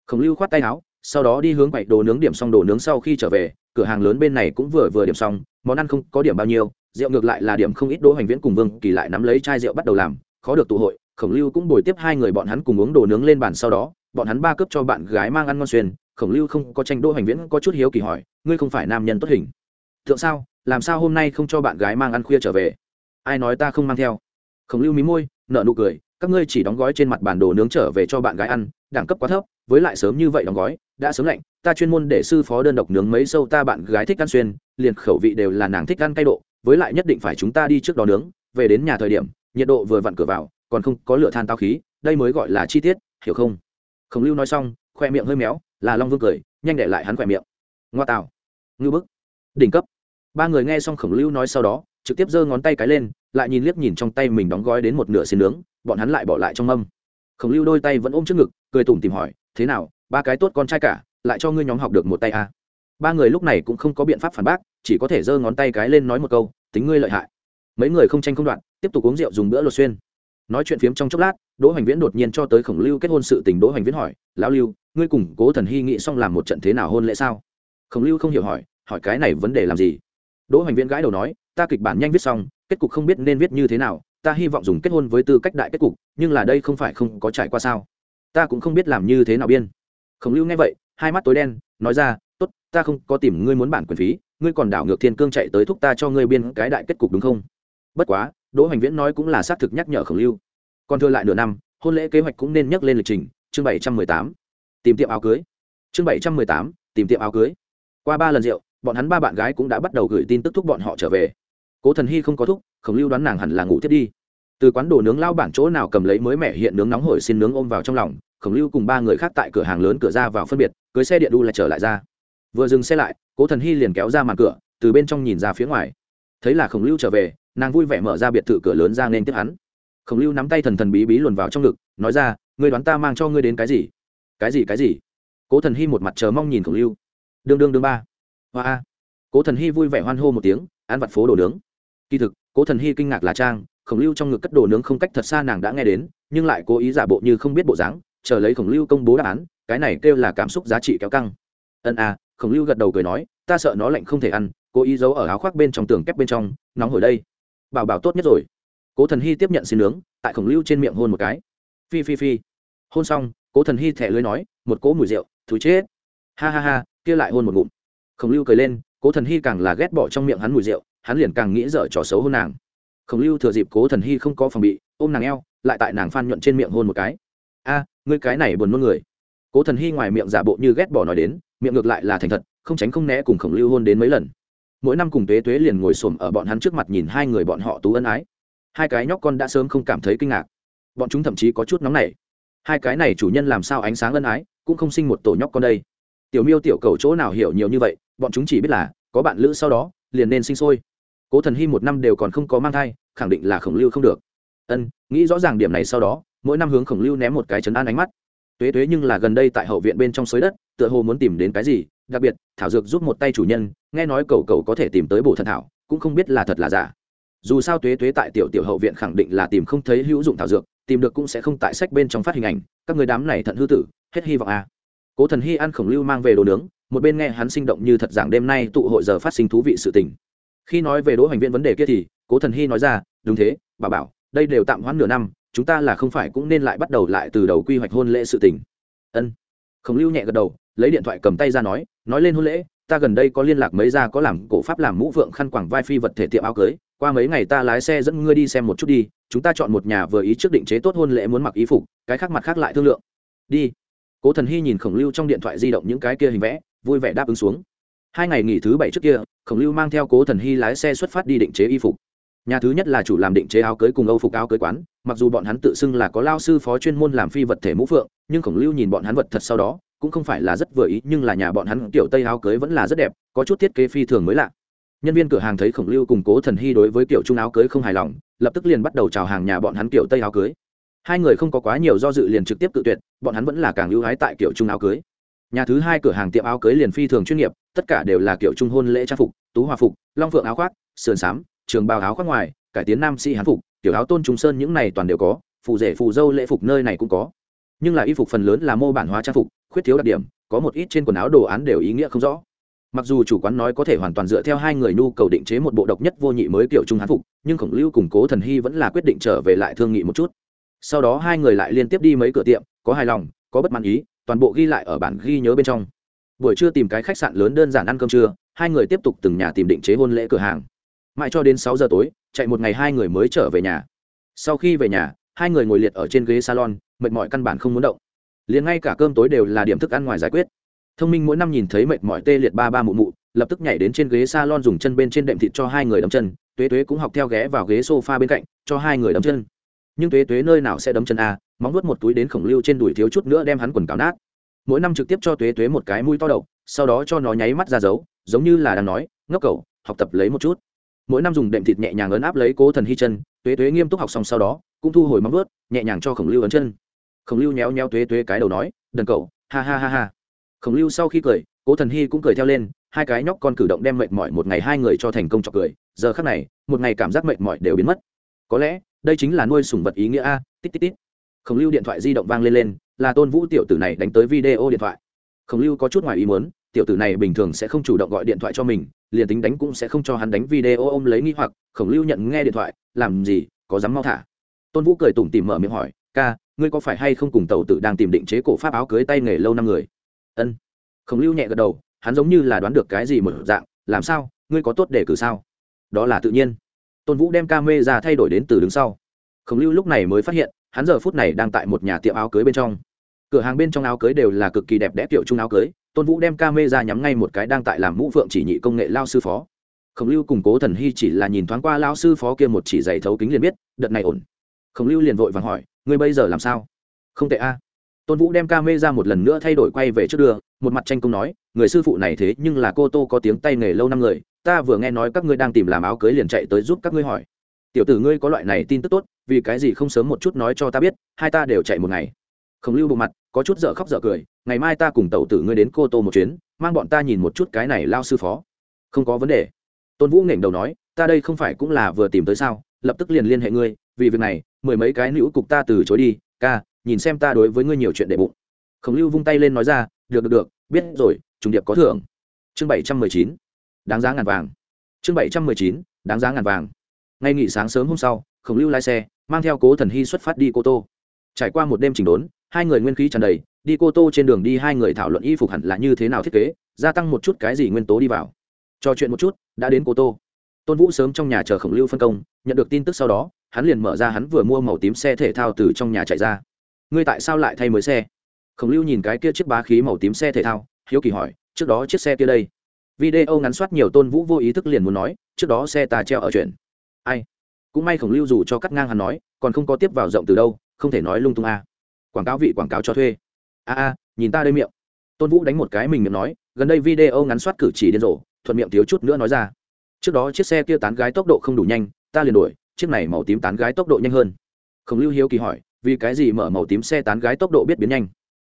Khổng lưu khoát tay áo, sau đó đi hướng quậy đồ nướng điểm xong đồ nướng sau khi trở về, cửa hàng lớn bên này cũng vừa vừa điểm xong, món ăn không có điểm bao nhiêu, rượu ngược lại là điểm không ít, đỗ hoành viễn cùng vương kỳ lại nắm lấy chai rượu bắt đầu làm, khó được tụ hội, khổng lưu cũng bồi tiếp hai người bọn hắn cùng uống đồ nướng lên bàn sau đó, bọn hắn ba cướp cho bạn gái mang ăn ngon xuyên khổng lưu không có tranh đỗ hoành viễn có chút hiếu kỳ hỏi, ngươi không phải nam nhân tốt hình? Thượng sao, làm sao hôm nay không cho bạn gái mang ăn khuya trở về? Ai nói ta không mang theo? Khổng lưu mí môi nợ nụ cười, các ngươi chỉ đóng gói trên mặt bản đồ nướng trở về cho bạn gái ăn, đẳng cấp quá thấp, với lại sớm như vậy đóng gói, đã sớm lạnh, ta chuyên môn để sư phó đơn độc nướng mấy sâu ta bạn gái thích ăn xuyên, liền khẩu vị đều là nàng thích ăn cay độ, với lại nhất định phải chúng ta đi trước đó nướng, về đến nhà thời điểm, nhiệt độ vừa vặn cửa vào, còn không có lửa than tao khí, đây mới gọi là chi tiết, hiểu không? Khổng lưu nói xong, khoe miệng hơi méo là long vương cười, nhanh để lại hắn khỏe miệng. Ngoa tạo ngư bức. Đỉnh cấp. Ba người nghe xong khổng lưu nói sau đó, trực tiếp giơ ngón tay cái lên, lại nhìn liếc nhìn trong tay mình đóng gói đến một nửa xin nướng, bọn hắn lại bỏ lại trong mâm. Khổng lưu đôi tay vẫn ôm trước ngực, cười tủm tìm hỏi, thế nào, ba cái tốt con trai cả, lại cho ngươi nhóm học được một tay à. ba người lúc này cũng không có biện pháp phản bác, chỉ có thể giơ ngón tay cái lên nói một câu, tính ngươi lợi hại. Mấy người không tranh không đoạn tiếp tục uống rượu dùng bữa lột xuyên nói chuyện phiếm trong chốc lát, đỗ hoành viễn đột nhiên cho tới khổng lưu kết hôn sự tình đỗ hoành viễn hỏi, lão lưu, ngươi cùng cố thần hy nghị xong làm một trận thế nào hôn lễ sao? Khổng lưu không hiểu hỏi hỏi cái này vấn đề làm gì? Đỗ hoành viễn gãi đầu nói, ta kịch bản nhanh viết xong, kết cục không biết nên viết như thế nào, ta hy vọng dùng kết hôn với tư cách đại kết cục, nhưng là đây không phải không có trải qua sao? Ta cũng không biết làm như thế nào biên. Khổng lưu nghe vậy, hai mắt tối đen, nói ra, tốt, ta không có tìm ngươi muốn bản quyền phí, ngươi còn đảo ngược thiên cương chạy tới thúc ta cho ngươi biên cái đại kết cục đúng không? Bất quá đỗ hoành viễn nói cũng là xác thực nhắc nhở khổng lưu. Còn thừa lại nửa năm, hôn lễ kế hoạch cũng nên nhắc lên lịch trình, chương bảy trăm mười tám. Tìm tiệm áo cưới. Chương bảy trăm mười tám, tìm tiệm áo cưới. Qua ba lần rượu, bọn hắn ba bạn gái cũng đã bắt đầu gửi tin tức thúc bọn họ trở về. Cố thần hy không có thúc, khổng lưu đoán nàng hẳn là ngủ thiết đi. Từ quán đồ nướng lao bản chỗ nào cầm lấy mới mẻ hiện nướng nóng hổi xin nướng ôm vào trong lòng, khổng lưu cùng ba người khác tại cửa hàng lớn cửa ra vào phân biệt, cưới xe điện đu lại trở lại ra. Vừa dừng xe lại, cố thần hy liền kéo ra màn cửa, từ bên trong nhìn ra phía ngoài. Thấy là khổng lưu trở về nàng vui vẻ mở ra biệt thự cửa lớn ra nên tiếp hắn. Khổng lưu nắm tay thần thần bí bí luồn vào trong ngực, nói ra, ngươi đoán ta mang cho ngươi đến cái gì? Cái gì cái gì? Cố thần hy một mặt chờ mong nhìn khổng lưu. Đương đương đương ba. Hoa a. Cố thần hy vui vẻ hoan hô một tiếng, ăn vặt phố đồ nướng. Kỳ thực, cố thần hy kinh ngạc là trang, khổng lưu trong ngực cất đồ nướng không cách thật xa nàng đã nghe đến, nhưng lại cố ý giả bộ như không biết bộ dáng, chờ lấy khổng lưu công bố đáp án, cái này kêu là cảm xúc giá trị kéo căng. Ân a, khổng lưu gật đầu cười nói, ta sợ nó lạnh không thể ăn, cố ý giấu ở áo khoác bên trong tường kép bên trong, nóng hổi đây bảo bảo tốt nhất rồi. Cố thần hy tiếp nhận xin nướng, tại khổng lưu trên miệng hôn một cái. Phi phi phi. Hôn xong, cố thần hy thẻ lưới nói, một cỗ mùi rượu thú chết. Ha ha ha, kia lại hôn một ngụm. Khổng lưu cười lên, cố thần hy càng là ghét bỏ trong miệng hắn mùi rượu, hắn liền càng nghĩ dở trò xấu hôn nàng. Khổng lưu thừa dịp cố thần hy không có phòng bị, ôm nàng eo, lại tại nàng phan nhuận trên miệng hôn một cái. A, ngươi cái này buồn nôn người. Cố thần hy ngoài miệng giả bộ như ghét bỏ nói đến, miệng ngược lại là thành thật, không tránh không né cùng khổng lưu hôn đến mấy lần mỗi năm cùng tuế tuế liền ngồi xổm ở bọn hắn trước mặt nhìn hai người bọn họ tú ân ái. Hai cái nhóc con đã sớm không cảm thấy kinh ngạc. Bọn chúng thậm chí có chút nóng nảy. Hai cái này chủ nhân làm sao ánh sáng ân ái, cũng không sinh một tổ nhóc con đây. Tiểu miêu tiểu cầu chỗ nào hiểu nhiều như vậy, bọn chúng chỉ biết là, có bạn lữ sau đó, liền nên sinh sôi. Cố thần hy một năm đều còn không có mang thai, khẳng định là khổng lưu không được. Ân, nghĩ rõ ràng điểm này sau đó, mỗi năm hướng khổng lưu ném một cái chấn an ánh mắt. Tuế tuế nhưng là gần đây tại hậu viện bên trong xới đất, tựa hồ muốn tìm đến cái gì đặc biệt, thảo dược giúp một tay chủ nhân, nghe nói cầu cầu có thể tìm tới bổ thần thảo, cũng không biết là thật là giả. Dù sao tuế tuế tại tiểu tiểu hậu viện khẳng định là tìm không thấy hữu dụng thảo dược, tìm được cũng sẽ không tại sách bên trong phát hình ảnh, các người đám này thận hư tử, hết hy vọng à. cố thần hy ăn khổng lưu mang về đồ nướng, một bên nghe hắn sinh động như thật giảng đêm nay tụ hội giờ phát sinh thú vị sự tình. Khi nói về đỗ hành viên vấn đề kia thì, cố thần hy nói ra, đúng thế, bà bảo, đây đều tạm hoãn nửa năm, chúng ta là không phải cũng nên lại bắt đầu lại từ đầu quy hoạch hôn lễ sự tình. Ân. Khổng lưu nhẹ gật đầu lấy điện thoại cầm tay ra nói nói lên hôn lễ, ta gần đây có liên lạc mấy gia có làm cổ pháp làm mũ vượng khăn quảng vai phi vật thể tiệm áo cưới, qua mấy ngày ta lái xe dẫn ngươi đi xem một chút đi, chúng ta chọn một nhà vừa ý trước định chế tốt hôn lễ muốn mặc ý phục, cái khác mặt khác lại thương lượng. Đi. Cố thần hy nhìn khổng lưu trong điện thoại di động những cái kia hình vẽ, vui vẻ đáp ứng xuống. Hai ngày nghỉ thứ bảy trước kia, khổng lưu mang theo cố thần hy lái xe xuất phát đi định chế y phục. Nhà thứ nhất là chủ làm định chế áo cưới cùng âu phục áo cưới quán, mặc dù bọn hắn tự xưng là có lao sư phó chuyên môn làm phi vật thể mũ phượng, nhưng khổng lưu nhìn bọn hắn vật thật sau đó cũng không phải là rất vừa ý, nhưng là nhà bọn hắn kiểu tây áo cưới vẫn là rất đẹp, có chút thiết kế phi thường mới lạ. Nhân viên cửa hàng thấy khổng lưu cùng cố thần hy đối với kiểu trung áo cưới không hài lòng, lập tức liền bắt đầu chào hàng nhà bọn hắn kiểu tây áo cưới. Hai người không có quá nhiều do dự liền trực tiếp tự tuyệt, bọn hắn vẫn là càng ưu hái tại kiểu trung áo cưới. Nhà thứ hai cửa hàng tiệm áo cưới liền phi thường chuyên nghiệp, tất cả đều là kiểu trung hôn lễ trang phục, tú hòa phục, long phượng áo khoác, sườn xám trường bào áo khoác ngoài, cải tiến nam sĩ hán phục tiểu áo tôn trung sơn những này toàn đều có, phù rể phù dâu lễ phục nơi này cũng có nhưng là y phục phần lớn là mô bản hóa trang phục, khuyết thiếu đặc điểm, có một ít trên quần áo đồ án đều ý nghĩa không rõ. Mặc dù chủ quán nói có thể hoàn toàn dựa theo hai người nhu cầu định chế một bộ độc nhất vô nhị mới kiểu trung hán phục, nhưng khổng lưu củng cố thần hy vẫn là quyết định trở về lại thương nghị một chút. Sau đó hai người lại liên tiếp đi mấy cửa tiệm, có hài lòng, có bất mãn ý, toàn bộ ghi lại ở bản ghi nhớ bên trong. Buổi trưa tìm cái khách sạn lớn đơn giản ăn cơm trưa, hai người tiếp tục từng nhà tìm định chế hôn lễ cửa hàng. Mãi cho đến sáu giờ tối, chạy một ngày hai người mới trở về nhà. Sau khi về nhà, hai người ngồi liệt ở trên ghế salon mệt mỏi căn bản không muốn động. Liền ngay cả cơm tối đều là điểm thức ăn ngoài giải quyết. Thông minh mỗi năm nhìn thấy mệt mỏi tê liệt ba ba mụ mụ, lập tức nhảy đến trên ghế salon dùng chân bên trên đệm thịt cho hai người đấm chân, tuế tuế cũng học theo ghé vào ghế sofa bên cạnh, cho hai người đấm chân. Nhưng tuế tuế nơi nào sẽ đấm chân à? móng nuốt một túi đến khổng lưu trên đùi thiếu chút nữa đem hắn quần cáo nát. Mỗi năm trực tiếp cho tuế tuế một cái mũi to đậu sau đó cho nó nháy mắt ra dấu, giống như là đang nói, ngốc cầu học tập lấy một chút. Mỗi năm dùng đệm thịt nhẹ nhàng ấn áp lấy cố thần hy chân, tuế tuế nghiêm túc học xong sau đó, cũng thu hồi móng nuốt nhẹ nhàng cho khổng lưu ấn chân khổng lưu nhéo nhéo tuế tuế cái đầu nói, đần cậu, ha ha ha ha. Khổng lưu sau khi cười, cố thần hy cũng cười theo lên, hai cái nhóc con cử động đem mệt mỏi một ngày hai người cho thành công trọc cười, giờ khác này, một ngày cảm giác mệt mỏi đều biến mất. Có lẽ, đây chính là nuôi sủng vật ý nghĩa a, tít tít tít. Khổng lưu điện thoại di động vang lên lên, là tôn vũ tiểu tử này đánh tới video điện thoại. Khổng lưu có chút ngoài ý muốn, tiểu tử này bình thường sẽ không chủ động gọi điện thoại cho mình, liền tính đánh cũng sẽ không cho hắn đánh video ôm lấy nghi hoặc. Khổng lưu nhận nghe điện thoại, làm gì, có dám mau thả? Tôn vũ cười tủm tìm mở miệng hỏi, ca ngươi có phải hay không cùng tàu tử đang tìm định chế cổ pháp áo cưới tay nghề lâu năm người? Ân. Khổng lưu nhẹ gật đầu, hắn giống như là đoán được cái gì một dạng, làm sao, ngươi có tốt để cử sao? Đó là tự nhiên. Tôn vũ đem ca mê ra thay đổi đến từ đứng sau. Khổng lưu lúc này mới phát hiện, hắn giờ phút này đang tại một nhà tiệm áo cưới bên trong. Cửa hàng bên trong áo cưới đều là cực kỳ đẹp đẽ kiểu chung áo cưới, tôn vũ đem ca mê ra nhắm ngay một cái đang tại làm mũ phượng chỉ nhị công nghệ lao sư phó. Khổng lưu cùng cố thần hy chỉ là nhìn thoáng qua lao sư phó kia một chỉ dày thấu kính liền biết, đợt này ổn. Khổng lưu liền vội vàng hỏi ngươi bây giờ làm sao? Không tệ a. Tôn vũ đem ca mê ra một lần nữa thay đổi quay về trước đường một mặt tranh công nói, người sư phụ này thế nhưng là cô tô có tiếng tay nghề lâu năm người, ta vừa nghe nói các ngươi đang tìm làm áo cưới liền chạy tới giúp các ngươi hỏi. Tiểu tử ngươi có loại này tin tức tốt, vì cái gì không sớm một chút nói cho ta biết, hai ta đều chạy một ngày. Khổng lưu bộ mặt, có chút dở khóc dở cười, ngày mai ta cùng tàu tử ngươi đến cô tô một chuyến, mang bọn ta nhìn một chút cái này lao sư phó. Không có vấn đề. Tôn vũ nghển đầu nói, ta đây không phải cũng là vừa tìm tới sao, lập tức liền liên hệ ngươi, vì việc này mười mấy cái nữ cục ta từ chối đi, ca, nhìn xem ta đối với ngươi nhiều chuyện để bụng. Khổng lưu vung tay lên nói ra, được được được, biết rồi, trùng điệp có thưởng. Chương bảy trăm mười chín, đáng giá ngàn vàng. Chương bảy trăm mười chín, đáng giá ngàn vàng. Ngay nghỉ sáng sớm hôm sau, khổng lưu lái xe, mang theo cố thần hy xuất phát đi cô tô. Trải qua một đêm chỉnh đốn, hai người nguyên khí tràn đầy, đi cô tô trên đường đi hai người thảo luận y phục hẳn là như thế nào thiết kế, gia tăng một chút cái gì nguyên tố đi vào. Trò chuyện một chút, đã đến cô tô. Tôn vũ sớm trong nhà chờ khổng lưu phân công, nhận được tin tức sau đó hắn liền mở ra hắn vừa mua màu tím xe thể thao từ trong nhà chạy ra. Ngươi tại sao lại thay mới xe? Khổng lưu nhìn cái kia chiếc bá khí màu tím xe thể thao, hiếu kỳ hỏi, trước đó chiếc xe kia đây? Video ngắn soát nhiều tôn vũ vô ý thức liền muốn nói, trước đó xe tà treo ở chuyện. Ai? Cũng may khổng lưu dù cho cắt ngang hắn nói, còn không có tiếp vào rộng từ đâu, không thể nói lung tung a. Quảng cáo vị quảng cáo cho thuê. A a, nhìn ta đây miệng. Tôn vũ đánh một cái mình miệng nói, gần đây video ngắn soát cử chỉ điên rồ, thuận miệng thiếu chút nữa nói ra. Trước đó chiếc xe kia tán gái tốc độ không đủ nhanh, ta liền đuổi chiếc này màu tím tán gái tốc độ nhanh hơn. Khổng lưu hiếu kỳ hỏi, vì cái gì mở màu tím xe tán gái tốc độ biết biến nhanh?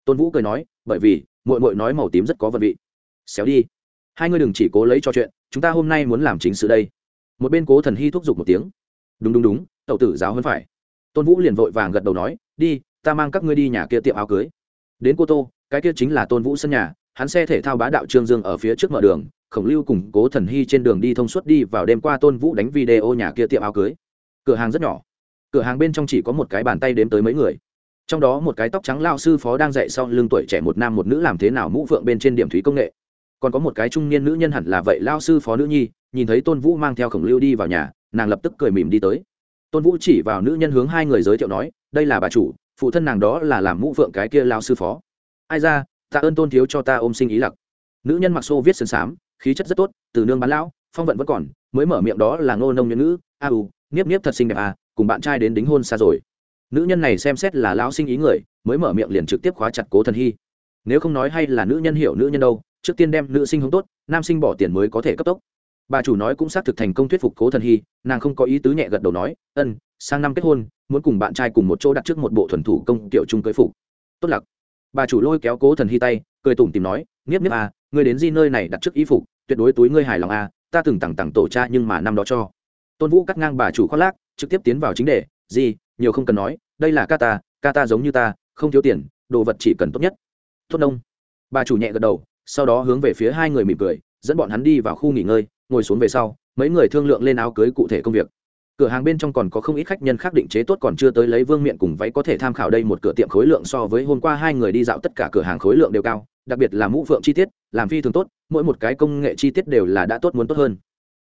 Tôn vũ cười nói, bởi vì mội mội nói màu tím rất có vật vị. Xéo đi. Hai ngươi đừng chỉ cố lấy cho chuyện, chúng ta hôm nay muốn làm chính sự đây. Một bên cố thần hy thúc giục một tiếng. Đúng đúng đúng tậu tử giáo hơn phải. Tôn vũ liền vội vàng gật đầu nói, đi, ta mang các ngươi đi nhà kia tiệm áo cưới. Đến cô tô, cái kia chính là tôn vũ sân nhà, hắn xe thể thao bá đạo trương dương ở phía trước mở đường, khổng lưu cùng cố thần hy trên đường đi thông suốt đi vào đêm qua tôn vũ đánh video nhà kia tiệm áo cưới cửa hàng rất nhỏ. Cửa hàng bên trong chỉ có một cái bàn tay đếm tới mấy người. Trong đó một cái tóc trắng lao sư phó đang dạy sau lưng tuổi trẻ một nam một nữ làm thế nào mũ phượng bên trên điểm thúy công nghệ. Còn có một cái trung niên nữ nhân hẳn là vậy lao sư phó nữ nhi, nhìn thấy tôn vũ mang theo khổng lưu đi vào nhà, nàng lập tức cười mỉm đi tới. Tôn vũ chỉ vào nữ nhân hướng hai người giới thiệu nói, đây là bà chủ, phụ thân nàng đó là làm mũ phượng cái kia lao sư phó. Ai ra, tạ ơn tôn thiếu cho ta ôm sinh ý lặc. Nữ nhân mặc xô viết sơn xám khí chất rất tốt, từ nương bán lão, phong vận vẫn còn, mới mở miệng đó là ngô nông nhân nữ a u nghiếp nghiếp thật xinh đẹp à cùng bạn trai đến đính hôn xa rồi. Nữ nhân này xem xét là lão sinh ý người, mới mở miệng liền trực tiếp khóa chặt cố thần hy. Nếu không nói hay là nữ nhân hiểu nữ nhân đâu, trước tiên đem nữ sinh hống tốt, nam sinh bỏ tiền mới có thể cấp tốc. Bà chủ nói cũng xác thực thành công thuyết phục cố thần hy, nàng không có ý tứ nhẹ gật đầu nói, ân, sang năm kết hôn, muốn cùng bạn trai cùng một chỗ đặt trước một bộ thuần thủ công tiểu trung cưới phục. Tốt lặc. Bà chủ lôi kéo cố thần hy tay, cười tủm tìm nói, nghiếp nghiếp à ngươi đến di nơi này đặt trước y phục, tuyệt đối túi ngươi hài lòng à ta từng tặng tặng tổ cha nhưng mà năm đó cho tôn vũ cắt ngang bà chủ khoác lác, trực tiếp tiến vào chính đề, gì, nhiều không cần nói, đây là ca ta ca ta giống như ta, không thiếu tiền, đồ vật chỉ cần tốt nhất. Tốt nông. Bà chủ nhẹ gật đầu, sau đó hướng về phía hai người mỉm cười, dẫn bọn hắn đi vào khu nghỉ ngơi, ngồi xuống về sau, mấy người thương lượng lên áo cưới cụ thể công việc. Cửa hàng bên trong còn có không ít khách nhân khác định chế tốt còn chưa tới lấy vương miện cùng váy có thể tham khảo đây một cửa tiệm khối lượng so với hôm qua hai người đi dạo tất cả cửa hàng khối lượng đều cao, đặc biệt là mũ phượng chi tiết, làm phi thường tốt, mỗi một cái công nghệ chi tiết đều là đã tốt muốn tốt hơn.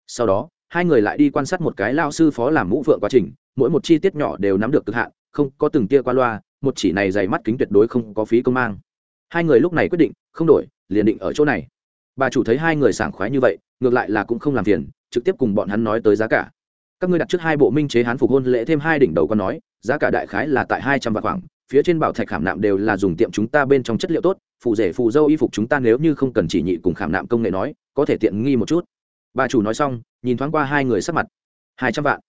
Sau đó hai người lại đi quan sát một cái lao sư phó làm mũ vượng quá trình, mỗi một chi tiết nhỏ đều nắm được cực hạn, không có từng tia qua loa, một chỉ này dày mắt kính tuyệt đối không có phí công mang. Hai người lúc này quyết định, không đổi, liền định ở chỗ này. Bà chủ thấy hai người sảng khoái như vậy, ngược lại là cũng không làm phiền, trực tiếp cùng bọn hắn nói tới giá cả. Các ngươi đặt trước hai bộ minh chế hán phục hôn lễ thêm hai đỉnh đầu con nói, giá cả đại khái là tại hai trăm vạn khoảng, phía trên bảo thạch khảm nạm đều là dùng tiệm chúng ta bên trong chất liệu tốt, phụ rể phù dâu y phục chúng ta nếu như không cần chỉ nhị cùng khảm nạm công nghệ nói, có thể tiện nghi một chút bà chủ nói xong, nhìn thoáng qua hai người sắp mặt. Hai trăm vạn.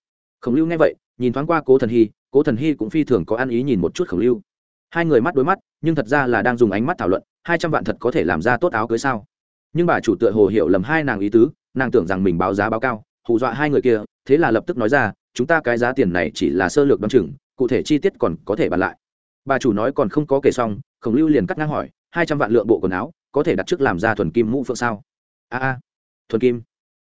Khổng lưu nghe vậy, nhìn thoáng qua cố thần hy, cố thần hy cũng phi thường có ăn ý nhìn một chút khổng lưu. Hai người mắt đối mắt, nhưng thật ra là đang dùng ánh mắt thảo luận, hai trăm vạn thật có thể làm ra tốt áo cưới sao? Nhưng bà chủ tựa hồ hiểu lầm hai nàng ý tứ, nàng tưởng rằng mình báo giá báo cao, hù dọa hai người kia, thế là lập tức nói ra, chúng ta cái giá tiền này chỉ là sơ lược đ o á n chừng, cụ thể chi tiết còn có thể bàn lại. Bà chủ nói còn không có kể xong, khổng lưu liền cắt ngang hỏi, hai trăm vạn lượng bộ quần áo, có thể đặt trước làm ra thuần kim mũ phượng sao? A a, thuần kim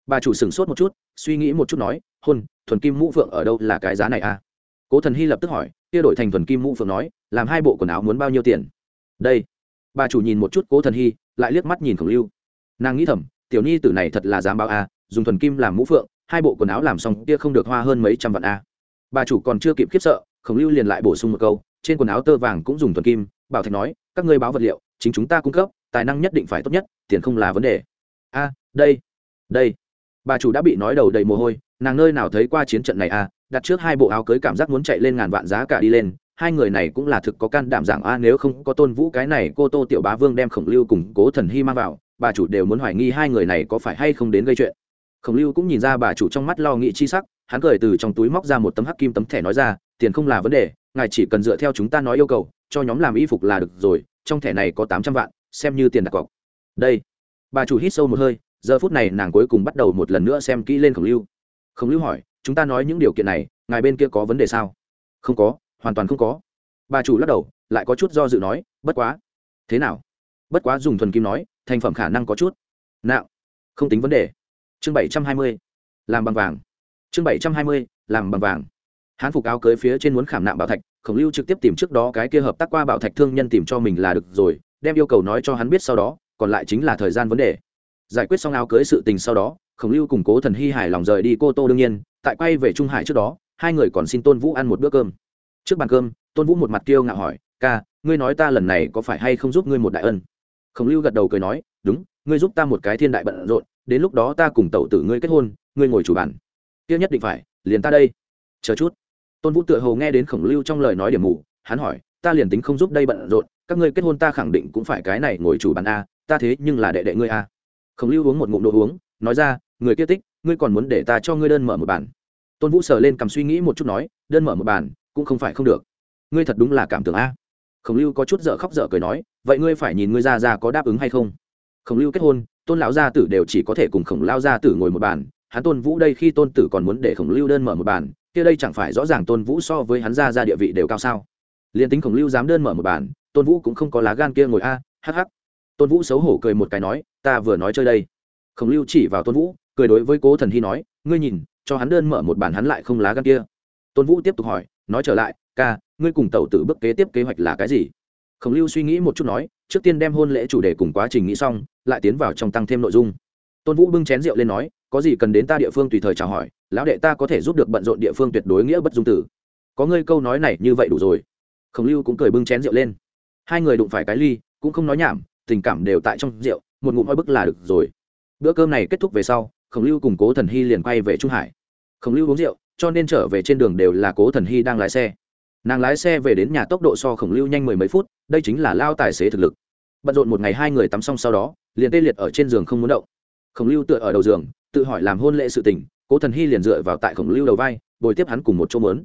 bà chủ sửng sốt một chút suy nghĩ một chút nói hôn thuần kim mũ phượng ở đâu là cái giá này à? cố thần hy lập tức hỏi kia đổi thành thuần kim mũ phượng nói làm hai bộ quần áo muốn bao nhiêu tiền? Đây. Bà chủ nhìn một chút cố thần hy lại liếc mắt nhìn khổng lưu. Nàng nghĩ thầm tiểu nhi tử này thật là dám bao à, dùng thuần kim làm mũ phượng hai bộ quần áo làm xong kia không được hoa hơn mấy trăm vạn à? bà chủ còn chưa kịp khiếp sợ khổng lưu liền lại bổ sung một câu trên quần áo tơ vàng cũng dùng thuần kim. Bảo thạch nói các ngươi báo vật liệu chính chúng ta cung cấp tài năng nhất định phải tốt nhất tiền không là vấn đề. A đây đây bà chủ đã bị nói đầu đầy mồ hôi, nàng nơi nào thấy qua chiến trận này a đặt trước hai bộ áo cưới cảm giác muốn chạy lên ngàn vạn giá cả đi lên, hai người này cũng là thực có can đảm giảng a, nếu không có tôn vũ cái này cô tô tiểu bá vương đem khổng lưu cùng cố thần hy mang vào, bà chủ đều muốn hoài nghi hai người này có phải hay không đến gây chuyện. Khổng lưu cũng nhìn ra bà chủ trong mắt lo nghĩ chi sắc, hắn cười từ trong túi móc ra một tấm hắc kim tấm thẻ nói ra, tiền không là vấn đề, ngài chỉ cần dựa theo chúng ta nói yêu cầu, cho nhóm làm y phục là được rồi, trong thẻ này có tám trăm vạn, xem như tiền đặt cọc. Đây. Bà chủ hít sâu một hơi giờ phút này nàng cuối cùng bắt đầu một lần nữa xem kỹ lên khổng lưu. Khổng lưu hỏi, chúng ta nói những điều kiện này, ngài bên kia có vấn đề sao? Không có, hoàn toàn không có. Bà chủ lắc đầu, lại có chút do dự nói, bất quá. Thế nào? Bất quá dùng thuần kim nói, thành phẩm khả năng có chút. Nạo, không tính vấn đề. Chương bảy trăm hai mươi, làm bằng vàng. Chương bảy trăm hai mươi, làm bằng vàng. Hán phục áo cưới phía trên muốn khảm nạm bảo thạch, khổng lưu trực tiếp tìm trước đó cái kia hợp tác qua bảo thạch thương nhân tìm cho mình là được rồi, đem yêu cầu nói cho hắn biết sau đó, còn lại chính là thời gian vấn đề giải quyết xong áo cưới sự tình sau đó, khổng lưu cùng cố thần hy hài lòng rời đi cô tô đương nhiên, tại quay về trung hải trước đó, hai người còn xin tôn vũ ăn một bữa cơm. Trước bàn cơm, tôn vũ một mặt kiêu ngạo hỏi, ca, ngươi nói ta lần này có phải hay không giúp ngươi một đại ân? Khổng lưu gật đầu cười nói, đúng, ngươi giúp ta một cái thiên đại bận rộn, đến lúc đó ta cùng tẩu tử ngươi kết hôn, ngươi ngồi chủ bàn. Tiêu nhất định phải, liền ta đây. Chờ chút. Tôn vũ tựa hồ nghe đến khổng lưu trong lời nói điểm mù, hắn hỏi, ta liền tính không giúp đây bận rộn, các ngươi kết hôn ta khẳng định cũng phải cái này ngồi chủ bàn a, ta thế nhưng là đệ đệ ngươi a khổng lưu uống một ngụm đồ uống, nói ra, người kia tích, ngươi còn muốn để ta cho ngươi đơn mở một bàn? Tôn vũ sờ lên cầm suy nghĩ một chút nói, đơn mở một bàn, cũng không phải không được. Ngươi thật đúng là cảm tưởng a. Khổng lưu có chút dở khóc dở cười nói, vậy ngươi phải nhìn ngươi ra ra có đáp ứng hay không? Khổng lưu kết hôn, tôn lão gia tử đều chỉ có thể cùng khổng lao gia tử ngồi một bàn, hắn tôn vũ đây khi tôn tử còn muốn để khổng lưu đơn mở một bàn, kia đây chẳng phải rõ ràng tôn vũ so với hắn ra ra địa vị đều cao sao? Liền tính khổng lưu dám đơn mở một bàn, tôn vũ cũng không có lá gan kia ngồi a hh tôn vũ xấu hổ cười một cái nói, ta vừa nói chơi đây. Khổng lưu chỉ vào tôn vũ, cười đối với cố thần hy nói, ngươi nhìn, cho hắn đơn mở một bản hắn lại không lá gan kia. Tôn vũ tiếp tục hỏi, nói trở lại, ca, ngươi cùng tàu tử bước kế tiếp kế hoạch là cái gì? Khổng lưu suy nghĩ một chút nói, trước tiên đem hôn lễ chủ đề cùng quá trình nghĩ xong, lại tiến vào trong tăng thêm nội dung. Tôn vũ bưng chén rượu lên nói, có gì cần đến ta địa phương tùy thời chào hỏi, lão đệ ta có thể giúp được bận rộn địa phương tuyệt đối nghĩa bất dung tử. Có ngươi câu nói này như vậy đủ rồi. Khổng lưu cũng cười bưng chén rượu lên. Hai người đụng phải cái ly, cũng không nói nhảm tình cảm đều tại trong rượu, một ngụm oi bức là được rồi. Bữa cơm này kết thúc về sau, khổng lưu cùng cố thần hy liền quay về trung hải. Khổng lưu uống rượu, cho nên trở về trên đường đều là cố thần hy đang lái xe. Nàng lái xe về đến nhà tốc độ so khổng lưu nhanh mười mấy phút, đây chính là lao tài xế thực lực. Bận rộn một ngày hai người tắm xong sau đó, liền tê liệt ở trên giường không muốn động. Khổng lưu tựa ở đầu giường, tự hỏi làm hôn lễ sự tình, cố thần hy liền dựa vào tại khổng lưu đầu vai, bồi tiếp hắn cùng một chỗ mớn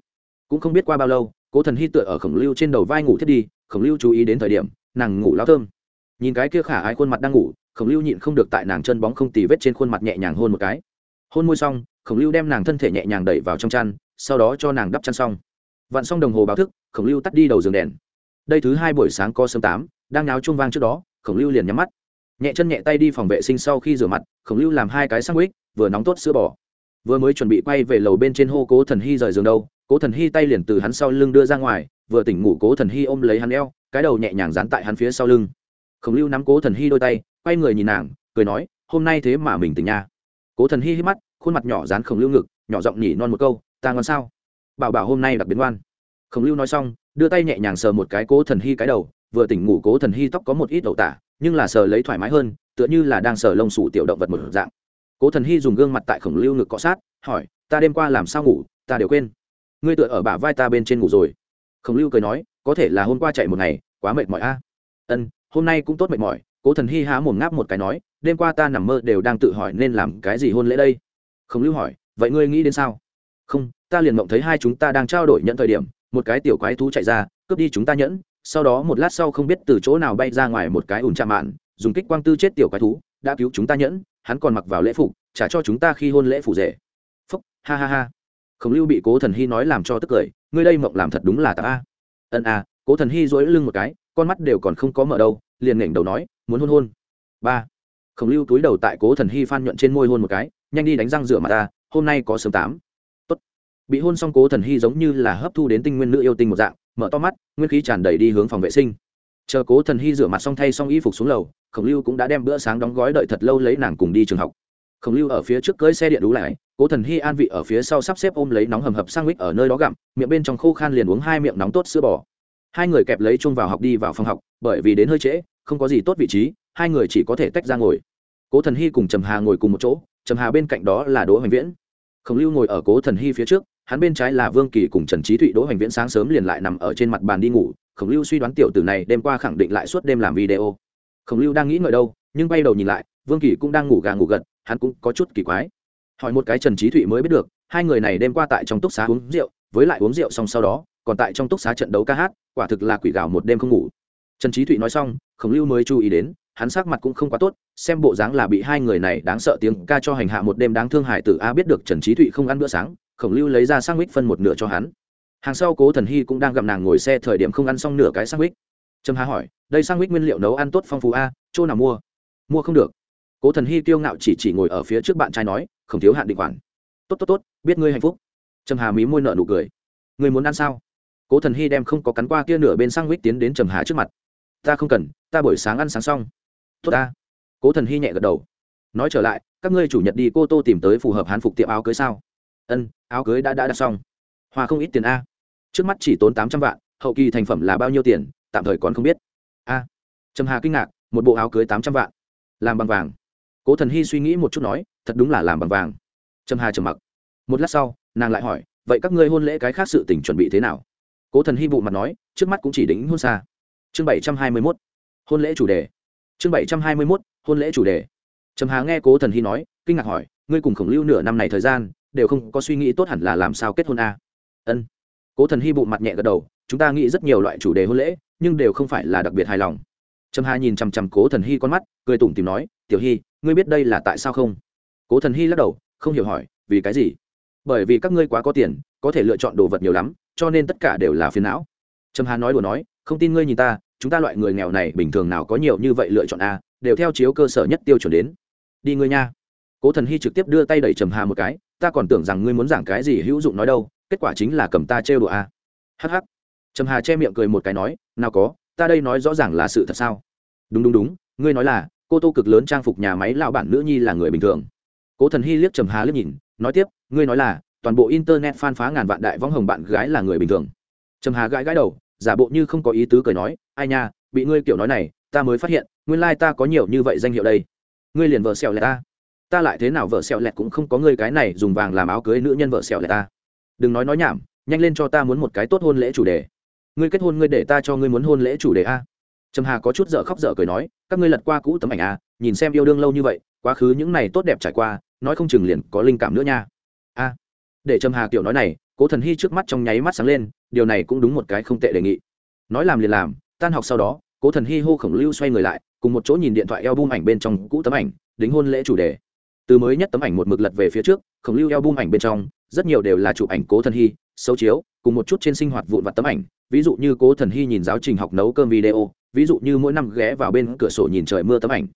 cũng không biết qua bao lâu, cố thần hy tựa ở khổng lưu trên đầu vai ngủ thiết đi, khổng lưu chú ý đến thời điểm, nàng ngủ lao thơm nhìn cái kia khả ai khuôn mặt đang ngủ, khổng lưu nhịn không được tại nàng chân bóng không tì vết trên khuôn mặt nhẹ nhàng hôn một cái. Hôn môi xong, khổng lưu đem nàng thân thể nhẹ nhàng đẩy vào trong chăn, sau đó cho nàng đắp chăn xong. Vặn xong đồng hồ báo thức, khổng lưu tắt đi đầu giường đèn. Đây thứ hai buổi sáng có sớm tám, đang náo chung vang trước đó, khổng lưu liền nhắm mắt. Nhẹ chân nhẹ tay đi phòng vệ sinh sau khi rửa mặt, khổng lưu làm hai cái sandwich, vừa nóng tốt sữa bò. Vừa mới chuẩn bị quay về lầu bên trên hô cố thần hy rời giường đâu, cố thần hy tay liền từ hắn sau lưng đưa ra ngoài, vừa tỉnh ngủ cố thần hy ôm lấy hắn eo, cái đầu nhẹ nhàng dán tại hắn phía sau lưng khổng lưu nắm cố thần hy đôi tay, quay người nhìn nàng, cười nói, hôm nay thế mà mình tỉnh nha. Cố thần hy hít mắt, khuôn mặt nhỏ dán khổng lưu ngực, nhỏ giọng nhỉ non một câu, ta ngon sao? Bảo bảo hôm nay đặc biến ngoan. Khổng lưu nói xong, đưa tay nhẹ nhàng sờ một cái cố thần hy cái đầu, vừa tỉnh ngủ cố thần hy tóc có một ít đậu tả, nhưng là sờ lấy thoải mái hơn, tựa như là đang sờ lông sủ tiểu động vật một dạng. Cố thần hy dùng gương mặt tại khổng lưu ngực cọ sát, hỏi, ta đêm qua làm sao ngủ? Ta đều quên. Ngươi tựa ở bả vai ta bên trên ngủ rồi. Khổng lưu cười nói, có thể là hôm qua chạy một ngày, quá mệt mỏi a. Ân hôm nay cũng tốt mệt mỏi, cố thần hy há mồm ngáp một cái nói, đêm qua ta nằm mơ đều đang tự hỏi nên làm cái gì hôn lễ đây. Khổng lưu hỏi, vậy ngươi nghĩ đến sao? Không, ta liền mộng thấy hai chúng ta đang trao đổi nhận thời điểm, một cái tiểu quái thú chạy ra, cướp đi chúng ta nhẫn, sau đó một lát sau không biết từ chỗ nào bay ra ngoài một cái ủn chạm mạn, dùng kích quang tư chết tiểu quái thú, đã cứu chúng ta nhẫn, hắn còn mặc vào lễ phục, trả cho chúng ta khi hôn lễ phủ rể. Phúc, ha ha ha. Khổng lưu bị cố thần hy nói làm cho tức cười, ngươi đây mộng làm thật đúng là ta a. Ân a, cố thần hy dỗi lưng một cái con mắt đều còn không có mở đâu, liền nghển đầu nói, muốn hôn hôn. Ba. Khổng lưu túi đầu tại cố thần hy phan nhuận trên môi hôn một cái, nhanh đi đánh răng rửa mặt ta, hôm nay có sớm tám. Tốt. bị hôn xong cố thần hy giống như là hấp thu đến tinh nguyên nữ yêu tinh một dạng, mở to mắt, nguyên khí tràn đầy đi hướng phòng vệ sinh. Chờ cố thần hy rửa mặt xong thay xong y phục xuống lầu, khổng lưu cũng đã đem bữa sáng đóng gói đợi thật lâu lấy nàng cùng đi trường học. Khổng lưu ở phía trước cưới xe điện đú lại, cố thần hy an vị ở phía sau sắp xếp ôm lấy nóng hầm hập sang mít ở nơi đó gặm, miệng bên trong khô khan liền uống hai miệng nóng tốt sữa bò hai người kẹp lấy chung vào học đi vào phòng học, bởi vì đến hơi trễ, không có gì tốt vị trí, hai người chỉ có thể tách ra ngồi. Cố thần hy cùng trầm hà ngồi cùng một chỗ, trầm hà bên cạnh đó là đỗ hoành viễn. Khổng lưu ngồi ở cố thần hy phía trước, hắn bên trái là vương kỳ cùng trần trí thụy. Đỗ hoành viễn sáng sớm liền lại nằm ở trên mặt bàn đi ngủ, khổng lưu suy đoán tiểu tử này đêm qua khẳng định lại suốt đêm làm video. Khổng lưu đang nghĩ ngợi đâu, nhưng bay đầu nhìn lại, vương kỳ cũng đang ngủ gà ngủ gật, hắn cũng có chút kỳ quái. Hỏi một cái trần trí thụy mới biết được, hai người này đêm qua tại trong túc xá uống rượu, với lại uống rượu xong sau đó, còn tại trong túc xá trận đấu ca hát quả thực là quỷ gạo một đêm không ngủ. Trần trí thụy nói xong, khổng lưu mới chú ý đến, hắn sắc mặt cũng không quá tốt, xem bộ dáng là bị hai người này đáng sợ tiếng ca cho hành hạ một đêm đáng thương hại. tử a biết được trần trí thụy không ăn bữa sáng, khổng lưu lấy ra sang mít phân một nửa cho hắn. Hàng sau cố thần hy cũng đang gặp nàng ngồi xe thời điểm không ăn xong nửa cái sang mít trâm hà hỏi, đây sang mít nguyên liệu nấu ăn tốt phong phú a, chỗ nào mua? Mua không được. Cố thần hy kiêu ngạo chỉ chỉ ngồi ở phía trước bạn trai nói không thiếu hạn định khoản. Tốt tốt tốt, biết ngươi hạnh phúc. Trầm hà mí môi nợ nụ cười. Ngươi muốn ăn sao? Cố thần hy đem không có cắn qua kia nửa bên sang mít tiến đến trầm hà trước mặt. Ta không cần, ta buổi sáng ăn sáng xong. Tốt ta. Cố thần hy nhẹ gật đầu. Nói trở lại, các ngươi chủ nhật đi cô tô tìm tới phù hợp hán phục tiệm áo cưới sao? Ân, áo cưới đã đã đặt xong. Hòa không ít tiền a. Trước mắt chỉ tốn tám trăm vạn, hậu kỳ thành phẩm là bao nhiêu tiền, tạm thời còn không biết. A. Trầm hà kinh ngạc, một bộ áo cưới tám trăm vạn. Làm bằng vàng. Cố thần hy suy nghĩ một chút nói, thật đúng là làm bằng vàng. Trầm hà trầm mặc. Một lát sau, nàng lại hỏi, vậy các ngươi hôn lễ cái khác sự tỉnh chuẩn bị thế nào? Cố thần hy bụ mặt nói, trước mắt cũng chỉ đính hôn xa. Chương bảy trăm hai mươi mốt, hôn lễ chủ đề. Chương bảy trăm hai mươi mốt, hôn lễ chủ đề. Trầm hà nghe cố thần hy nói, kinh ngạc hỏi, ngươi cùng khổng lưu nửa năm này thời gian, đều không có suy nghĩ tốt hẳn là làm sao kết hôn a? Ân. Cố thần hy vụ mặt nhẹ gật đầu, chúng ta nghĩ rất nhiều loại chủ đề hôn lễ, nhưng đều không phải là đặc biệt hài lòng. Trầm hà nhìn chằm chằm cố thần hy con mắt, cười tủm tìm nói, tiểu hy, ngươi biết đây là tại sao không? Cố thần hy lắc đầu, không hiểu hỏi, vì cái gì? Bởi vì các ngươi quá có tiền, có thể lựa chọn đồ vật nhiều lắm cho nên tất cả đều là phiền não. Trầm hà nói đùa nói, không tin ngươi nhìn ta, chúng ta loại người nghèo này bình thường nào có nhiều như vậy lựa chọn a, đều theo chiếu cơ sở nhất tiêu chuẩn đến. Đi ngươi nha. Cố thần hy trực tiếp đưa tay đẩy trầm hà một cái, ta còn tưởng rằng ngươi muốn giảng cái gì hữu dụng nói đâu, kết quả chính là cầm ta trêu đùa a. Hh trầm hà che miệng cười một cái nói, nào có, ta đây nói rõ ràng là sự thật sao? Đúng đúng đúng, ngươi nói là, cô tô cực lớn trang phục nhà máy lão bản nữ nhi là người bình thường. Cố thần hy liếc trầm hà liếc nhìn, nói tiếp, ngươi nói là toàn bộ internet phan phá ngàn vạn đại võng hồng bạn gái là người bình thường. Trầm hà gãi gãi đầu, giả bộ như không có ý tứ cười nói, ai nha, bị ngươi kiểu nói này, ta mới phát hiện, nguyên lai ta có nhiều như vậy danh hiệu đây. Ngươi liền vợ xẹo lẹt ta. Ta lại thế nào vợ xẹo lẹt cũng không có ngươi cái này dùng vàng làm áo cưới nữ nhân vợ xẹo lẹt ta. Đừng nói nói nhảm, nhanh lên cho ta muốn một cái tốt hôn lễ chủ đề. Ngươi kết hôn ngươi để ta cho ngươi muốn hôn lễ chủ đề a. Trầm hà có chút dở khóc dở cười nói, các ngươi lật qua cũ tấm ảnh a nhìn xem yêu đương lâu như vậy, quá khứ những này tốt đẹp trải qua, nói không chừng liền có linh cảm nữa nha để trầm hà kiểu nói này, cố thần hy trước mắt trong nháy mắt sáng lên, điều này cũng đúng một cái không tệ đề nghị. Nói làm liền làm, tan học sau đó, cố thần hy hô khổng lưu xoay người lại, cùng một chỗ nhìn điện thoại eo bum ảnh bên trong cũ tấm ảnh, đính hôn lễ chủ đề. Từ mới nhất tấm ảnh một mực lật về phía trước, khổng lưu eo bum ảnh bên trong, rất nhiều đều là chụp ảnh cố thần hy, xấu chiếu, cùng một chút trên sinh hoạt vụn vặt tấm ảnh. Ví dụ như cố thần hy nhìn giáo trình học nấu cơm video, ví dụ như mỗi năm ghé vào bên cửa sổ nhìn trời mưa tấm ảnh.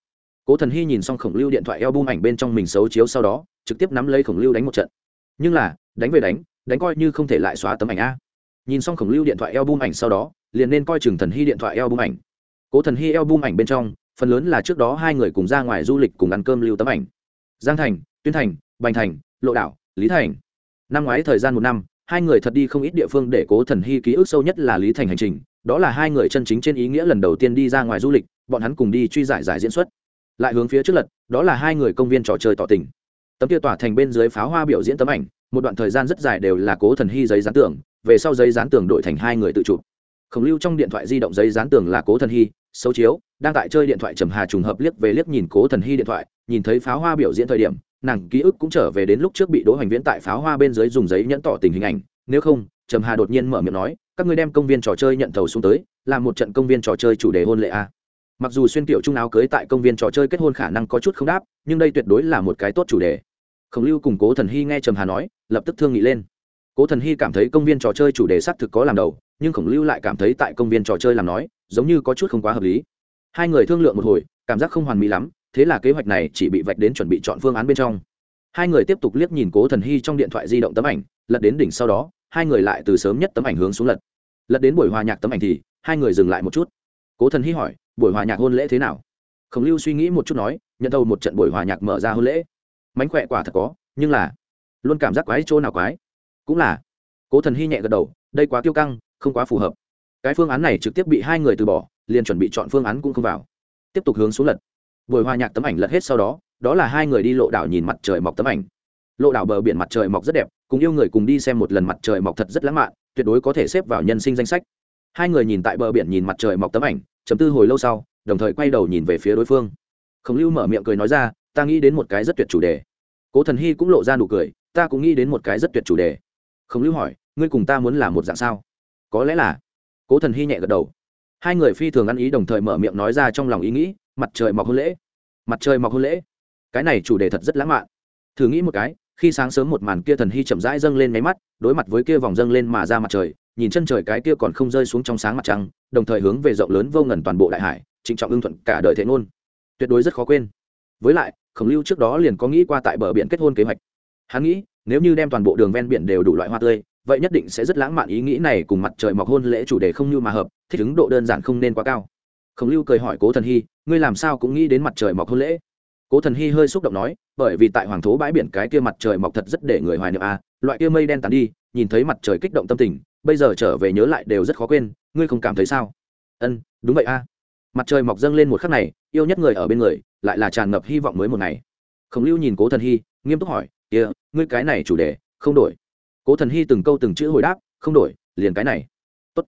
Cố thần hy nhìn xong khổng lưu điện thoại eo bum ảnh bên trong mình xấu chiếu sau đó, trực tiếp nắm lấy khổng lưu đánh một trận nhưng là, đánh về đánh đánh coi như không thể lại xóa tấm ảnh a. Nhìn xong khổng lưu điện thoại eo bum ảnh sau đó, liền nên coi chừng thần hy điện thoại eo bum ảnh. Cố thần hy eo bum ảnh bên trong, phần lớn là trước đó hai người cùng ra ngoài du lịch cùng ăn cơm lưu tấm ảnh. Giang thành, tuyên thành, bành thành, lộ đảo, lý thành. Năm ngoái thời gian một năm, hai người thật đi không ít địa phương để cố thần hy ký ức sâu nhất là lý thành hành trình. Đó là hai người chân chính trên ý nghĩa lần đầu tiên đi ra ngoài du lịch, bọn hắn cùng đi truy giải giải diễn xuất. Lại hướng phía trước lật, đó là hai người công viên trò chơi tỏ tình tấm kia tỏa thành bên dưới pháo hoa biểu diễn tấm ảnh, một đoạn thời gian rất dài đều là cố thần hy giấy dán tường, về sau giấy dán tường đổi thành hai người tự chụp. Khổng lưu trong điện thoại di động giấy dán tường là cố thần hy, xấu chiếu, đang tại chơi điện thoại trầm hà trùng hợp liếc về liếc nhìn cố thần hy điện thoại, nhìn thấy pháo hoa biểu diễn thời điểm, nàng ký ức cũng trở về đến lúc trước bị đỗ hoành viễn tại pháo hoa bên dưới dùng giấy nhẫn tỏ tình hình ảnh, nếu không, trầm hà đột nhiên mở miệng nói, các ngươi đem công viên trò chơi nhận thầu xuống tới, làm một trận công viên trò chơi chủ đề hôn lệ a à? Mặc dù xuyên tiểu trung áo cưới tại công viên trò chơi kết hôn khả năng có chút không đáp, nhưng đây tuyệt đối là một cái tốt chủ đề. Khổng lưu cùng cố thần hy nghe trầm hà nói, lập tức thương nghị lên. Cố thần hy cảm thấy công viên trò chơi chủ đề xác thực có làm đầu, nhưng khổng lưu lại cảm thấy tại công viên trò chơi làm nói, giống như có chút không quá hợp lý. Hai người thương lượng một hồi, cảm giác không hoàn mỹ lắm, thế là kế hoạch này chỉ bị vạch đến chuẩn bị chọn phương án bên trong. Hai người tiếp tục liếc nhìn cố thần hy trong điện thoại di động tấm ảnh, lật đến đỉnh sau đó, hai người lại từ sớm nhất tấm ảnh hướng xuống lật. Lật đến buổi hòa nhạc tấm ảnh thì, hai người dừng lại một chút. Cố thần hy hỏi buổi hòa nhạc hôn lễ thế nào? Khổng lưu suy nghĩ một chút nói, nhận thầu một trận buổi hòa nhạc mở ra hôn lễ. Mánh khỏe quả thật có, nhưng là luôn cảm giác quái chỗ nào quái. Cũng là, cố thần hy nhẹ gật đầu, đây quá tiêu căng, không quá phù hợp. Cái phương án này trực tiếp bị hai người từ bỏ, liền chuẩn bị chọn phương án cũng không vào. Tiếp tục hướng xuống lật. Buổi hòa nhạc tấm ảnh lật hết sau đó đó là hai người đi lộ đảo nhìn mặt trời mọc tấm ảnh. Lộ đảo bờ biển mặt trời mọc rất đẹp, cùng yêu người cùng đi xem một lần mặt trời mọc thật rất lãng mạn, tuyệt đối có thể xếp vào nhân sinh danh sách. Hai người nhìn tại bờ biển nhìn mặt trời mọc tấm ảnh chấm tư hồi lâu sau, đồng thời quay đầu nhìn về phía đối phương. Khổng lưu mở miệng cười nói ra, ta nghĩ đến một cái rất tuyệt chủ đề. Cố thần hy cũng lộ ra nụ cười, ta cũng nghĩ đến một cái rất tuyệt chủ đề. Khổng lưu hỏi, ngươi cùng ta muốn làm một dạng sao? Có lẽ là. Cố thần hy nhẹ gật đầu. Hai người phi thường ăn ý đồng thời mở miệng nói ra trong lòng ý nghĩ, mặt trời mọc hôn lễ. Mặt trời mọc hôn lễ? Cái này chủ đề thật rất lãng mạn. Thử nghĩ một cái, khi sáng sớm một màn kia thần hy chậm rãi dâng lên máy mắt, đối mặt với kia vòng dâng lên mà ra mặt trời nhìn chân trời cái kia còn không rơi xuống trong sáng mặt trăng đồng thời hướng về rộng lớn vô ngần toàn bộ đại hải trịnh trọng ưng thuận cả đời thế ngôn. Tuyệt đối rất khó quên. Với lại khổng lưu trước đó liền có nghĩ qua tại bờ biển kết hôn kế hoạch. Hắn nghĩ nếu như đem toàn bộ đường ven biển đều đủ loại hoa tươi vậy nhất định sẽ rất lãng mạn ý nghĩ này cùng mặt trời mọc hôn lễ chủ đề không như mà hợp thích ứng độ đơn giản không nên quá cao. Khổng lưu cười hỏi cố thần hy ngươi làm sao cũng nghĩ đến mặt trời mọc hôn lễ? Cố thần hy hơi xúc động nói bởi vì tại hoàng thố bãi biển cái kia mặt trời mọc thật rất để người hoài niệm a à, loại kia mây đen tàn đi nhìn thấy mặt trời kích động tâm tình bây giờ trở về nhớ lại đều rất khó quên, ngươi không cảm thấy sao? Ân, đúng vậy a. À. mặt trời mọc dâng lên một khắc này, yêu nhất người ở bên người, lại là tràn ngập hy vọng mới một ngày. Khổng lưu nhìn cố thần hy, nghiêm túc hỏi, kia, ngươi cái này chủ đề, không đổi. Cố thần hy từng câu từng chữ hồi đáp, không đổi, liền cái này. Tốt.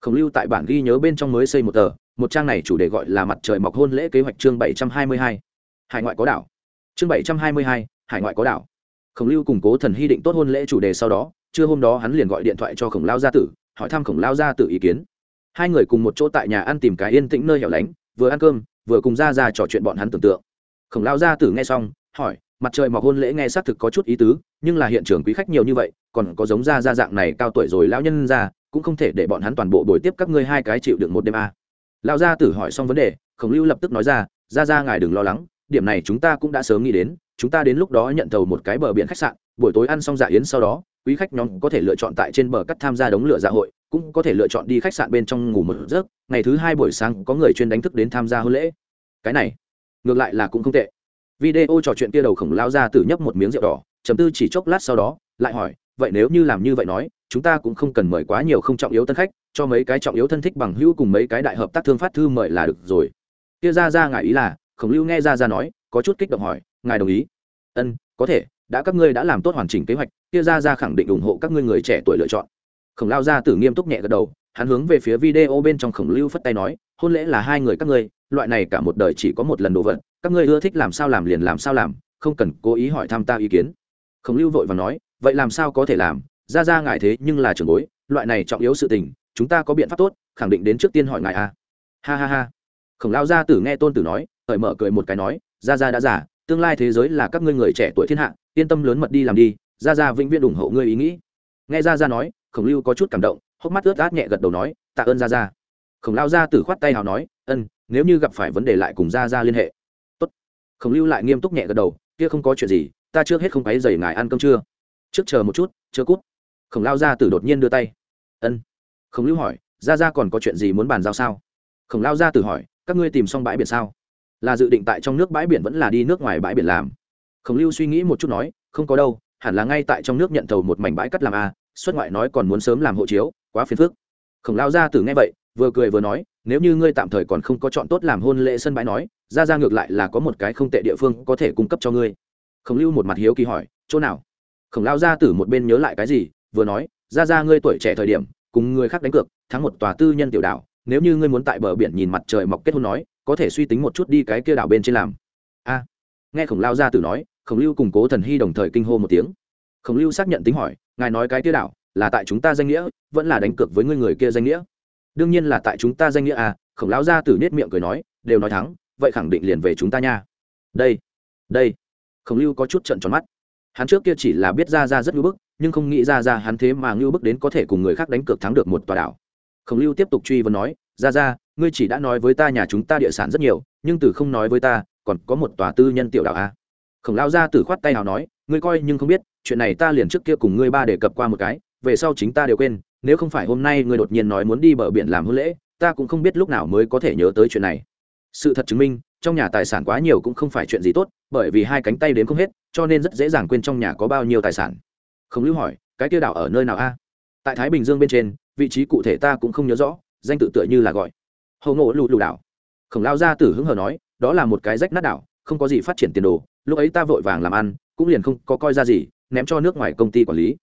khổng lưu tại bản ghi nhớ bên trong mới xây một tờ, một trang này chủ đề gọi là mặt trời mọc hôn lễ kế hoạch chương bảy trăm hai mươi hai. Hải ngoại có đảo. Chương bảy trăm hai mươi hai, hải ngoại có đảo. Khổng lưu củng cố thần hy định tốt hôn lễ chủ đề sau đó trưa hôm đó hắn liền gọi điện thoại cho khổng lao gia tử, hỏi thăm khổng lao gia tử ý kiến hai người cùng một chỗ tại nhà ăn tìm cái yên tĩnh nơi hẻo lánh, vừa ăn cơm, vừa cùng ra ra trò chuyện bọn hắn tưởng tượng khổng lao gia tử nghe xong, hỏi, mặt trời mọc hôn lễ nghe xác thực có chút ý tứ, nhưng là hiện trường quý khách nhiều như vậy, còn có giống ra ra dạng này cao tuổi rồi lão nhân ra, cũng không thể để bọn hắn toàn bộ đổi tiếp các ngươi hai cái chịu được một đêm a à. lão gia tử hỏi xong vấn đề, khổng lưu lập tức nói ra ra ra ngài đừng lo lắng, điểm này chúng ta cũng đã sớm nghĩ đến, chúng ta đến lúc đó nhận thầu một cái bờ biển khách sạn, buổi tối ăn xong dạ yến sau đó quý khách nhóm có thể lựa chọn tại trên bờ cắt tham gia đống lửa dạ hội, cũng có thể lựa chọn đi khách sạn bên trong ngủ một giấc. Ngày thứ hai buổi sáng có người chuyên đánh thức đến tham gia hôn lễ. Cái này, ngược lại là cũng không tệ. Video trò chuyện kia đầu khổng lao ra từ nhấp một miếng rượu đỏ chấm tư chỉ chốc lát sau đó, lại hỏi, vậy nếu như làm như vậy nói, chúng ta cũng không cần mời quá nhiều không trọng yếu tân khách, cho mấy cái trọng yếu thân thích bằng hữu cùng mấy cái đại hợp tác thương phát thư mời là được rồi. Kia ra ra ngài ý là, khổng lưu nghe ra ra nói, có chút kích động hỏi, ngài đồng ý? Ân, có thể đã các ngươi đã làm tốt hoàn chỉnh kế hoạch, kia ra ra khẳng định ủng hộ các ngươi người trẻ tuổi lựa chọn. Khổng lao ra tử nghiêm túc nhẹ gật đầu, hắn hướng về phía video bên trong khổng lưu phất tay nói, hôn lễ là hai người các ngươi, loại này cả một đời chỉ có một lần đồ vật, các ngươi ưa thích làm sao làm liền làm sao làm, không cần cố ý hỏi thăm ta ý kiến. Khổng lưu vội và nói, vậy làm sao có thể làm? Ra ra ngại thế nhưng là trường bối, loại này trọng yếu sự tình, chúng ta có biện pháp tốt, khẳng định đến trước tiên hỏi ngài a. Ha ha ha. Khổng lao gia tử nghe tôn tử nói hởi mở cười một cái nói, ra ra đã giả tương lai thế giới là các ngươi người trẻ tuổi thiên hạ yên tâm lớn mật đi làm đi ra ra vĩnh viễn ủng hộ ngươi ý nghĩ. Nghe ra ra nói, khổng lưu có chút cảm động, hốc mắt ướt át nhẹ gật đầu nói, tạ ơn ra ra khổng lao gia tử khoát tay hào nói, ân, nếu như gặp phải vấn đề lại cùng ra ra liên hệ. Tốt. khổng lưu lại nghiêm túc nhẹ gật đầu, kia không có chuyện gì, ta trước hết không quấy dày ngài ăn cơm trưa. Trước chờ một chút chưa cút. Khổng lao gia tử đột nhiên đưa tay. Ân. Khổng lưu hỏi ra ra còn có chuyện gì muốn bàn giao sao? Khổng lao gia tử hỏi, các ngươi tìm xong bãi biển sao? Là dự định tại trong nước bãi biển vẫn là đi nước ngoài bãi biển làm khổng lưu suy nghĩ một chút nói, không có đâu, hẳn là ngay tại trong nước nhận thầu một mảnh bãi cắt làm a xuất ngoại nói còn muốn sớm làm hộ chiếu, quá phiền phức. Khổng lao gia tử nghe vậy, vừa cười vừa nói, nếu như ngươi tạm thời còn không có chọn tốt làm hôn lễ sân bãi nói, ra ra ngược lại là có một cái không tệ địa phương có thể cung cấp cho ngươi. Khổng lưu một mặt hiếu kỳ hỏi, chỗ nào? Khổng lao gia tử một bên nhớ lại cái gì, vừa nói, ra ra ngươi tuổi trẻ thời điểm, cùng người khác đánh cược, thắng một tòa tư nhân tiểu đảo, nếu như ngươi muốn tại bờ biển nhìn mặt trời mọc kết hôn nói, có thể suy tính một chút đi cái kia đảo bên trên làm. A nghe khổng lao gia tử nói, khổng lưu cùng cố thần hy đồng thời kinh hô một tiếng. Khổng lưu xác nhận tính hỏi, ngài nói cái kia đảo, là tại chúng ta danh nghĩa, vẫn là đánh cược với ngươi người kia danh nghĩa? Đương nhiên là tại chúng ta danh nghĩa à khổng lao gia tử nết miệng cười nói, đều nói thắng, vậy khẳng định liền về chúng ta nha. Đây đây. Khổng lưu có chút trận tròn mắt. Hắn trước kia chỉ là biết ra ra rất ngưu bức, nhưng không nghĩ ra ra hắn thế mà ngưu bức đến có thể cùng người khác đánh cược thắng được một tòa đảo. Khổng lưu tiếp tục truy vấn nói ra ra ngươi chỉ đã nói với ta nhà chúng ta địa sản rất nhiều, nhưng từ không nói với ta còn có một tòa tư nhân tiểu đảo a. Khổng lao ra từ khoát tay nào nói, ngươi coi nhưng không biết, chuyện này ta liền trước kia cùng ngươi ba đề cập qua một cái, về sau chính ta đều quên, nếu không phải hôm nay ngươi đột nhiên nói muốn đi bờ biển làm hôn lễ, ta cũng không biết lúc nào mới có thể nhớ tới chuyện này. Sự thật chứng minh, trong nhà tài sản quá nhiều cũng không phải chuyện gì tốt, bởi vì hai cánh tay đến không hết, cho nên rất dễ dàng quên trong nhà có bao nhiêu tài sản. Không lưu hỏi, cái kia đảo ở nơi nào a? Tại thái bình dương bên trên, vị trí cụ thể ta cũng không nhớ rõ, danh tự tựa như là gọi. Hầu ngộ lù lù đảo. Khổng lao gia tử hứng hờ nói đó là một cái rách nát đảo, không có gì phát triển tiền đồ, lúc ấy ta vội vàng làm ăn, cũng liền không có coi ra gì, ném cho nước ngoài công ty quản lý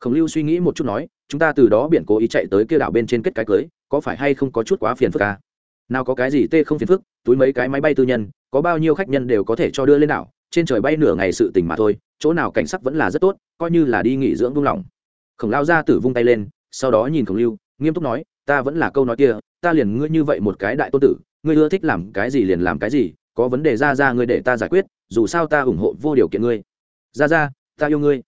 khổng lưu suy nghĩ một chút nói, chúng ta từ đó biển cố ý chạy tới kia đảo bên trên kết cái cưới, có phải hay không có chút quá phiền phức ca à? nào có cái gì tê không phiền phức, túi mấy cái máy bay tư nhân, có bao nhiêu khách nhân đều có thể cho đưa lên đảo, trên trời bay nửa ngày sự tình mà thôi, chỗ nào cảnh sắc vẫn là rất tốt, coi như là đi nghỉ dưỡng vung lòng khổng lao ra tử vung tay lên, sau đó nhìn khổng lưu, nghiêm túc nói ta vẫn là câu nói kia, ta liền ngươi như vậy một cái đại tôn tử, ngươi ưa thích làm cái gì liền làm cái gì, có vấn đề ra ra ngươi để ta giải quyết, dù sao ta ủng hộ vô điều kiện ngươi. Ra ra, ta yêu ngươi.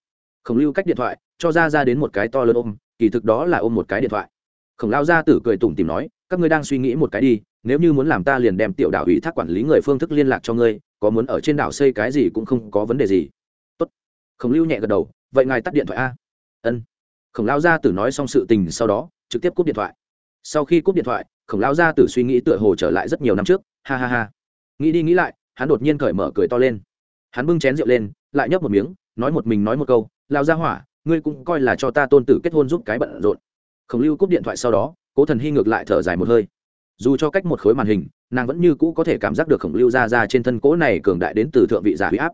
Khổng lưu cách điện thoại, cho ra ra đến một cái to lớn ôm, kỳ thực đó là ôm một cái điện thoại. Khổng lao gia tử cười tủm tìm nói, các ngươi đang suy nghĩ một cái đi, nếu như muốn làm ta liền đem tiểu đảo ủy thác quản lý người phương thức liên lạc cho ngươi, có muốn ở trên đảo xây cái gì cũng không có vấn đề gì. Tốt. khổng lưu nhẹ gật đầu, vậy ngài tắt điện thoại a. Ân. Khổng lao gia tử nói xong sự tình sau đó, trực tiếp cúp điện thoại sau khi cúp điện thoại, khổng lao gia từ suy nghĩ tựa hồ trở lại rất nhiều năm trước. Ha ha ha. Nghĩ đi nghĩ lại, hắn đột nhiên cởi mở cười to lên. Hắn bưng chén rượu lên, lại nhấp một miếng, nói một mình nói một câu lao ra hỏa, ngươi cũng coi là cho ta tôn tử kết hôn giúp cái bận rộn. Khổng lưu cúp điện thoại sau đó, cố thần hy ngược lại thở dài một hơi. Dù cho cách một khối màn hình, nàng vẫn như cũ có thể cảm giác được khổng lưu ra ra trên thân cỗ này cường đại đến từ thượng vị giả huy áp.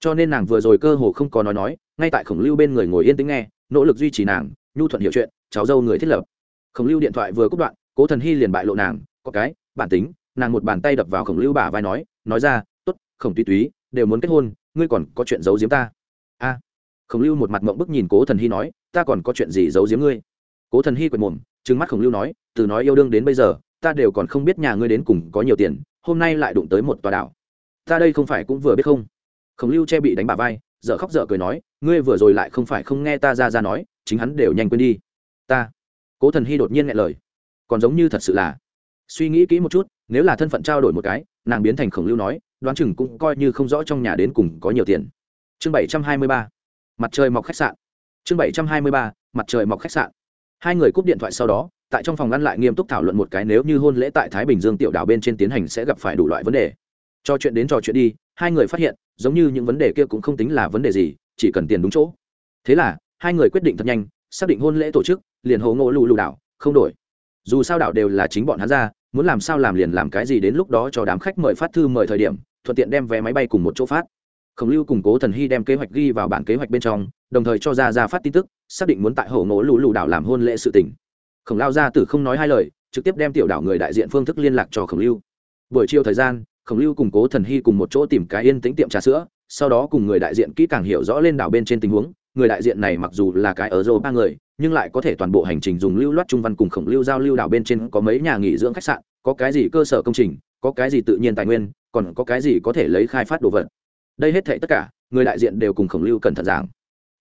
Cho nên nàng vừa rồi cơ hồ không có nói nói, ngay tại khổng lưu bên người ngồi yên tĩnh nghe, nỗ lực duy trì nàng, nhu thuận hiểu chuyện, cháu dâu người thiết lập khổng lưu điện thoại vừa cúp đoạn, cố thần hy liền bại lộ nàng, có cái, bản tính. Nàng một bàn tay đập vào khổng lưu bả vai nói nói ra t ố t khổng tuy túy, đều muốn kết hôn, ngươi còn có chuyện giấu giếm ta. A. Khổng lưu một mặt mộng bức nhìn cố thần hy nói, ta còn có chuyện gì giấu giếm ngươi? Cố thần hy quệt mồm, trừng mắt khổng lưu nói, từ nói yêu đương đến bây giờ, ta đều còn không biết nhà ngươi đến cùng có nhiều tiền, hôm nay lại đụng tới một tòa đảo. Ta đây không phải cũng vừa biết không? Khổng lưu che bị đánh bà vai dợ khóc dợ cười nói, ngươi vừa rồi lại không phải không nghe ta ra ra nói, chính hắn đều nhanh quên đi. Ta cố thần hy đột nhiên nghe lời. Còn giống như thật sự là. Suy nghĩ kỹ một chút, nếu là thân phận trao đổi một cái, nàng biến thành khổng lưu nói, đoán chừng cũng coi như không rõ trong nhà đến cùng có nhiều tiền. Chương bảy trăm hai mươi ba. Mặt trời mọc khách sạn. Chương bảy trăm hai mươi ba. Mặt trời mọc khách sạn. Hai người cúp điện thoại sau đó, tại trong phòng ngăn lại nghiêm túc thảo luận một cái nếu như hôn lễ tại thái bình dương tiểu đảo bên trên tiến hành sẽ gặp phải đủ loại vấn đề. Cho chuyện đến trò chuyện đi, hai người phát hiện, giống như những vấn đề kia cũng không tính là vấn đề gì, chỉ cần tiền đúng chỗ. Thế là, hai người quyết định thật nhanh xác định hôn lễ tổ chức, liền hồ ngộ lù lù đảo, không đổi. Dù sao đảo đều là chính bọn hắn ra, muốn làm sao làm liền làm cái gì đến lúc đó cho đám khách mời phát thư mời thời điểm, thuận tiện đem vé máy bay cùng một chỗ phát. Khổng lưu củng cố thần hy đem kế hoạch ghi vào bản kế hoạch bên trong, đồng thời cho ra ra phát tin tức, xác định muốn tại hồ ngộ lù lù đảo làm hôn lễ sự tỉnh khổng lao gia tử không nói hai lời, trực tiếp đem tiểu đảo người đại diện phương thức liên lạc cho khổng lưu. Buổi chiều thời gian, khổng lưu củng cố thần hy cùng một chỗ tìm cái yên tĩnh tiệm trà sữa, sau đó cùng người đại diện kỹ càng hiểu rõ lên đảo bên trên tình huống người đại diện này mặc dù là cái ở dô ba người, nhưng lại có thể toàn bộ hành trình dùng lưu loát trung văn cùng khổng lưu giao lưu đảo bên trên có mấy nhà nghỉ dưỡng khách sạn, có cái gì cơ sở công trình, có cái gì tự nhiên tài nguyên, còn có cái gì có thể lấy khai phát đồ vật. Đây hết thệ tất cả, người đại diện đều cùng khổng lưu cẩn thận giảng.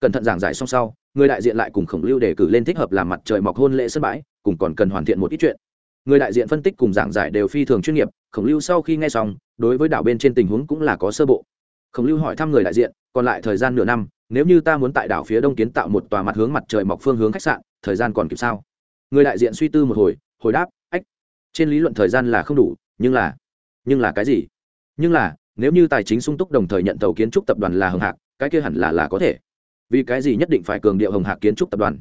Cẩn thận giảng giải xong sau, người đại diện lại cùng khổng lưu đề cử lên thích hợp làm mặt trời mọc hôn lễ sân bãi, cùng còn cần hoàn thiện một ít chuyện. Người đại diện phân tích cùng giảng giải đều phi thường chuyên nghiệp, khổng lưu sau khi nghe xong, đối với đảo bên trên tình huống cũng là có sơ bộ. Khổng lưu hỏi thăm người đại diện, còn lại thời gian nửa năm nếu như ta muốn tại đảo phía đông kiến tạo một tòa mặt hướng mặt trời mọc phương hướng khách sạn, thời gian còn kịp sao? Người đại diện suy tư một hồi hồi đáp, ách, trên lý luận thời gian là không đủ, nhưng là nhưng là cái gì? Nhưng là, nếu như tài chính sung túc đồng thời nhận tàu kiến trúc tập đoàn là hồng hạc, cái kia hẳn là là có thể. Vì cái gì nhất định phải cường điệu hồng hạc kiến trúc tập đoàn?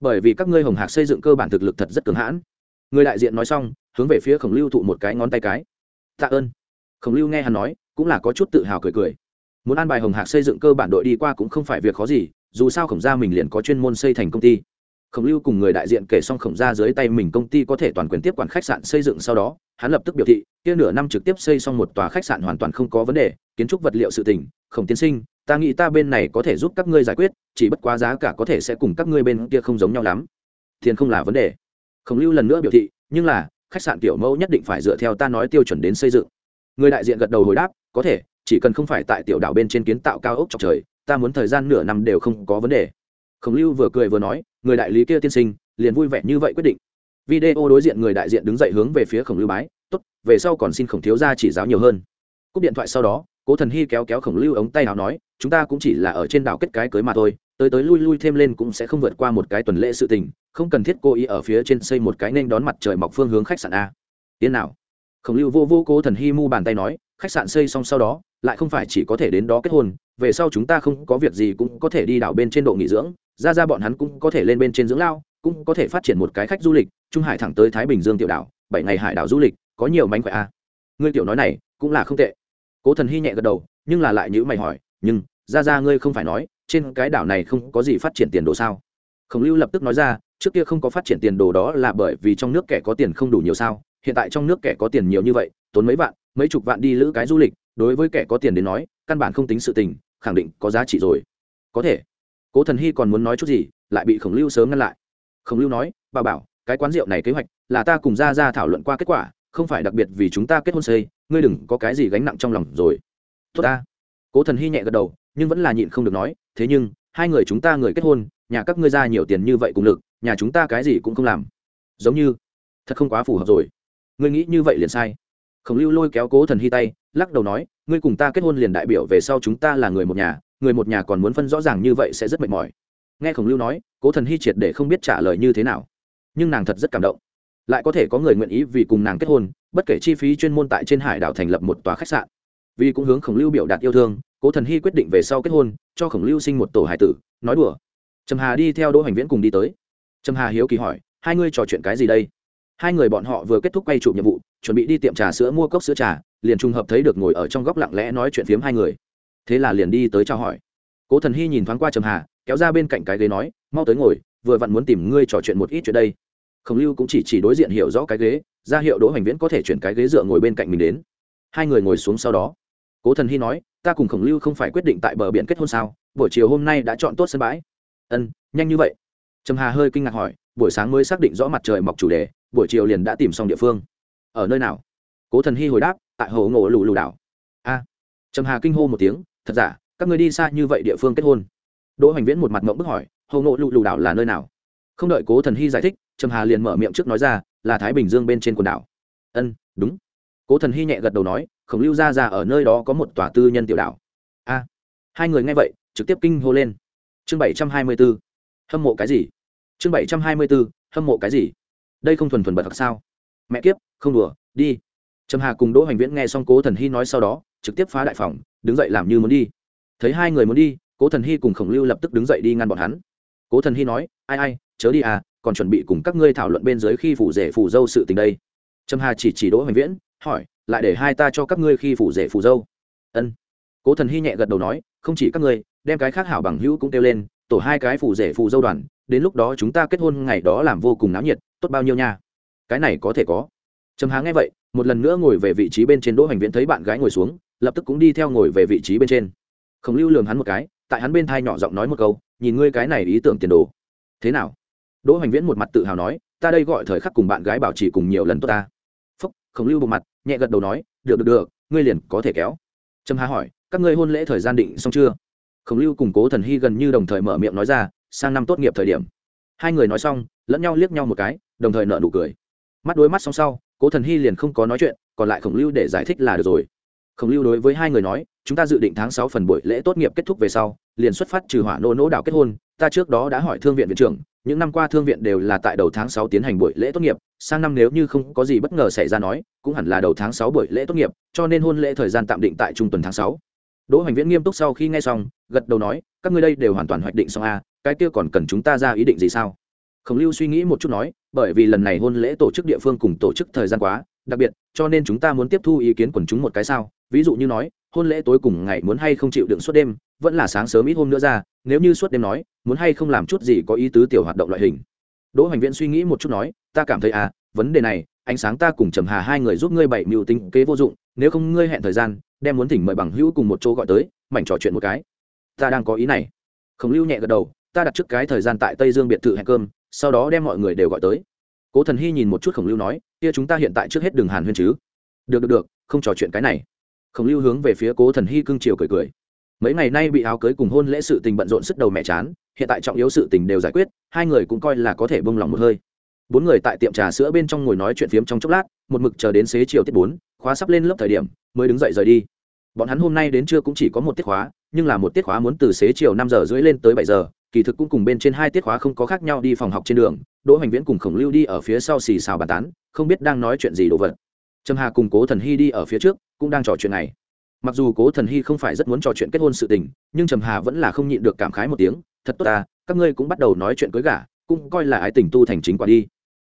Bởi vì các ngươi hồng hạc xây dựng cơ bản thực lực thật rất cường hãn. Người đại diện nói xong, hướng về phía khổng lưu thụ một cái ngón tay cái. Tạ ơn. Khổng lưu nghe hắn nói, cũng là có chút tự hào cười cười muốn an bài hồng hạc xây dựng cơ bản đội đi qua cũng không phải việc khó gì, dù sao khổng gia mình liền có chuyên môn xây thành công ty. Khổng lưu cùng người đại diện kể xong khổng gia dưới tay mình công ty có thể toàn quyền tiếp quản khách sạn xây dựng sau đó, hắn lập tức biểu thị, kia nửa năm trực tiếp xây xong một tòa khách sạn hoàn toàn không có vấn đề, kiến trúc vật liệu sự tỉnh khổng tiên sinh, ta nghĩ ta bên này có thể giúp các ngươi giải quyết, chỉ bất quá giá cả có thể sẽ cùng các ngươi bên kia không giống nhau lắm. Tiền không là vấn đề. Khổng lưu lần nữa biểu thị, nhưng là, khách sạn kiểu mẫu nhất định phải dựa theo ta nói tiêu chuẩn đến xây dựng. Người đại diện gật đầu hồi đáp, có thể chỉ cần không phải tại tiểu đảo bên trên kiến tạo cao ốc trọc trời, ta muốn thời gian nửa năm đều không có vấn đề. Khổng lưu vừa cười vừa nói, người đại lý kia tiên sinh, liền vui vẻ như vậy quyết định. Video đối diện người đại diện đứng dậy hướng về phía khổng lưu bái, tốt, về sau còn xin khổng thiếu ra chỉ giáo nhiều hơn. Cúp điện thoại sau đó, cố thần hy kéo kéo khổng lưu ống tay nào nói, chúng ta cũng chỉ là ở trên đảo kết cái cưới mà thôi, tới tới lui lui thêm lên cũng sẽ không vượt qua một cái tuần lễ sự tình, không cần thiết cố ý ở phía trên xây một cái nên đón mặt trời mọc phương hướng khách sạn a. Tiến nào. Khổng lưu vô vô cố thần hy mu bàn tay nói khách sạn xây xong sau đó, lại không phải chỉ có thể đến đó kết hôn, về sau chúng ta không có việc gì cũng có thể đi đảo bên trên độ nghỉ dưỡng, ra ra bọn hắn cũng có thể lên bên trên dưỡng lao, cũng có thể phát triển một cái khách du lịch, trung hải thẳng tới thái bình dương tiểu đảo, bảy ngày hải đảo du lịch, có nhiều mánh khỏe a ngươi tiểu nói này, cũng là không tệ. Cố thần hy nhẹ gật đầu, nhưng là lại nhữ mày hỏi, nhưng, ra ra ngươi không phải nói, trên cái đảo này không có gì phát triển tiền đồ sao? Khổng lưu lập tức nói ra, trước kia không có phát triển tiền đồ đó là bởi vì trong nước kẻ có tiền không đủ nhiều sao, hiện tại trong nước kẻ có tiền nhiều như vậy, tốn mấy vạn mấy chục vạn đi lữ cái du lịch, đối với kẻ có tiền đến nói, căn bản không tính sự tình, khẳng định có giá trị rồi. Có thể. Cố thần hy còn muốn nói chút gì, lại bị khổng lưu sớm ngăn lại. Khổng lưu nói, bà bảo, cái quán rượu này kế hoạch là ta cùng ra ra thảo luận qua kết quả, không phải đặc biệt vì chúng ta kết hôn xây, ngươi đừng có cái gì gánh nặng trong lòng rồi. Tốt ta. Cố thần hy nhẹ gật đầu, nhưng vẫn là nhịn không được nói, thế nhưng, hai người chúng ta người kết hôn, nhà các ngươi ra nhiều tiền như vậy cùng lực, nhà chúng ta cái gì cũng không làm. Giống như, thật không quá phù hợp rồi. Ngươi nghĩ như vậy liền sai khổng lưu lôi kéo cố thần hy tay, lắc đầu nói, ngươi cùng ta kết hôn liền đại biểu về sau chúng ta là người một nhà, người một nhà còn muốn phân rõ ràng như vậy sẽ rất mệt mỏi. Nghe khổng lưu nói, cố thần hy triệt để không biết trả lời như thế nào. Nhưng nàng thật rất cảm động. Lại có thể có người nguyện ý vì cùng nàng kết hôn, bất kể chi phí chuyên môn tại trên hải đảo thành lập một tòa khách sạn. Vì cũng hướng khổng lưu biểu đạt yêu thương, cố thần hy quyết định về sau kết hôn, cho khổng lưu sinh một tổ hải tử, nói đùa. Trầm hà đi theo đỗ hành viễn cùng đi tới. Trầm hà hiếu kỳ hỏi, hai ngươi trò chuyện cái gì đây? Hai người bọn họ vừa kết thúc quay chụp nhiệm vụ, chuẩn bị đi tiệm trà sữa mua cốc sữa trà, liền trùng hợp thấy được ngồi ở trong góc lặng lẽ nói chuyện phiếm hai người. Thế là liền đi tới chào hỏi. Cố thần hy nhìn thoáng qua trầm hà, kéo ra bên cạnh cái ghế nói, mau tới ngồi, vừa vặn muốn tìm ngươi trò chuyện một ít chuyện đây. Khổng lưu cũng chỉ chỉ đối diện hiểu rõ cái ghế, ra hiệu đỗ hoành viễn có thể chuyển cái ghế dựa ngồi bên cạnh mình đến. Hai người ngồi xuống sau đó. Cố thần hy nói, ta cùng khổng lưu không phải quyết định tại bờ biển kết hôn sao? Buổi chiều hôm nay đã chọn tốt sân bãi. Ân, nhanh như vậy. Trầm hà hơi kinh ngạc hỏi, buổi sáng mới xác định rõ mặt trời mọc chủ đề buổi chiều liền đã tìm xong địa phương. Ở nơi nào? Cố thần hy hồi đáp, tại hồ ngộ lù lù đảo. A. Trầm hà kinh hô một tiếng, thật giả, các người đi xa như vậy địa phương kết hôn? Đỗ hoành viễn một mặt mộng bức hỏi, hồ ngộ lù lù đảo là nơi nào? Không đợi cố thần hy giải thích, trầm hà liền mở miệng trước nói ra, là thái bình dương bên trên quần đảo. Ân, đúng. Cố thần hy nhẹ gật đầu nói, khổng lưu ra ra ở nơi đó có một tòa tư nhân tiểu đảo. A. Hai người nghe vậy, trực tiếp kinh hô lên. Chương bảy trăm hai mươi b ố hâm mộ cái gì? Chương bảy trăm hai mươi b ố hâm mộ cái gì? Đây không thuần thuần bật thật sao? Mẹ kiếp, không đùa, đi. Trầm hà cùng đỗ hoành viễn nghe xong cố thần hy nói sau đó, trực tiếp phá đại phòng, đứng dậy làm như muốn đi. Thấy hai người muốn đi, cố thần hy cùng khổng lưu lập tức đứng dậy đi ngăn bọn hắn. Cố thần hy nói, ai ai, chớ đi à còn chuẩn bị cùng các ngươi thảo luận bên dưới khi phủ rể phủ dâu sự tình đây. Trầm hà chỉ chỉ đỗ hoành viễn, hỏi, lại để hai ta cho các ngươi khi phủ rể phủ dâu? Ân. Cố thần hy nhẹ gật đầu nói, không chỉ các ngươi, đem cái khác hảo bằng hữu cũng kêu lên, tổ hai cái phủ rể phủ dâu đoàn, đến lúc đó chúng ta kết hôn ngày đó làm vô cùng náo nhiệt tốt bao nhiêu nha? Cái này có thể có. Trầm há nghe vậy, một lần nữa ngồi về vị trí bên trên đỗ hoành viễn thấy bạn gái ngồi xuống, lập tức cũng đi theo ngồi về vị trí bên trên. Khổng lưu lường hắn một cái, tại hắn bên thai nhỏ giọng nói một câu, nhìn ngươi cái này ý tưởng tiền đồ. Thế nào? Đỗ hoành viễn một mặt tự hào nói, ta đây gọi thời khắc cùng bạn gái bảo trì cùng nhiều lần tốt ta. Phúc, khổng lưu bộ mặt, nhẹ gật đầu nói, được được được, ngươi liền có thể kéo. Trâm hà hỏi, các ngươi hôn lễ thời gian định xong chưa? Khổng lưu cùng cố thần hy gần như đồng thời mở miệng nói ra, sang năm tốt nghiệp thời điểm. Hai người nói xong, lẫn nhau liếc nhau một cái đồng thời nợ nụ cười. Mắt đối mắt xong sau cố thần hy liền không có nói chuyện còn lại khổng lưu để giải thích là được rồi. Khổng lưu đối với hai người nói chúng ta dự định tháng sáu phần buổi lễ tốt nghiệp kết thúc về sau liền xuất phát trừ hỏa nô nỗ đảo kết hôn. Ta trước đó đã hỏi thương viện viện trưởng những năm qua thương viện đều là tại đầu tháng sáu tiến hành buổi lễ tốt nghiệp sang năm nếu như không có gì bất ngờ xảy ra nói cũng hẳn là đầu tháng sáu buổi lễ tốt nghiệp cho nên hôn lễ thời gian tạm định tại trung tuần tháng sáu. Đỗ hoành viễn nghiêm túc sau khi nghe xong gật đầu nói các ngươi đây đều hoàn toàn hoạch định xong a à, cái kia còn cần chúng ta ra ý định gì sao? Khổng lưu suy nghĩ một chút nói, bởi vì lần này hôn lễ tổ chức địa phương cùng tổ chức thời gian quá đặc biệt, cho nên chúng ta muốn tiếp thu ý kiến quần chúng một cái sao. Ví dụ như nói, hôn lễ tối cùng ngày muốn hay không chịu đựng suốt đêm, vẫn là sáng sớm ít hôm nữa ra, nếu như suốt đêm nói, muốn hay không làm chút gì có ý tứ tiểu hoạt động loại hình. Đỗ hoành viễn suy nghĩ một chút nói, ta cảm thấy à vấn đề này, ánh sáng ta cùng trầm hà hai người giúp ngươi bảy mưu tính kế vô dụng, nếu không ngươi hẹn thời gian, đem muốn thỉnh mời bằng hữu cùng một chỗ gọi tới, mảnh trò chuyện một cái. Ta đang có ý này. Khổng lưu nhẹ gật đầu, ta đặt trước cái thời gian tại tây dương biệt thự hẹn cơm sau đó đem mọi người đều gọi tới. Cố thần hy nhìn một chút khổng lưu nói, kia chúng ta hiện tại trước hết đường hàn huyên chứ. Được được được, không trò chuyện cái này. Khổng lưu hướng về phía cố thần hy cưng chiều cười cười. Mấy ngày nay bị áo cưới cùng hôn lễ sự tình bận rộn sức đầu mẹ chán, hiện tại trọng yếu sự tình đều giải quyết, hai người cũng coi là có thể bông lòng một hơi. Bốn người tại tiệm trà sữa bên trong ngồi nói chuyện phiếm trong chốc lát, một mực chờ đến xế chiều tiết bốn, khóa sắp lên lớp thời điểm, mới đứng dậy rời đi. Bọn hắn hôm nay đến trưa cũng chỉ có một tiết khóa, nhưng là một tiết khóa muốn từ xế chiều năm giờ rưỡi lên tới bảy giờ kỳ thực cũng cùng bên trên hai tiết khóa không có khác nhau đi phòng học trên đường, đỗ hoành viễn cùng khổng lưu đi ở phía sau xì xào bàn tán, không biết đang nói chuyện gì đồ vật. Trầm hà cùng cố thần hy đi ở phía trước, cũng đang trò chuyện này. Mặc dù cố thần hy không phải rất muốn trò chuyện kết hôn sự tình, nhưng trầm hà vẫn là không nhịn được cảm khái một tiếng, thật tốt ta, các ngươi cũng bắt đầu nói chuyện cưới gả, cũng coi là ái tình tu thành chính quả đi.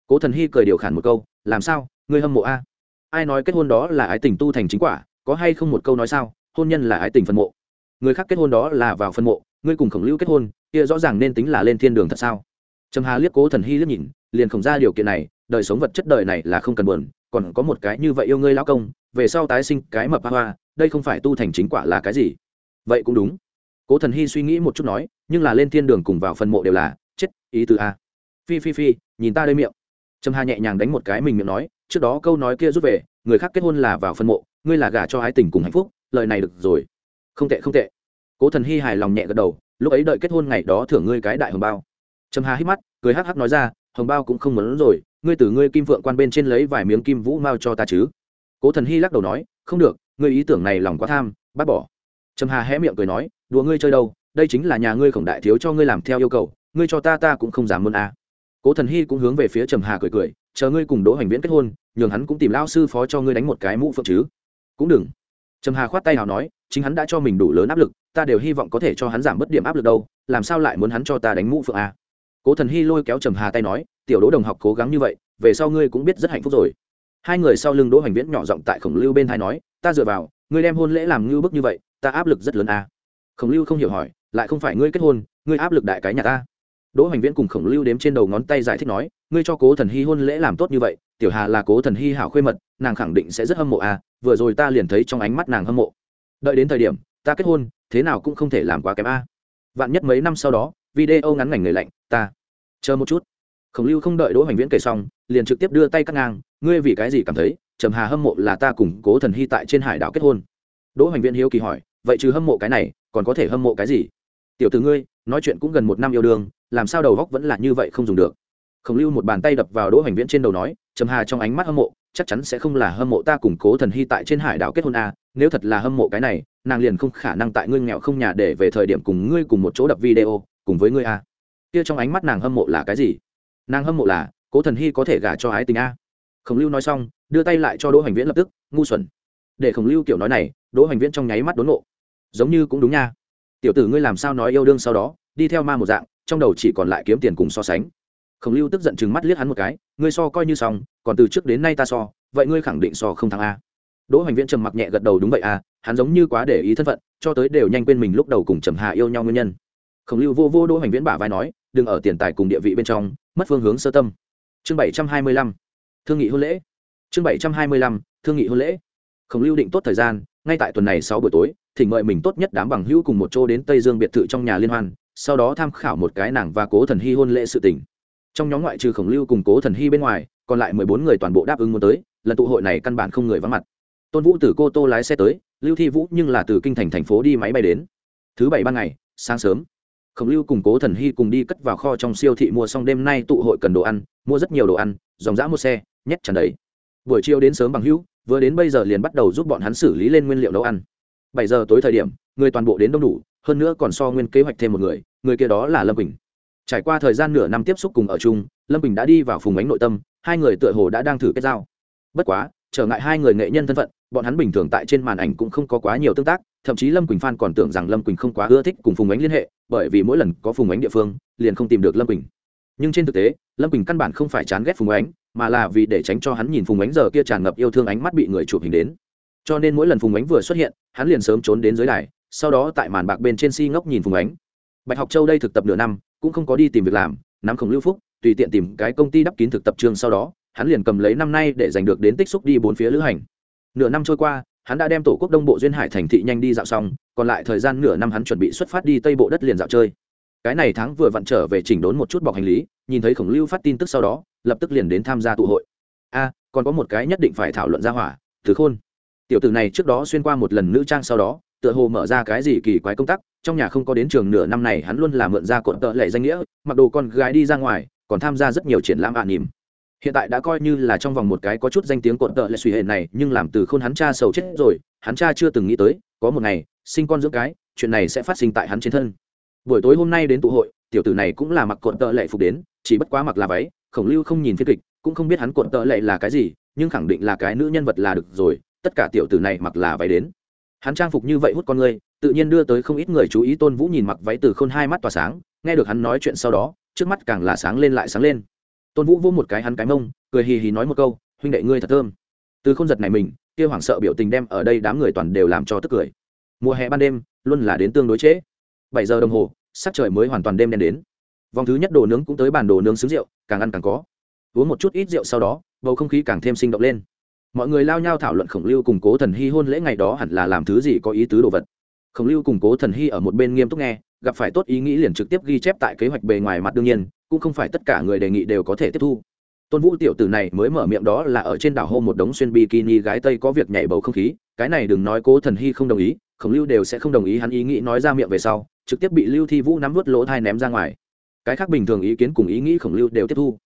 Cố thần hy cười điều khản một câu, làm sao, ngươi hâm mộ a? Ai nói kết hôn đó là ái tình tu thành chính quả, có hay không một câu nói sao, hôn nhân là ái tình phân mộ. Người khác kết hôn đó là vào phân mộ, ngươi cùng khổng lưu kết hôn kia rõ ràng nên tính là lên thiên đường thật sao? Trầm hà liếc cố thần hy liếc nhìn, liền không ra điều kiện này, đời sống vật chất đời này là không cần buồn, còn có một cái như vậy yêu ngươi lão công, về sau tái sinh cái mập hoa, đây không phải tu thành chính quả là cái gì? Vậy cũng đúng. Cố thần hy suy nghĩ một chút nói, nhưng là lên thiên đường cùng vào phần mộ đều là, chết, ý từ a. Phi phi phi, nhìn ta đây miệng. Trầm hà nhẹ nhàng đánh một cái mình miệng nói, trước đó câu nói kia rút về, người khác kết hôn là vào phân mộ, ngươi là gả cho ái tình cùng hạnh phúc, lời này được rồi. Không tệ không tệ. Cố thần hy hài lòng nhẹ gật đầu lúc ấy đợi kết hôn ngày đó thưởng ngươi cái đại hồng bao. Trầm hà hít mắt, cười hắc hắc nói ra, hồng bao cũng không muốn rồi, ngươi từ ngươi kim vượng quan bên trên lấy vài miếng kim vũ mao cho ta chứ? Cố thần hy lắc đầu nói, không được, ngươi ý tưởng này lòng quá tham, bác bỏ. Trầm hà hé miệng cười nói, đùa ngươi chơi đâu, đây chính là nhà ngươi khổng đại thiếu cho ngươi làm theo yêu cầu, ngươi cho ta ta cũng không dám muốn à. cố thần hy cũng hướng về phía trầm hà cười cười, chờ ngươi cùng đỗ hành viễn kết hôn, nhường hắn cũng tìm lao sư phó cho ngươi đánh một cái mũ phượng chứ. Cũng đừng trầm hà khoát tay nào nói, chính hắn đã cho mình đủ lớn áp lực, ta đều hy vọng có thể cho hắn giảm bớt điểm áp lực đâu, làm sao lại muốn hắn cho ta đánh mũ phượng à? cố thần hy lôi kéo trầm hà tay nói, tiểu đỗ đồng học cố gắng như vậy, về sau ngươi cũng biết rất hạnh phúc rồi hai người sau lưng đỗ hoành viễn nhỏ giọng tại khổng lưu bên thái nói, ta dựa vào, ngươi đem hôn lễ làm ngưu bức như vậy, ta áp lực rất lớn à. khổng lưu không hiểu hỏi, lại không phải ngươi kết hôn, ngươi áp lực đại cái nhà ta đỗ hoành viễn cùng khổng lưu đếm trên đầu ngón tay giải thích nói, ngươi cho cố thần hy hôn lễ làm tốt như vậy, tiểu hà là cố thần hy hảo khuê mật, nàng khẳng định sẽ rất hâm mộ à vừa rồi ta liền thấy trong ánh mắt nàng hâm mộ. Đợi đến thời điểm, ta kết hôn, thế nào cũng không thể làm quá kém a. À. vạn nhất mấy năm sau đó, video ngắn ngành người lạnh, ta chờ một chút. Khổng lưu không đợi đỗ hoành viễn kể xong, liền trực tiếp đưa tay cắt ngang, ngươi vì cái gì cảm thấy, trầm hà hâm mộ là ta cùng cố thần hy tại trên hải đảo kết hôn? Đỗ hoành viễn hiếu kỳ hỏi, vậy trừ hâm mộ cái này, còn có thể hâm mộ cái gì? Tiểu tử ngươi, nói chuyện cũng gần một năm yêu đương làm sao đầu góc vẫn là như vậy không dùng được. Khổng lưu một bàn tay đập vào đỗ hoành viễn trên đầu nói, trầm hà trong ánh mắt hâm mộ, chắc chắn sẽ không là hâm mộ ta cùng cố thần hy tại trên hải đảo kết hôn a, nếu thật là hâm mộ cái này, nàng liền không khả năng tại ngươi nghèo không nhà để về thời điểm cùng ngươi cùng một chỗ đập video, cùng với ngươi a. Kia trong ánh mắt nàng hâm mộ là cái gì? Nàng hâm mộ là, cố thần hy có thể gả cho ái tình a. Khổng lưu nói xong, đưa tay lại cho đỗ hoành viễn lập tức, ngu xuẩn. Để khổng lưu kiểu nói này, đỗ hoành viễn trong nháy mắt đốn nộ giống như cũng đúng nha. Tiểu tử ngươi làm sao nói yêu đương sau đó, đi theo ma một dạng trong đầu chỉ còn lại kiếm tiền cùng so sánh. Khổng lưu tức giận chừng mắt liếc hắn một cái, ngươi so coi như xong, còn từ trước đến nay ta so, vậy ngươi khẳng định so không thắng a? Đỗ hoành viễn trầm mặc nhẹ gật đầu, đúng vậy a, hắn giống như quá để ý thân phận, cho tới đều nhanh quên mình lúc đầu cùng trầm hà yêu nhau nguyên nhân. Khổng lưu vô vô đỗ hoành viễn bả vai nói, đừng ở tiền tài cùng địa vị bên trong, mất phương hướng sơ tâm. Chương bảy trăm hai mươi lăm, thương nghị hôn lễ. Chương bảy trăm hai mươi lăm, thương nghị hôn lễ. Khổng lưu định tốt thời gian, ngay tại tuần này sáu buổi tối, thỉnh mời mình tốt nhất đám bằng hữu cùng một chỗ đến tây dương biệt thự trong nhà liên hoan sau đó tham khảo một cái nàng và cố thần hy hôn lễ sự tình. Trong nhóm ngoại trừ khổng lưu cùng cố thần hy bên ngoài, còn lại mười bốn người toàn bộ đáp ứng muốn tới, lần tụ hội này căn bản không người vắng mặt. Tôn vũ từ cô tô lái xe tới, lưu thi vũ nhưng là từ kinh thành thành phố đi máy bay đến. Thứ bảy ban ngày, sáng sớm, khổng lưu cùng cố thần hy cùng đi cất vào kho trong siêu thị mua xong đêm nay tụ hội cần đồ ăn, mua rất nhiều đồ ăn, dòng dã mua xe, nhét tràn đầy. Buổi chiều đến sớm bằng hữu, vừa đến bây giờ liền bắt đầu giúp bọn hắn xử lý lên nguyên liệu nấu ăn. Bảy giờ tối thời điểm, người toàn bộ đến đông đủ hơn nữa còn so nguyên kế hoạch thêm một người người kia đó là lâm bình trải qua thời gian nửa năm tiếp xúc cùng ở chung, lâm bình đã đi vào phùng ánh nội tâm, hai người tựa hồ đã đang thử kết giao. Bất quá, trở ngại hai người nghệ nhân thân phận, bọn hắn bình thường tại trên màn ảnh cũng không có quá nhiều tương tác, thậm chí lâm quỳnh phan còn tưởng rằng lâm quỳnh không quá ưa thích cùng phùng ánh liên hệ, bởi vì mỗi lần có phùng ánh địa phương, liền không tìm được lâm quỳnh. Nhưng trên thực tế, lâm quỳnh căn bản không phải chán ghét phùng ánh, mà là vì để tránh cho hắn nhìn phùng ánh giờ kia tràn ngập yêu thương ánh mắt bị người chụp hình đến. Cho nên mỗi lần phùng ánh vừa xuất hiện, hắn liền sớm trốn đến dưới đài sau đó tại màn bạc bên trên si ngốc nhìn phùng ánh. Bạch học châu đây thực tập nửa năm, cũng không có đi tìm việc làm, nắm khổng lưu phúc, tùy tiện tìm cái công ty đắp kín thực tập trường sau đó, hắn liền cầm lấy năm nay để giành được đến tích xúc đi bốn phía lữ hành. Nửa năm trôi qua, hắn đã đem tổ quốc đông bộ duyên hải thành thị nhanh đi dạo xong, còn lại thời gian nửa năm hắn chuẩn bị xuất phát đi tây bộ đất liền dạo chơi. Cái này tháng vừa vặn trở về chỉnh đốn một chút bọc hành lý, nhìn thấy khổng lưu phát tin tức sau đó, lập tức liền đến tham gia tụ hội. A, còn có một cái nhất định phải thảo luận ra hỏa thứ khôn. Tiểu tử này trước đó xuyên qua một lần nữ trang sau đó tựa hồ mở ra cái gì kỳ quái công tác trong nhà không có đến trường nửa năm này hắn luôn là mượn ra cột tợ lệ danh nghĩa, mặc đồ con gái đi ra ngoài, còn tham gia rất nhiều triển lãm ạ nỉm. Hiện tại đã coi như là trong vòng một cái có chút danh tiếng cột tợ lệ suy hệ này, nhưng làm từ khôn hắn cha sầu chết rồi, hắn cha chưa từng nghĩ tới, có một ngày, sinh con dưỡng cái, chuyện này sẽ phát sinh tại hắn trên thân. Buổi tối hôm nay đến tụ hội, tiểu tử này cũng là mặc cột tợ lệ phục đến, chỉ bất quá mặc là váy, khổng lưu không nhìn phiên kịch, cũng không biết hắn cột tợ lệ là cái gì, nhưng khẳng định là cái nữ nhân vật là được rồi, tất cả tiểu tử này mặc là váy đến hắn trang phục như vậy hút con người, tự nhiên đưa tới không ít người chú ý. Tôn vũ nhìn mặc váy từ khôn hai mắt tỏa sáng, nghe được hắn nói chuyện sau đó, trước mắt càng là sáng lên lại sáng lên. Tôn vũ vô một cái hắn cái mông, cười hì hì nói một câu, huynh đệ ngươi thật thơm. Từ khôn giật này mình, kia hoảng sợ biểu tình đem ở đây đám người toàn đều làm cho tức cười. Mùa hè ban đêm, luôn là đến tương đối trễ. Bảy giờ đồng hồ, sắc trời mới hoàn toàn đêm đen đến. Vòng thứ nhất đồ nướng cũng tới bàn đồ nướng xứ rượu, càng ăn càng có. Uống một chút ít rượu sau đó, bầu không khí càng thêm sinh động lên mọi người lao nhau thảo luận khổng lưu cùng cố thần hy hôn lễ ngày đó hẳn là làm thứ gì có ý tứ đồ vật. Khổng lưu cùng cố thần hy ở một bên nghiêm túc nghe, gặp phải tốt ý nghĩ liền trực tiếp ghi chép tại kế hoạch bề ngoài mặt đương nhiên, cũng không phải tất cả người đề nghị đều có thể tiếp thu. Tôn vũ tiểu tử này mới mở miệng đó là ở trên đảo hôm một đống xuyên bikini gái tây có việc nhảy bầu không khí, cái này đừng nói cố thần hy không đồng ý, khổng lưu đều sẽ không đồng ý hắn ý nghĩ nói ra miệng về sau, trực tiếp bị lưu thi vũ nắm vớt lỗ thai ném ra ngoài. Cái khác bình thường ý kiến cùng ý nghĩ khổng lưu đều tiếp thu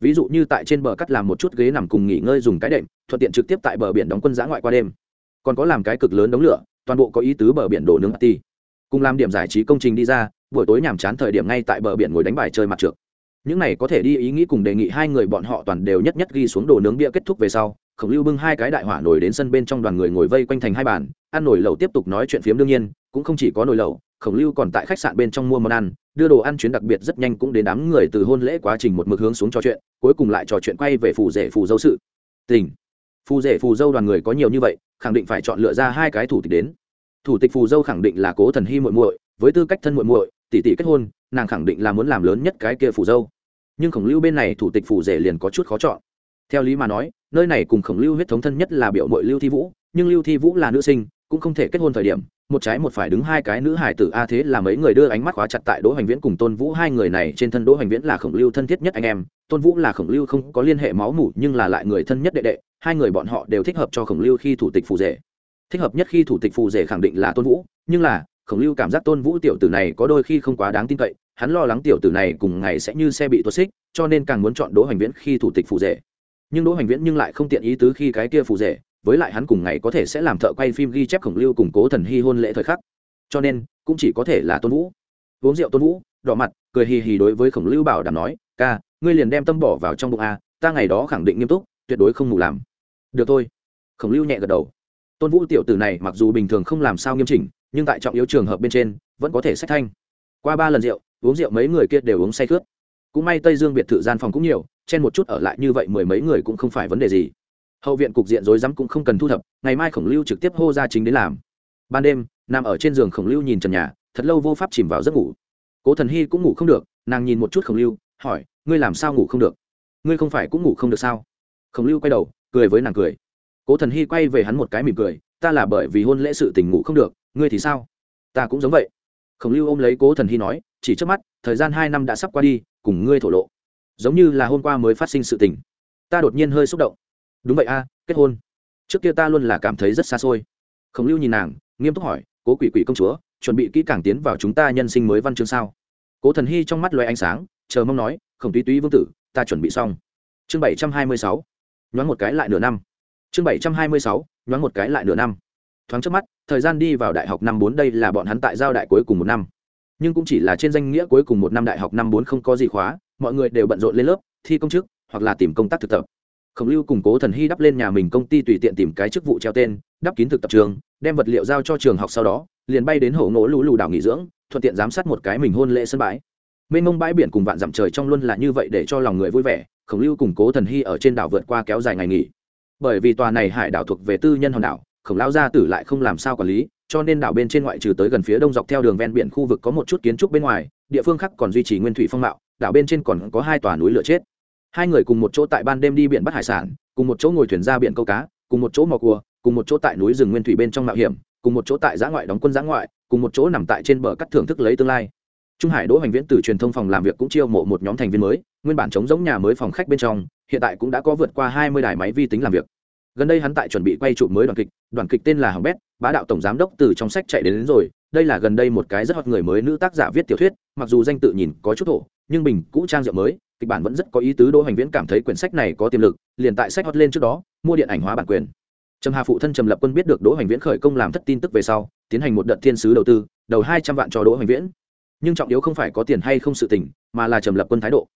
ví dụ như tại trên bờ cắt làm một chút ghế nằm cùng nghỉ ngơi dùng cái đệm, thuận tiện trực tiếp tại bờ biển đóng quân giã ngoại qua đêm. Còn có làm cái cực lớn đống lửa, toàn bộ có ý tứ bờ biển đổ nướng ti cùng làm điểm giải trí công trình đi ra, buổi tối nhàm chán thời điểm ngay tại bờ biển ngồi đánh bài chơi mặt trượt. Những này có thể đi ý nghĩ cùng đề nghị hai người bọn họ toàn đều nhất nhất ghi xuống đồ nướng bia kết thúc về sau, khổng lưu bưng hai cái đại hỏa nổi đến sân bên trong đoàn người ngồi vây quanh thành hai bàn, ăn nổi lẩu tiếp tục nói chuyện phiếm đương nhiên, cũng không chỉ có nồi lẩu, khổng lưu còn tại khách sạn bên trong mua món ăn đưa đồ ăn chuyến đặc biệt rất nhanh cũng đến đám người từ hôn lễ quá trình một mực hướng xuống trò chuyện, cuối cùng lại trò chuyện quay về phù rể phù dâu sự. Tình. Phù rể phù dâu đoàn người có nhiều như vậy, khẳng định phải chọn lựa ra hai cái thủ tịch đến. Thủ tịch phù dâu khẳng định là cố thần hy muội muội, với tư cách thân muội muội, tỷ tỷ kết hôn, nàng khẳng định là muốn làm lớn nhất cái kia phù dâu. Nhưng khổng lưu bên này thủ tịch phù rể liền có chút khó chọn. Theo lý mà nói, nơi này cùng khổng lưu huyết thống thân nhất là biểu mội lưu thi vũ, nhưng lưu thi vũ là nữ sinh, cũng không thể kết hôn thời điểm một trái một phải đứng hai cái nữ hải tử, a, thế là mấy người đưa ánh mắt khóa chặt tại đỗ hoành viễn cùng tôn vũ, hai người này trên thân đỗ hoành viễn là khổng lưu thân thiết nhất anh em, tôn vũ là khổng lưu không có liên hệ máu mủ nhưng là lại người thân nhất đệ đệ, hai người bọn họ đều thích hợp cho khổng lưu khi thủ tịch phù rể. Thích hợp nhất khi thủ tịch phù rể khẳng định là tôn vũ, nhưng là, khổng lưu cảm giác tôn vũ tiểu tử này có đôi khi không quá đáng tin cậy, hắn lo lắng tiểu tử này cùng ngày sẽ như xe bị tuột xích, cho nên càng muốn chọn đỗ hoành viễn khi thủ tịch phù rể. Nhưng đỗ hoành viễn nhưng lại không tiện ý tứ khi cái kia phù rể với lại hắn cùng ngày có thể sẽ làm thợ quay phim ghi chép khổng lưu củng cố thần hy hôn lễ thời khắc. Cho nên, cũng chỉ có thể là tôn vũ. Uống rượu tôn vũ, đỏ mặt, cười hì hì đối với khổng lưu bảo đảm nói, ca, ngươi liền đem tâm bỏ vào trong bụng a, ta ngày đó khẳng định nghiêm túc, tuyệt đối không ngủ làm. Được thôi. Khổng lưu nhẹ gật đầu. Tôn vũ tiểu tử này mặc dù bình thường không làm sao nghiêm chỉnh, nhưng tại trọng yếu trường hợp bên trên, vẫn có thể sách thanh. Qua ba lần rượu, uống rượu mấy người kia đều uống say khướt. Cũng may tây dương biệt thự gian phòng cũng nhiều, chen một chút ở lại như vậy mười mấy người cũng không phải vấn đề gì hậu viện cục diện rối rắm cũng không cần thu thập, ngày mai khổng lưu trực tiếp hô ra chính đến làm. Ban đêm, nằm ở trên giường khổng lưu nhìn trần nhà, thật lâu vô pháp chìm vào giấc ngủ. Cố thần hy cũng ngủ không được, nàng nhìn một chút khổng lưu, hỏi, ngươi làm sao ngủ không được? Ngươi không phải cũng ngủ không được sao? Khổng lưu quay đầu, cười với nàng cười. Cố thần hy quay về hắn một cái mỉm cười, ta là bởi vì hôn lễ sự tình ngủ không được, ngươi thì sao? Ta cũng giống vậy. Khổng lưu ôm lấy cố thần hy nói, chỉ trước mắt, thời gian hai năm đã sắp qua đi, cùng ngươi thổ lộ. Giống như là hôm qua mới phát sinh sự tình. Ta đột nhiên hơi xúc động đúng vậy a, kết hôn. Trước kia ta luôn là cảm thấy rất xa xôi. Khổng lưu nhìn nàng, nghiêm túc hỏi, cố quỷ quỷ công chúa, chuẩn bị kỹ càng tiến vào chúng ta nhân sinh mới văn chương sao? Cố thần hy trong mắt loe ánh sáng, chờ mong nói, khổng túy túy vương tử, ta chuẩn bị xong. Chương bảy trăm hai mươi sáu. Nhoáng một cái lại nửa năm. Chương bảy trăm hai mươi sáu. Nhoáng một cái lại nửa năm. Thoáng trước mắt, thời gian đi vào đại học năm bốn đây là bọn hắn tại giao đại cuối cùng một năm. Nhưng cũng chỉ là trên danh nghĩa cuối cùng một năm đại học năm bốn không có gì khóa, mọi người đều bận rộn lên lớp, thi công chức, hoặc là tìm công tác thực tập khổng lưu cùng cố thần hy đắp lên nhà mình công ty tùy tiện tìm cái chức vụ treo tên, đắp kín thực tập trường, đem vật liệu giao cho trường học sau đó, liền bay đến hổ ngỗ lũ lù đảo nghỉ dưỡng, thuận tiện giám sát một cái mình hôn lễ sân bãi. Mênh mông bãi biển cùng vạn dặm trời trong luôn là như vậy để cho lòng người vui vẻ, khổng lưu cùng cố thần hy ở trên đảo vượt qua kéo dài ngày nghỉ. Bởi vì tòa này hải đảo thuộc về tư nhân hòn đảo, khổng lão gia tử lại không làm sao quản lý, cho nên đảo bên trên ngoại trừ tới gần phía đông dọc theo đường ven biển khu vực có một chút kiến trúc bên ngoài, địa phương khác còn duy trì nguyên thủy phong mạo, đảo bên trên còn có hai tòa núi lửa chết hai người cùng một chỗ tại ban đêm đi biển bắt hải sản cùng một chỗ ngồi thuyền ra biển câu cá cùng một chỗ mò cua cùng một chỗ tại núi rừng nguyên thủy bên trong mạo hiểm cùng một chỗ tại giã ngoại đóng quân giã ngoại cùng một chỗ nằm tại trên bờ cắt thưởng thức lấy tương lai. Trung hải đỗ hoành viễn từ truyền thông phòng làm việc cũng chiêu mộ một nhóm thành viên mới nguyên bản chống giống nhà mới phòng khách bên trong hiện tại cũng đã có vượt qua hai mươi đài máy vi tính làm việc. Gần đây hắn tại chuẩn bị quay chụp mới đoàn kịch đoàn kịch tên là hồng bét bá đạo tổng giám đốc từ trong sách chạy đến, đến rồi đây là gần đây một cái rất hot người mới nữ tác giả viết tiểu thuyết mặc dù danh tự nhìn có chút thổ nhưng bình cũ trang rượu mới kịch bản vẫn rất có ý tứ đỗ hoành viễn cảm thấy quyển sách này có tiềm lực liền tại sách hot lên trước đó mua điện ảnh hóa bản quyền. Trầm hà phụ thân trầm lập quân biết được đỗ hoành viễn khởi công làm thất tin tức về sau tiến hành một đợt thiên sứ đầu tư đầu hai trăm vạn cho đỗ hoành viễn. Nhưng trọng yếu không phải có tiền hay không sự tỉnh, mà là trầm lập quân thái độ.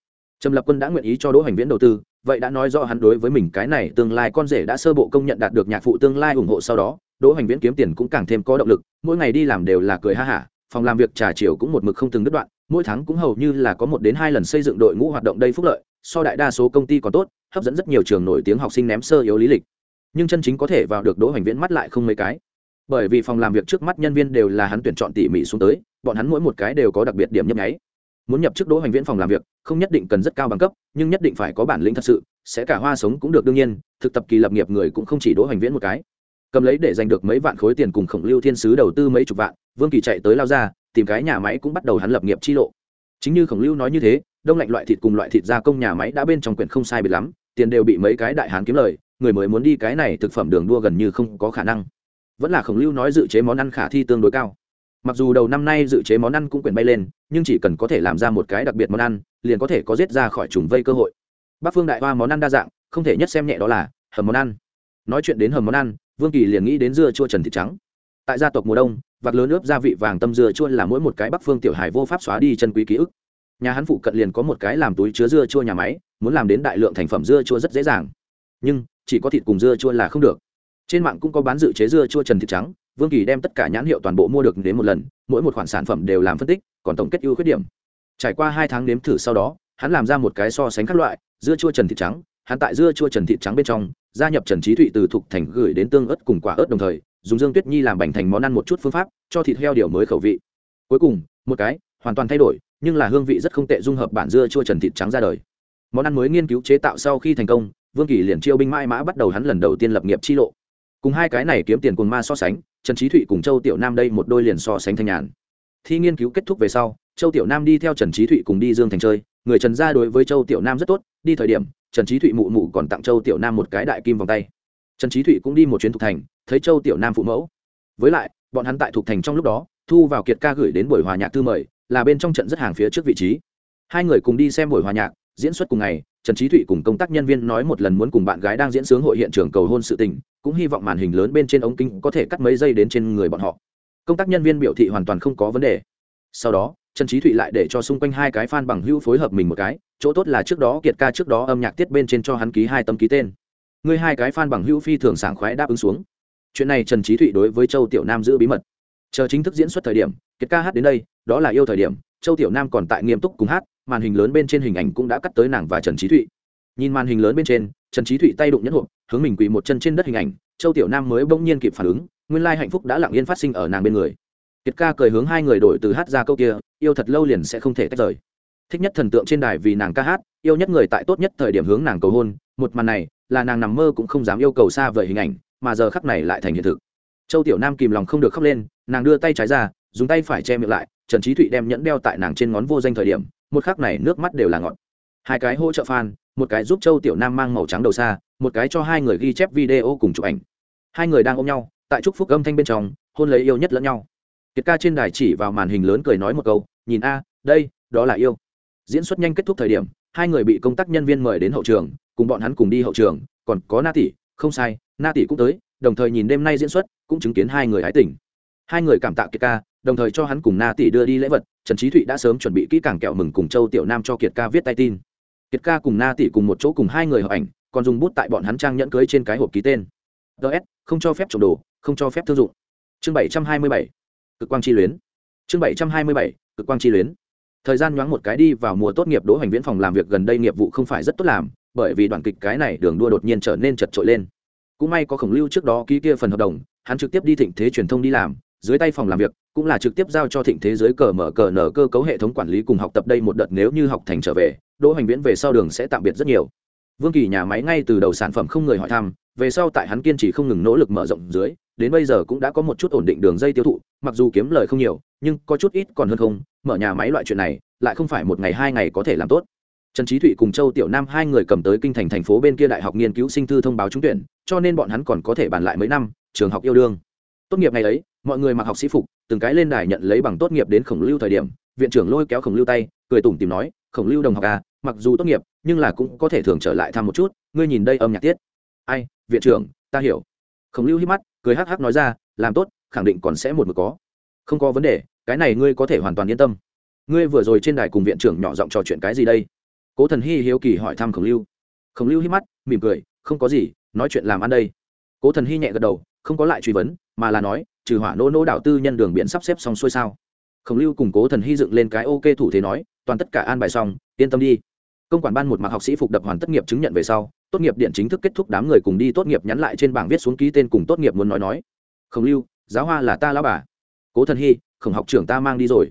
Trầm lập quân đã nguyện ý cho đỗ hoành viễn đầu tư vậy đã nói rõ hắn đối với mình cái này tương lai con rể đã sơ bộ công nhận đạt được nhạc phụ tương lai ủng hộ sau đó đỗ hoành viễn kiếm tiền cũng càng thêm có động lực mỗi ngày đi làm đều là cười ha hả phòng làm việc trà chiều cũng một mực không từng đứt đoạn mỗi tháng cũng hầu như là có một đến hai lần xây dựng đội ngũ hoạt động đây phúc lợi, so đại đa số công ty còn tốt, hấp dẫn rất nhiều trường nổi tiếng học sinh ném sơ yếu lý lịch. Nhưng chân chính có thể vào được đỗ hoành viễn mắt lại không mấy cái. Bởi vì phòng làm việc trước mắt nhân viên đều là hắn tuyển chọn tỉ mỉ xuống tới, bọn hắn mỗi một cái đều có đặc biệt điểm nhấp nháy. Muốn nhập chức đỗ hoành viễn phòng làm việc, không nhất định cần rất cao bằng cấp, nhưng nhất định phải có bản lĩnh thật sự, sẽ cả hoa sống cũng được đương nhiên, thực tập kỳ lập nghiệp người cũng không chỉ đỗ hoành viễn một cái. Cầm lấy để giành được mấy vạn khối tiền cùng khổng lưu thiên sứ đầu tư mấy chục vạn, vương kỳ chạy tới lao ra tìm cái nhà máy cũng bắt đầu hắn lập nghiệp chi lộ. Chính như khổng lưu nói như thế, đông lạnh loại thịt cùng loại thịt gia công nhà máy đã bên trong quyển không sai biệt lắm, tiền đều bị mấy cái đại hán kiếm lời, người mới muốn đi cái này thực phẩm đường đua gần như không có khả năng. Vẫn là khổng lưu nói dự chế món ăn khả thi tương đối cao. Mặc dù đầu năm nay dự chế món ăn cũng quyển bay lên, nhưng chỉ cần có thể làm ra một cái đặc biệt món ăn, liền có thể có giết ra khỏi trùng vây cơ hội. Bắc phương đại hoa món ăn đa dạng, không thể nhất xem nhẹ đó là hầm món ăn. Nói chuyện đến hầm món ăn, vương kỳ liền nghĩ đến dưa chua trần thịt trắng tại gia tộc mùa đông, vạc lớn ướp gia vị vàng tâm dưa chua là mỗi một cái bắc phương tiểu hải vô pháp xóa đi chân quý ký ức. Nhà hắn phụ cận liền có một cái làm túi chứa dưa chua nhà máy, muốn làm đến đại lượng thành phẩm dưa chua rất dễ dàng. Nhưng, chỉ có thịt cùng dưa chua là không được. Trên mạng cũng có bán dự chế dưa chua trần thịt trắng, vương kỳ đem tất cả nhãn hiệu toàn bộ mua được đến một lần, mỗi một khoản sản phẩm đều làm phân tích, còn tổng kết ưu khuyết điểm. Trải qua hai tháng nếm thử sau đó, hắn làm ra một cái so sánh các loại, dưa chua trần thịt trắng. Hắn tại dưa chua trần thịt trắng bên trong, gia nhập trần trí thụy từ thục thành gửi đến tương ớt cùng quả ớt đồng thời dùng dương tuyết nhi làm bành thành món ăn một chút phương pháp, cho thịt heo điều mới khẩu vị. Cuối cùng, một cái, hoàn toàn thay đổi, nhưng là hương vị rất không tệ dung hợp bản dưa chua trần thịt trắng ra đời. Món ăn mới nghiên cứu chế tạo sau khi thành công, vương kỳ liền chiêu binh mãi mã bắt đầu hắn lần đầu tiên lập nghiệp chi lộ. Cùng hai cái này kiếm tiền cùng ma so sánh, trần trí thụy cùng châu tiểu nam đây một đôi liền so sánh thanh nhàn. Thi nghiên cứu kết thúc về sau, châu tiểu nam đi theo trần trí thụy cùng đi dương thành chơi, người trần gia đối với châu tiểu nam rất tốt, đi thời điểm, trần trí thụy mụ mụ còn tặng châu tiểu nam một cái đại kim vòng tay. Trần trí thụy cũng đi một chuyến thục thành thấy châu tiểu nam phụ mẫu. Với lại, bọn hắn tại thuộc thành trong lúc đó, thu vào kiệt ca gửi đến buổi hòa nhạc thư mời, là bên trong trận rất hàng phía trước vị trí. Hai người cùng đi xem buổi hòa nhạc, diễn xuất cùng ngày, trần trí thụy cùng công tác nhân viên nói một lần muốn cùng bạn gái đang diễn sướng hội hiện trường cầu hôn sự tình, cũng hy vọng màn hình lớn bên trên ống kính có thể cắt mấy giây đến trên người bọn họ. Công tác nhân viên biểu thị hoàn toàn không có vấn đề. Sau đó, trần trí thụy lại để cho xung quanh hai cái fan bằng hữu phối hợp mình một cái, chỗ tốt là trước đó kiệt ca trước đó âm nhạc tiết bên trên cho hắn ký hai tấm ký tên. Người hai cái fan bằng hữu phi thường sảng khoái đáp ứng xuống chuyện này trần trí thụy đối với châu tiểu nam giữ bí mật. Chờ chính thức diễn xuất thời điểm, kiệt ca hát đến đây, đó là yêu thời điểm, châu tiểu nam còn tại nghiêm túc cùng hát, màn hình lớn bên trên hình ảnh cũng đã cắt tới nàng và trần trí thụy. Nhìn màn hình lớn bên trên, trần trí thụy tay đụng nhẫn hộp, hướng mình quỳ một chân trên đất hình ảnh, châu tiểu nam mới bỗng nhiên kịp phản ứng, nguyên lai hạnh phúc đã lặng yên phát sinh ở nàng bên người. Kiệt ca cười hướng hai người đổi từ hát ra câu kia, yêu thật lâu liền sẽ không thể tách rời. Thích nhất thần tượng trên đài vì nàng ca hát, yêu nhất người tại tốt nhất thời điểm hướng nàng cầu hôn, một màn này, là nàng nằm mơ cũng không dám yêu cầu xa vời hình ảnh mà giờ khắc này lại thành hiện thực. Châu tiểu nam kìm lòng không được khóc lên, nàng đưa tay trái ra, dùng tay phải che miệng lại, trần trí thụy đem nhẫn đeo tại nàng trên ngón vô danh thời điểm, một khắc này nước mắt đều là ngọt hai cái hỗ trợ fan, một cái giúp châu tiểu nam mang màu trắng đầu xa, một cái cho hai người ghi chép video cùng chụp ảnh. Hai người đang ôm nhau, tại trúc phúc âm thanh bên trong, hôn lấy yêu nhất lẫn nhau. Kiệt ca trên đài chỉ vào màn hình lớn cười nói một câu, nhìn a, đây, đó là yêu. Diễn xuất nhanh kết thúc thời điểm, hai người bị công tác nhân viên mời đến hậu trường, cùng bọn hắn cùng đi hậu trường, còn có na tỷ, không sai na tỷ cũng tới, đồng thời nhìn đêm nay diễn xuất, cũng chứng kiến hai người hái tỉnh hai người cảm tạ kiệt ca, đồng thời cho hắn cùng na tỷ đưa đi lễ vật, trần trí thụy đã sớm chuẩn bị kỹ càng kẹo mừng cùng châu tiểu nam cho kiệt ca viết tay tin. Kiệt ca cùng na tỷ cùng một chỗ cùng hai người hợp ảnh, còn dùng bút tại bọn hắn trang nhẫn cưới trên cái hộp ký tên. Ts không cho phép trộm đồ, không cho phép thương dụng. Chương bảy trăm hai mươi bảy, cực quang chi luyến. Chương bảy trăm hai mươi bảy, cực quang chi luyến. Thời gian nhoáng một cái đi vào mùa tốt nghiệp đỗ hoành viễn phòng làm việc gần đây nghiệp vụ không phải rất tốt làm, bởi vì đoàn kịch cái này đường đua đột nhiên trở nên chật trội lên cũng may có khổng lưu trước đó ký kia phần hợp đồng, hắn trực tiếp đi thịnh thế truyền thông đi làm, dưới tay phòng làm việc, cũng là trực tiếp giao cho thịnh thế giới cờ mở cờ nở cơ cấu hệ thống quản lý cùng học tập đây một đợt nếu như học thành trở về, đỗ hoành viễn về sau đường sẽ tạm biệt rất nhiều. Vương kỳ nhà máy ngay từ đầu sản phẩm không người hỏi thăm, về sau tại hắn kiên trì không ngừng nỗ lực mở rộng dưới, đến bây giờ cũng đã có một chút ổn định đường dây tiêu thụ, mặc dù kiếm lời không nhiều, nhưng có chút ít còn hơn không, mở nhà máy loại chuyện này, lại không phải một ngày hai ngày có thể làm tốt. Trần trí thụy cùng châu tiểu nam hai người cầm tới kinh thành thành phố bên kia đại học nghiên cứu sinh thư thông báo trúng tuyển cho nên bọn hắn còn có thể bàn lại mấy năm, trường học yêu đương. Tốt nghiệp ngày ấy, mọi người mặc học sĩ phục, từng cái lên đài nhận lấy bằng tốt nghiệp đến khổng lưu thời điểm, viện trưởng lôi kéo khổng lưu tay, cười tủm tìm nói, khổng lưu đồng học à mặc dù tốt nghiệp, nhưng là cũng có thể thường trở lại thăm một chút, ngươi nhìn đây âm nhạc tiết. Ai, viện trưởng, ta hiểu. Khổng lưu hít mắt, cười hắc hắc nói ra, làm tốt, khẳng định còn sẽ một mực có. Không có vấn đề, cái này ngươi có thể hoàn toàn yên tâm. Ngươi vừa rồi trên đài cùng viện trưởng nhỏ giọng trò chuyện cái gì đây? Cố thần hy hiếu kỳ hỏi thăm khổng lưu. Khổng lưu hít mắt, mỉm cười không có gì, nói chuyện làm ăn đây. Cố thần hy nhẹ gật đầu, không có lại truy vấn, mà là nói, trừ hỏa nô nô đảo tư nhân đường biển sắp xếp xong xuôi sao. Khổng lưu cùng cố thần hy dựng lên cái ok thủ thế nói, toàn tất cả an bài xong, yên tâm đi. Công quản ban một mặc học sĩ phục đập hoàn tất nghiệp chứng nhận về sau, tốt nghiệp điện chính thức kết thúc đám người cùng đi tốt nghiệp nhắn lại trên bảng viết xuống ký tên cùng tốt nghiệp muốn nói nói. Khổng lưu, giáo hoa là ta lão bà. Cố thần hy, khổng học trưởng ta mang đi rồi.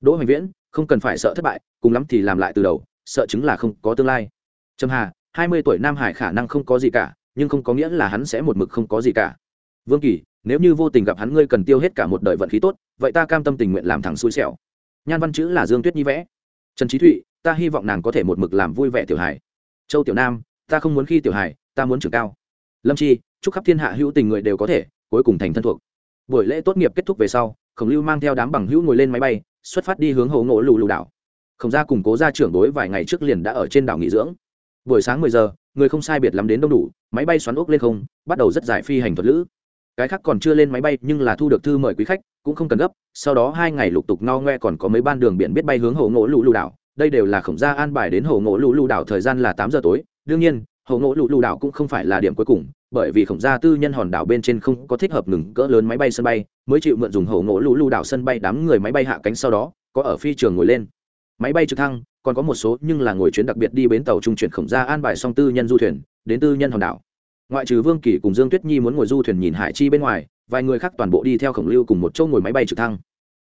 Đỗ hoành viễn, không cần phải sợ thất bại, cùng lắm thì làm lại từ đầu, sợ chứng là không có tương lai. Trầm hà hai mươi tuổi nam hải khả năng không có gì cả, nhưng không có nghĩa là hắn sẽ một mực không có gì cả. Vương kỳ, nếu như vô tình gặp hắn, ngươi cần tiêu hết cả một đời vận khí tốt, vậy ta cam tâm tình nguyện làm thằng xui xẻo. Nhan văn chữ là dương tuyết nhi vẽ. Trần trí thụy, ta hy vọng nàng có thể một mực làm vui vẻ tiểu hải châu tiểu nam, ta không muốn khi tiểu hải ta muốn trưởng cao. Lâm chi, chúc khắp thiên hạ hữu tình người đều có thể, cuối cùng thành thân thuộc. Buổi lễ tốt nghiệp kết thúc về sau, khổng lưu mang theo đám bằng hữu ngồi lên máy bay, xuất phát đi hướng hồ ngộ lù lù đảo. Khổng gia cùng cố gia trưởng đối vài ngày trước liền đã ở trên đảo nghỉ dưỡng buổi sáng mười giờ, người không sai biệt lắm đến đông đủ, máy bay xoắn ốc lên không, bắt đầu rất dài phi hành thuật lữ. Cái khác còn chưa lên máy bay, nhưng là thu được thư mời quý khách, cũng không cần gấp, sau đó hai ngày lục tục no ngoe còn có mấy ban đường biển biết bay hướng hồ ngỗ lũ lù đảo. Đây đều là khổng gia an bài đến hồ ngỗ lũ lù đảo thời gian là tám giờ tối. Đương nhiên, hồ ngỗ lũ lù đảo cũng không phải là điểm cuối cùng, bởi vì khổng gia tư nhân hòn đảo bên trên không có thích hợp ngừng cỡ lớn máy bay sân bay, mới chịu mượn dùng hồ ngỗ lũ lù đảo sân bay đám người máy bay hạ cánh sau đó, có ở phi trường ngồi lên máy bay trực thăng, còn có một số nhưng là ngồi chuyến đặc biệt đi bến tàu trung chuyển khổng ra an bài song tư nhân du thuyền, đến tư nhân hòn đảo. Ngoại trừ vương kỳ cùng dương tuyết nhi muốn ngồi du thuyền nhìn hải chi bên ngoài, vài người khác toàn bộ đi theo khổng lưu cùng một chỗ ngồi máy bay trực thăng.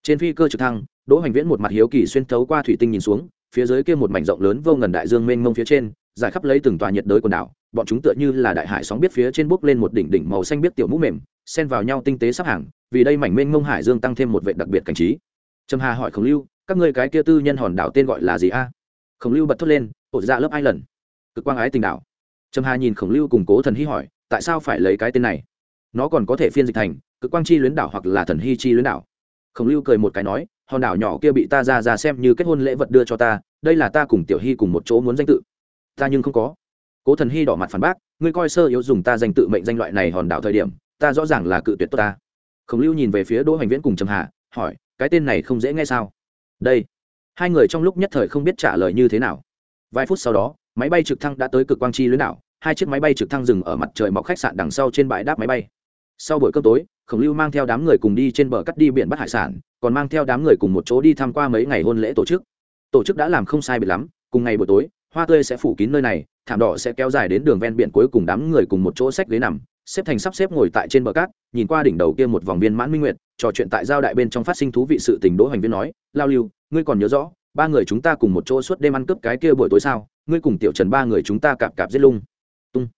Trên phi cơ trực thăng, đỗ hoành viễn một mặt hiếu kỳ xuyên thấu qua thủy tinh nhìn xuống, phía dưới kia một mảnh rộng lớn vô ngần đại dương mênh mông phía trên giải khắp lấy từng tòa nhiệt đới quần đảo, bọn chúng tựa như là đại hải sóng biết phía trên bốc lên một đỉnh đỉnh màu xanh biết tiểu mũ mềm, xen vào nhau tinh tế sắp hàng, vì đây mảnh mênh mông hải dương tăng thêm một vệ đặc biệt cảnh trí. Trầm hà hỏi khổng lưu các ngươi cái kia tư nhân hòn đảo tên gọi là gì a? Khổng lưu bật thốt lên, ổ ra lớp ai lần cực quang ái tình đảo. Trầm hà nhìn khổng lưu cùng cố thần hy hỏi, tại sao phải lấy cái tên này? Nó còn có thể phiên dịch thành cực quang chi luyến đảo hoặc là thần hy chi luyến đảo. Khổng lưu cười một cái nói, hòn đảo nhỏ kia bị ta ra ra xem như kết hôn lễ vật đưa cho ta, đây là ta cùng tiểu hy cùng một chỗ muốn danh tự. Ta nhưng không có. Cố thần hy đỏ mặt phản bác, ngươi coi sơ yếu dùng ta danh tự mệnh danh loại này hòn đảo thời điểm, ta rõ ràng là cự tuyệt tốt ta. Khổng lưu nhìn về phía đỗ hoành viễn cùng trầm hà, hỏi, cái tên này không dễ nghe sao? Đây. Hai người trong lúc nhất thời không biết trả lời như thế nào. Vài phút sau đó, máy bay trực thăng đã tới cực quang chi lưới đảo, hai chiếc máy bay trực thăng dừng ở mặt trời mọc khách sạn đằng sau trên bãi đáp máy bay. Sau buổi cơm tối, khổng lưu mang theo đám người cùng đi trên bờ cắt đi biển bắt hải sản, còn mang theo đám người cùng một chỗ đi tham qua mấy ngày hôn lễ tổ chức. Tổ chức đã làm không sai biệt lắm, cùng ngày buổi tối, hoa tươi sẽ phủ kín nơi này, thảm đỏ sẽ kéo dài đến đường ven biển cuối cùng đám người cùng một chỗ sách ghế nằm, xếp thành sắp xếp ngồi tại trên bờ cát, nhìn qua đỉnh đầu kia một vòng viên mãn minh nguyệt trò chuyện tại giao đại bên trong phát sinh thú vị sự tình đỗ Hoành viên nói, lao lưu, ngươi còn nhớ rõ, ba người chúng ta cùng một chỗ suốt đêm ăn cướp cái kia buổi tối sao? Ngươi cùng tiểu trần ba người chúng ta cạp cạp giết lung. Tung.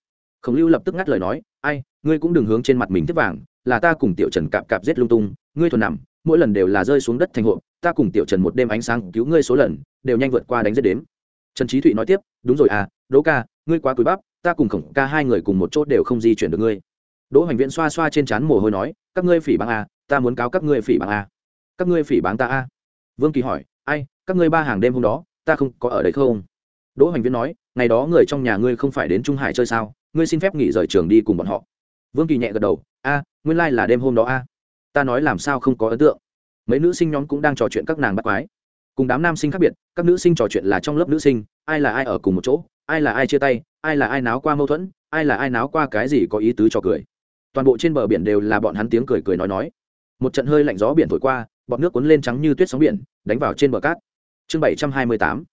Khổng lưu lập tức ngắt lời nói, ai, ngươi cũng đừng hướng trên mặt mình tiếp vàng, là ta cùng tiểu trần cạp cạp giết lung tung, ngươi thuần nằm, mỗi lần đều là rơi xuống đất thành hộ ta cùng tiểu trần một đêm ánh sáng cứu ngươi số lần, đều nhanh vượt qua đánh giết đếm. Trần trí thụy nói tiếp, đúng rồi à đỗ ca, ngươi quá cúi bắp, ta cùng khổng ca hai người cùng một chỗ đều không di chuyển được ngươi. Đỗ hoành viễn xoa xoa trên trán mồ hôi nói, các ngươi phỉ báng à? Ta muốn cáo các ngươi phỉ báng a. Các ngươi phỉ báng ta a. Vương kỳ hỏi, ai, các ngươi ba hàng đêm hôm đó, ta không có ở đấy không? Đỗ hoành viễn nói, ngày đó người trong nhà ngươi không phải đến trung hải chơi sao? Ngươi xin phép nghỉ rời trường đi cùng bọn họ. Vương kỳ nhẹ gật đầu, a, nguyên lai、like、là đêm hôm đó a. Ta nói làm sao không có ấn tượng. Mấy nữ sinh nhóm cũng đang trò chuyện các nàng bắt quái. Cùng đám nam sinh khác biệt, các nữ sinh trò chuyện là trong lớp nữ sinh, ai là ai ở cùng một chỗ, ai là ai chia tay, ai là ai náo qua mâu thuẫn, ai là ai náo qua cái gì có ý tứ cho cười. Toàn bộ trên bờ biển đều là bọn hắn tiếng cười cười nói nói một trận hơi lạnh gió biển thổi qua, bọt nước cuốn lên trắng như tuyết sóng biển, đánh vào trên bờ cát. Chương bảy trăm hai mươi tám.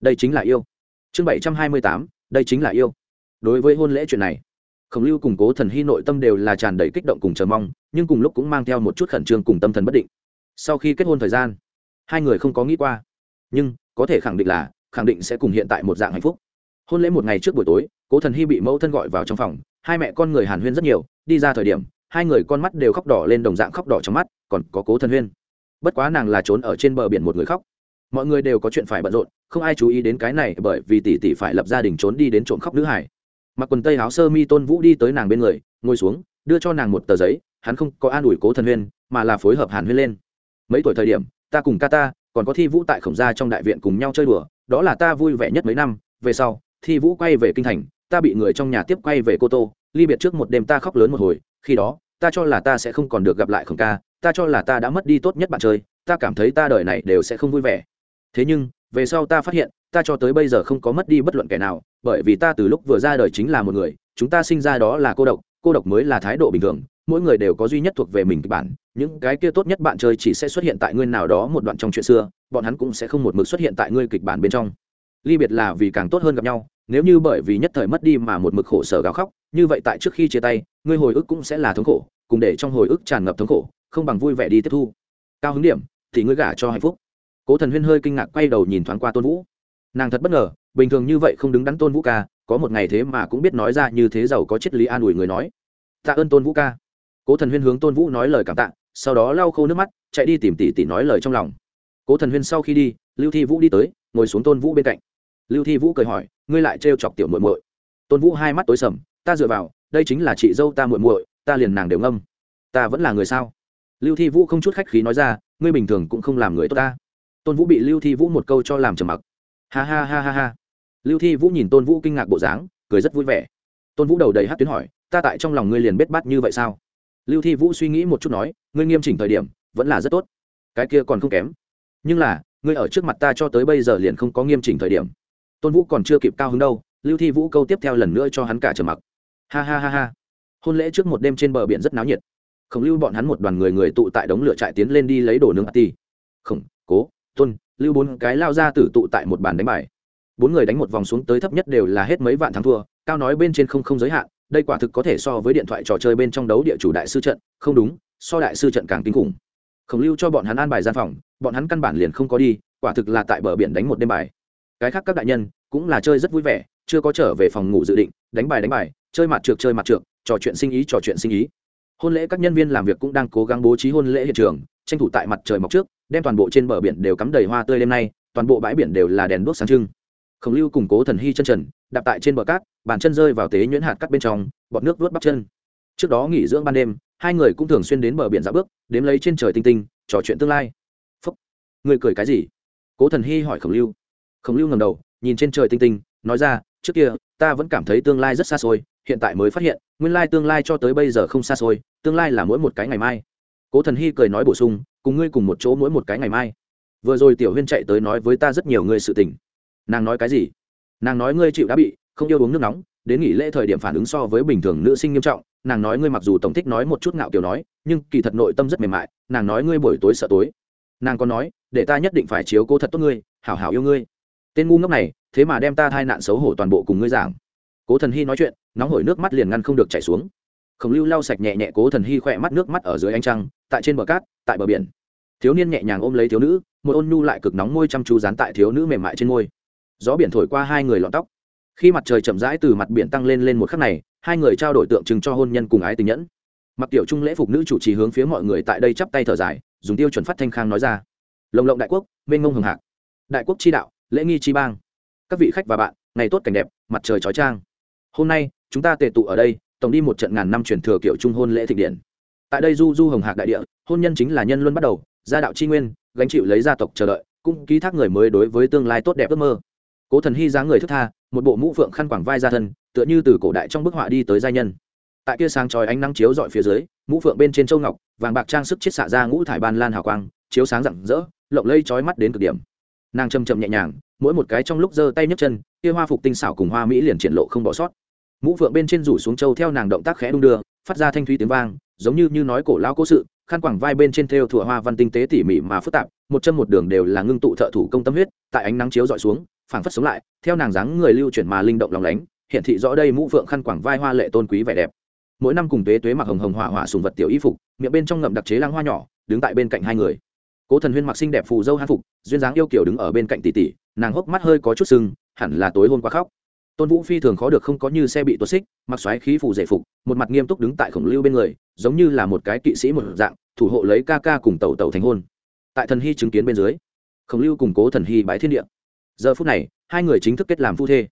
Đây chính là yêu. Chương bảy trăm hai mươi tám. Đây chính là yêu. Đối với hôn lễ chuyện này, khổng lưu cùng cố thần hy nội tâm đều là tràn đầy kích động cùng chờ mong, nhưng cùng lúc cũng mang theo một chút khẩn trương cùng tâm thần bất định. Sau khi kết hôn thời gian, hai người không có nghĩ qua. Nhưng, có thể khẳng định là, khẳng định sẽ cùng hiện tại một dạng hạnh phúc. Hôn lễ một ngày trước buổi tối, cố thần hy bị mẫu thân gọi vào trong phòng, hai mẹ con người hàn huyên rất nhiều, đi ra thời điểm hai người con mắt đều khóc đỏ lên đồng dạng khóc đỏ trong mắt, còn có cố thần huyên. Bất quá nàng là trốn ở trên bờ biển một người khóc. Mọi người đều có chuyện phải bận rộn, không ai chú ý đến cái này bởi vì tỷ tỷ phải lập gia đình trốn đi đến trộm khóc nữ hải. Mặc quần tây áo sơ mi tôn vũ đi tới nàng bên người, ngồi xuống, đưa cho nàng một tờ giấy, hắn không có an ủi cố thần huyên, mà là phối hợp hàn huyên lên. Mấy tuổi thời điểm, ta cùng ca ta, còn có thi vũ tại khổng gia trong đại viện cùng nhau chơi đùa, đó là ta vui vẻ nhất mấy năm, về sau, thi vũ quay về kinh thành, ta bị người trong nhà tiếp quay về cô tô, ly biệt trước một đêm ta khóc lớn một hồi khi đó, ta cho là ta sẽ không còn được gặp lại khổng ca, ta cho là ta đã mất đi tốt nhất bạn chơi, ta cảm thấy ta đời này đều sẽ không vui vẻ. Thế nhưng, về sau ta phát hiện, ta cho tới bây giờ không có mất đi bất luận kẻ nào, bởi vì ta từ lúc vừa ra đời chính là một người, chúng ta sinh ra đó là cô độc cô độc mới là thái độ bình thường, mỗi người đều có duy nhất thuộc về mình kịch bản, những cái kia tốt nhất bạn chơi chỉ sẽ xuất hiện tại ngươi nào đó một đoạn trong chuyện xưa, bọn hắn cũng sẽ không một mực xuất hiện tại ngươi kịch bản bên trong. Ly biệt là vì càng tốt hơn gặp nhau, nếu như bởi vì nhất thời mất đi mà một mực khổ sở gào khóc như vậy tại trước khi chia tay, ngươi hồi ức cũng sẽ là thống khổ, cùng để trong hồi ức tràn ngập thống khổ, không bằng vui vẻ đi tiếp thu. Cao hứng điểm, thì ngươi gả cho hạnh phúc. Cố thần huyên hơi kinh ngạc quay đầu nhìn thoáng qua tôn vũ. Nàng thật bất ngờ, bình thường như vậy không đứng đắn tôn vũ ca, có một ngày thế mà cũng biết nói ra như thế giàu có triết lý an ủi người nói. Tạ ơn tôn vũ ca. Cố thần huyên hướng tôn vũ nói lời cảm tạ, sau đó lau khô nước mắt, chạy đi tìm tỉ tỉ nói lời trong lòng. Cố thần huyên sau khi đi, lưu thi vũ đi tới, ngồi xuống tôn vũ bên cạnh. Lưu thi vũ cười hỏi, ngươi lại trêu chọc tiểu muội muội? Tôn vũ hai mắt tối sầm ta dựa vào, đây chính là chị dâu ta muội muội, ta liền nàng đều ngâm. Ta vẫn là người sao? Lưu thi vũ không chút khách khí nói ra, ngươi bình thường cũng không làm người tốt ta. Tôn vũ bị lưu thi vũ một câu cho làm trầm mặc. Ha ha ha ha ha. Lưu thi vũ nhìn tôn vũ kinh ngạc bộ dáng, cười rất vui vẻ. Tôn vũ đầu đầy hát tuyến hỏi, ta tại trong lòng ngươi liền bết bắt như vậy sao? Lưu thi vũ suy nghĩ một chút nói, ngươi nghiêm chỉnh thời điểm, vẫn là rất tốt. Cái kia còn không kém. Nhưng là, ngươi ở trước mặt ta cho tới bây giờ liền không có nghiêm chỉnh thời điểm. Tôn vũ còn chưa kịp cao hứng đâu, lưu thi vũ câu tiếp theo lần nữa cho hắn cả trầm mặc ha ha ha ha. Hôn lễ trước một đêm trên bờ biển rất náo nhiệt. Khổng lưu bọn hắn một đoàn người người tụ tại đống lửa trại tiến lên đi lấy đồ nướng ati khổng, cố tuân lưu bốn cái lao ra tử tụ tại một bàn đánh bài. Bốn người đánh một vòng xuống tới thấp nhất đều là hết mấy vạn thắng thua, cao nói bên trên không không giới hạn, đây quả thực có thể so với điện thoại trò chơi bên trong đấu địa chủ đại sư trận, không đúng, so đại sư trận càng kinh khủng. Khổng lưu cho bọn hắn an bài gian phòng, bọn hắn căn bản liền không có đi, quả thực là tại bờ biển đánh một đêm bài. Cái khác các đại nhân, cũng là chơi rất vui vẻ, chưa có trở về phòng ngủ dự định, đánh bài đánh bài chơi mặt trượt chơi mặt trượt trò chuyện sinh ý, trò chuyện sinh ý. Hôn lễ các nhân viên làm việc cũng đang cố gắng bố trí hôn lễ hiện trường, tranh thủ tại mặt trời mọc trước, đem toàn bộ trên bờ biển đều cắm đầy hoa tươi đêm nay, toàn bộ bãi biển đều là đèn đuốc sáng trưng. Khổng lưu củng cố thần hy chân trần, đạp tại trên bờ cát, bàn chân rơi vào tế nhuyễn hạt cắt bên trong, bọt nước vớt bắp chân. Trước đó nghỉ dưỡng ban đêm, hai người cũng thường xuyên đến bờ biển dạo bước, đếm lấy trên trời tinh tinh, trò chuyện tương lai. Phúc, người cười cái gì? Cố thần hy hỏi khổng lưu. Khổng lưu ngầm đầu, nhìn trên trời tinh tinh, nói ra trước kia, ta vẫn cảm thấy tương lai rất xa xôi, hiện tại mới phát hiện, nguyên lai tương lai cho tới bây giờ không xa xôi, tương lai là mỗi một cái ngày mai. Cố thần hy cười nói bổ sung, cùng ngươi cùng một chỗ mỗi một cái ngày mai. Vừa rồi tiểu huyên chạy tới nói với ta rất nhiều người sự tình. Nàng nói cái gì? Nàng nói ngươi chịu đã bị, không yêu uống nước nóng, đến nghỉ lễ thời điểm phản ứng so với bình thường nữ sinh nghiêm trọng, nàng nói ngươi mặc dù tổng thích nói một chút ngạo kiểu nói, nhưng kỳ thật nội tâm rất mềm mại, nàng nói ngươi buổi tối sợ tối. Nàng còn nói, để ta nhất định phải chiếu cô thật tốt ngươi, hảo hảo yêu ngươi tên ngu ngốc này, thế mà đem ta thai nạn xấu hổ toàn bộ cùng ngươi giảng. Cố thần hy nói chuyện, nóng hổi nước mắt liền ngăn không được chảy xuống. Khổng lưu lau sạch nhẹ nhẹ cố thần hy khỏe mắt nước mắt ở dưới ánh trăng, tại trên bờ cát, tại bờ biển. Thiếu niên nhẹ nhàng ôm lấy thiếu nữ, một ôn nhu lại cực nóng môi chăm chú dán tại thiếu nữ mềm mại trên môi. Gió biển thổi qua hai người lọn tóc. Khi mặt trời chậm rãi từ mặt biển tăng lên lên một khắc này, hai người trao đổi tượng trưng cho hôn nhân cùng ái tình nhẫn. Mặc tiểu trung lễ phục nữ chủ trì hướng phía mọi người tại đây chắp tay thở dài, dùng tiêu chuẩn phát thanh khang nói ra. Lồng lộng đại quốc, mênh ngông hường hạc. Đại quốc chi đạo lễ nghi chi bang. Các vị khách và bạn, ngày tốt cảnh đẹp, mặt trời chói trang hôm nay, chúng ta tề tụ ở đây, tổng đi một trận ngàn năm truyền thừa kiểu trung hôn lễ thịnh điện. Tại đây du du hồng hạc đại địa, hôn nhân chính là nhân luân bắt đầu, gia đạo chi nguyên, gánh chịu lấy gia tộc chờ đợi, cũng ký thác người mới đối với tương lai tốt đẹp ước mơ. Cố thần hy dáng người thức tha, một bộ mũ phượng khăn quảng vai ra thân, tựa như từ cổ đại trong bức họa đi tới giai nhân. Tại kia sáng chói ánh nắng chiếu dọi phía dưới, mũ phượng bên trên châu ngọc, vàng bạc trang sức chiết xạ ra ngũ thải ban lan hào quang, chiếu sáng rạng rỡ, lộng lây trói mắt đến cực điểm nàng chầm chậm nhẹ nhàng, mỗi một cái trong lúc giơ tay nhấc chân, kia hoa phục tinh xảo cùng hoa mỹ liền triển lộ không bỏ sót. Mũ phượng bên trên rủ xuống châu theo nàng động tác khẽ đung đưa, phát ra thanh thúy tiếng vang, giống như như nói cổ lao cố sự, khăn quảng vai bên trên thêu thủa hoa văn tinh tế tỉ mỉ mà phức tạp, một chân một đường đều là ngưng tụ thợ thủ công tâm huyết, tại ánh nắng chiếu dọi xuống, phảng phất sống lại, theo nàng dáng người lưu chuyển mà linh động lòng lánh hiện thị rõ đây mũ phượng khăn quảng vai hoa lệ tôn quý vẻ đẹp. Mỗi năm cùng tuế tuế mặc hồng hồng hỏa hỏa sùng vật tiểu y phục, miệng bên trong ngậm đặc chế lang hoa nhỏ, đứng tại bên cạnh hai người cố thần huyên mặc xinh đẹp phù dâu han phục, duyên dáng yêu kiểu đứng ở bên cạnh tỷ tỷ, nàng hốc mắt hơi có chút sưng, hẳn là tối hôn quá khóc. Tôn vũ phi thường khó được không có như xe bị tuột xích, mặc xoáy khí phù dày phục, một mặt nghiêm túc đứng tại khổng lưu bên người, giống như là một cái kỵ sĩ một dạng, thủ hộ lấy ca ca cùng tàu tàu thành hôn. Tại thần hy chứng kiến bên dưới, khổng lưu cùng cố thần hy bái thiên địa. Giờ phút này, hai người chính thức kết làm phu thê.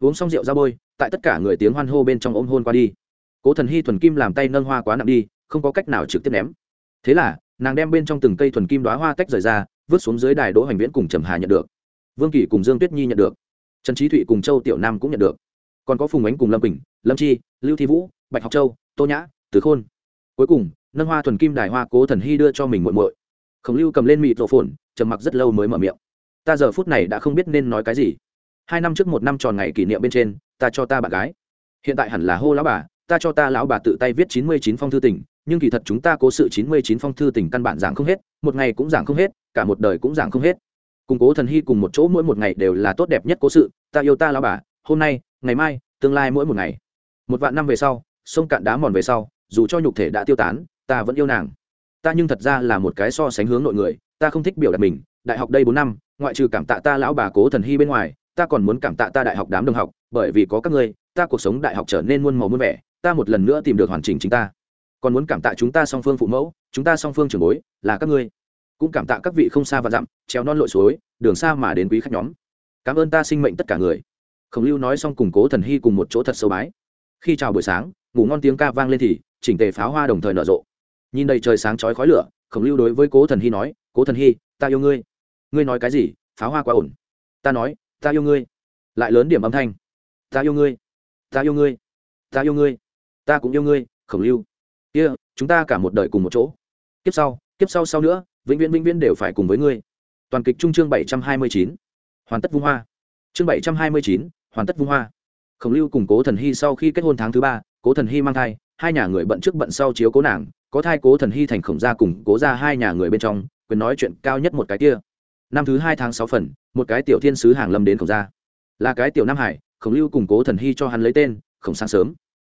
Uống xong rượu ra bôi, tại tất cả người tiếng hoan hô bên trong ôm hôn qua đi. Cố thần hy thuần kim làm tay nâng hoa quá nặng đi, không có cách nào trực tiếp ném. Thế là nàng đem bên trong từng cây thuần kim đoá hoa tách rời ra, vứt xuống dưới đài đỗ hoành viễn cùng trầm hà nhận được. Vương kỳ cùng dương tuyết nhi nhận được. Trần trí thụy cùng châu tiểu nam cũng nhận được. Còn có phùng ánh cùng lâm bình lâm chi, lưu thi vũ, bạch học châu, tô nhã tứ khôn. Cuối cùng, nâng hoa thuần kim đài hoa cố thần hy đưa cho mình muội muội. Khổng lưu cầm lên mịt rộ phồn, trầm mặc rất lâu mới mở miệng. Ta giờ phút này đã không biết nên nói cái gì. Hai năm trước một năm tròn ngày kỷ niệm bên trên, ta cho ta bạn gái. Hiện tại hẳn là hô lão bà, ta cho ta lão bà tự tay viết chín mươi chín phong thư tình nhưng kỳ thật chúng ta cố sự chín mươi chín phong thư tình căn bản giảng không hết, một ngày cũng giảng không hết, cả một đời cũng giảng không hết. Cùng cố thần hy cùng một chỗ mỗi một ngày đều là tốt đẹp nhất cố sự, ta yêu ta lão bà, hôm nay, ngày mai, tương lai mỗi một ngày. Một vạn năm về sau, sông cạn đá mòn về sau, dù cho nhục thể đã tiêu tán, ta vẫn yêu nàng. Ta nhưng thật ra là một cái so sánh hướng nội người, ta không thích biểu đạt mình, đại học đây bốn năm, ngoại trừ cảm tạ ta lão bà cố thần hy bên ngoài, ta còn muốn cảm tạ ta đại học đám đồng học, bởi vì có các ngươi, ta cuộc sống đại học trở nên muôn màu muôn vẻ, ta một lần nữa tìm được hoàn chỉnh chính ta còn muốn cảm tạ chúng ta song phương phụ mẫu, chúng ta song phương trường bối, là các ngươi. Cũng cảm tạ các vị không xa và dặm treo non lội suối, đường xa mà đến quý khách nhóm. Cảm ơn ta sinh mệnh tất cả người. Khổng lưu nói xong cùng cố thần hy cùng một chỗ thật sâu bái. Khi chào buổi sáng, ngủ ngon tiếng ca vang lên thì, chỉnh tề pháo hoa đồng thời nở rộ. Nhìn đầy trời sáng chói khói lửa, khổng lưu đối với cố thần hy nói, cố thần hy, ta yêu ngươi. Ngươi nói cái gì? Pháo hoa quá ổn. Ta nói, ta yêu ngươi. Lại lớn điểm âm thanh. Ta yêu ngươi, ta yêu ngươi, ta yêu ngươi, ta cũng yêu ngươi, khổng lưu kia、yeah, chúng ta cả một đời cùng một chỗ. Kiếp sau kiếp sau sau nữa vĩnh viễn vĩnh viễn đều phải cùng với ngươi. Toàn kịch trung chương bảy trăm hai mươi chín. Hoàn tất vung hoa. Chương bảy trăm hai mươi chín hoàn tất vung hoa. Khổng lưu cùng cố thần hy sau khi kết hôn tháng thứ ba cố thần hy mang thai hai nhà người bận trước bận sau chiếu cố nàng có thai cố thần hy thành khổng gia cùng cố ra hai nhà người bên trong quyền nói chuyện cao nhất một cái kia. Năm thứ hai tháng sáu phần một cái tiểu thiên sứ hàng lâm đến khổng gia. Là cái tiểu nam hải khổng lưu cùng cố thần hy cho hắn lấy tên khổng sáng sớm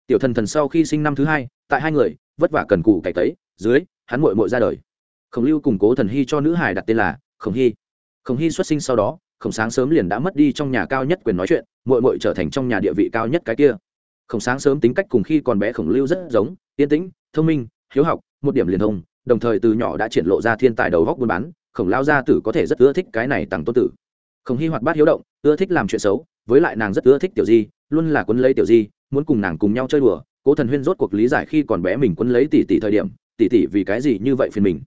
tiểu thần thần sau khi sinh năm thứ hai, tại hai người, vất vả cần cù cày tấy, dưới, hắn mội mội ra đời. Khổng lưu cùng cố thần hy cho nữ hải đặt tên là khổng hy. Khổng hy xuất sinh sau đó, khổng sáng sớm liền đã mất đi trong nhà cao nhất quyền nói chuyện mội mội trở thành trong nhà địa vị cao nhất cái kia. Khổng sáng sớm tính cách cùng khi còn bé khổng lưu rất giống, yên tĩnh, thông minh, hiếu học, một điểm liền thông, đồng thời từ nhỏ đã triển lộ ra thiên tài đầu góc buôn bán, khổng lao gia tử có thể rất ưa thích cái này tặng tôn tử. Khổng hy hoạt bát hiếu động, ưa thích làm chuyện xấu, với lại nàng rất ưa thích tiểu di, luôn là quấn lấy tiểu di muốn cùng nàng cùng nhau chơi đùa, cố thần huyên rốt cuộc lý giải khi còn bé mình quấn lấy tỷ tỷ thời điểm, tỷ tỷ vì cái gì như vậy phiền mình.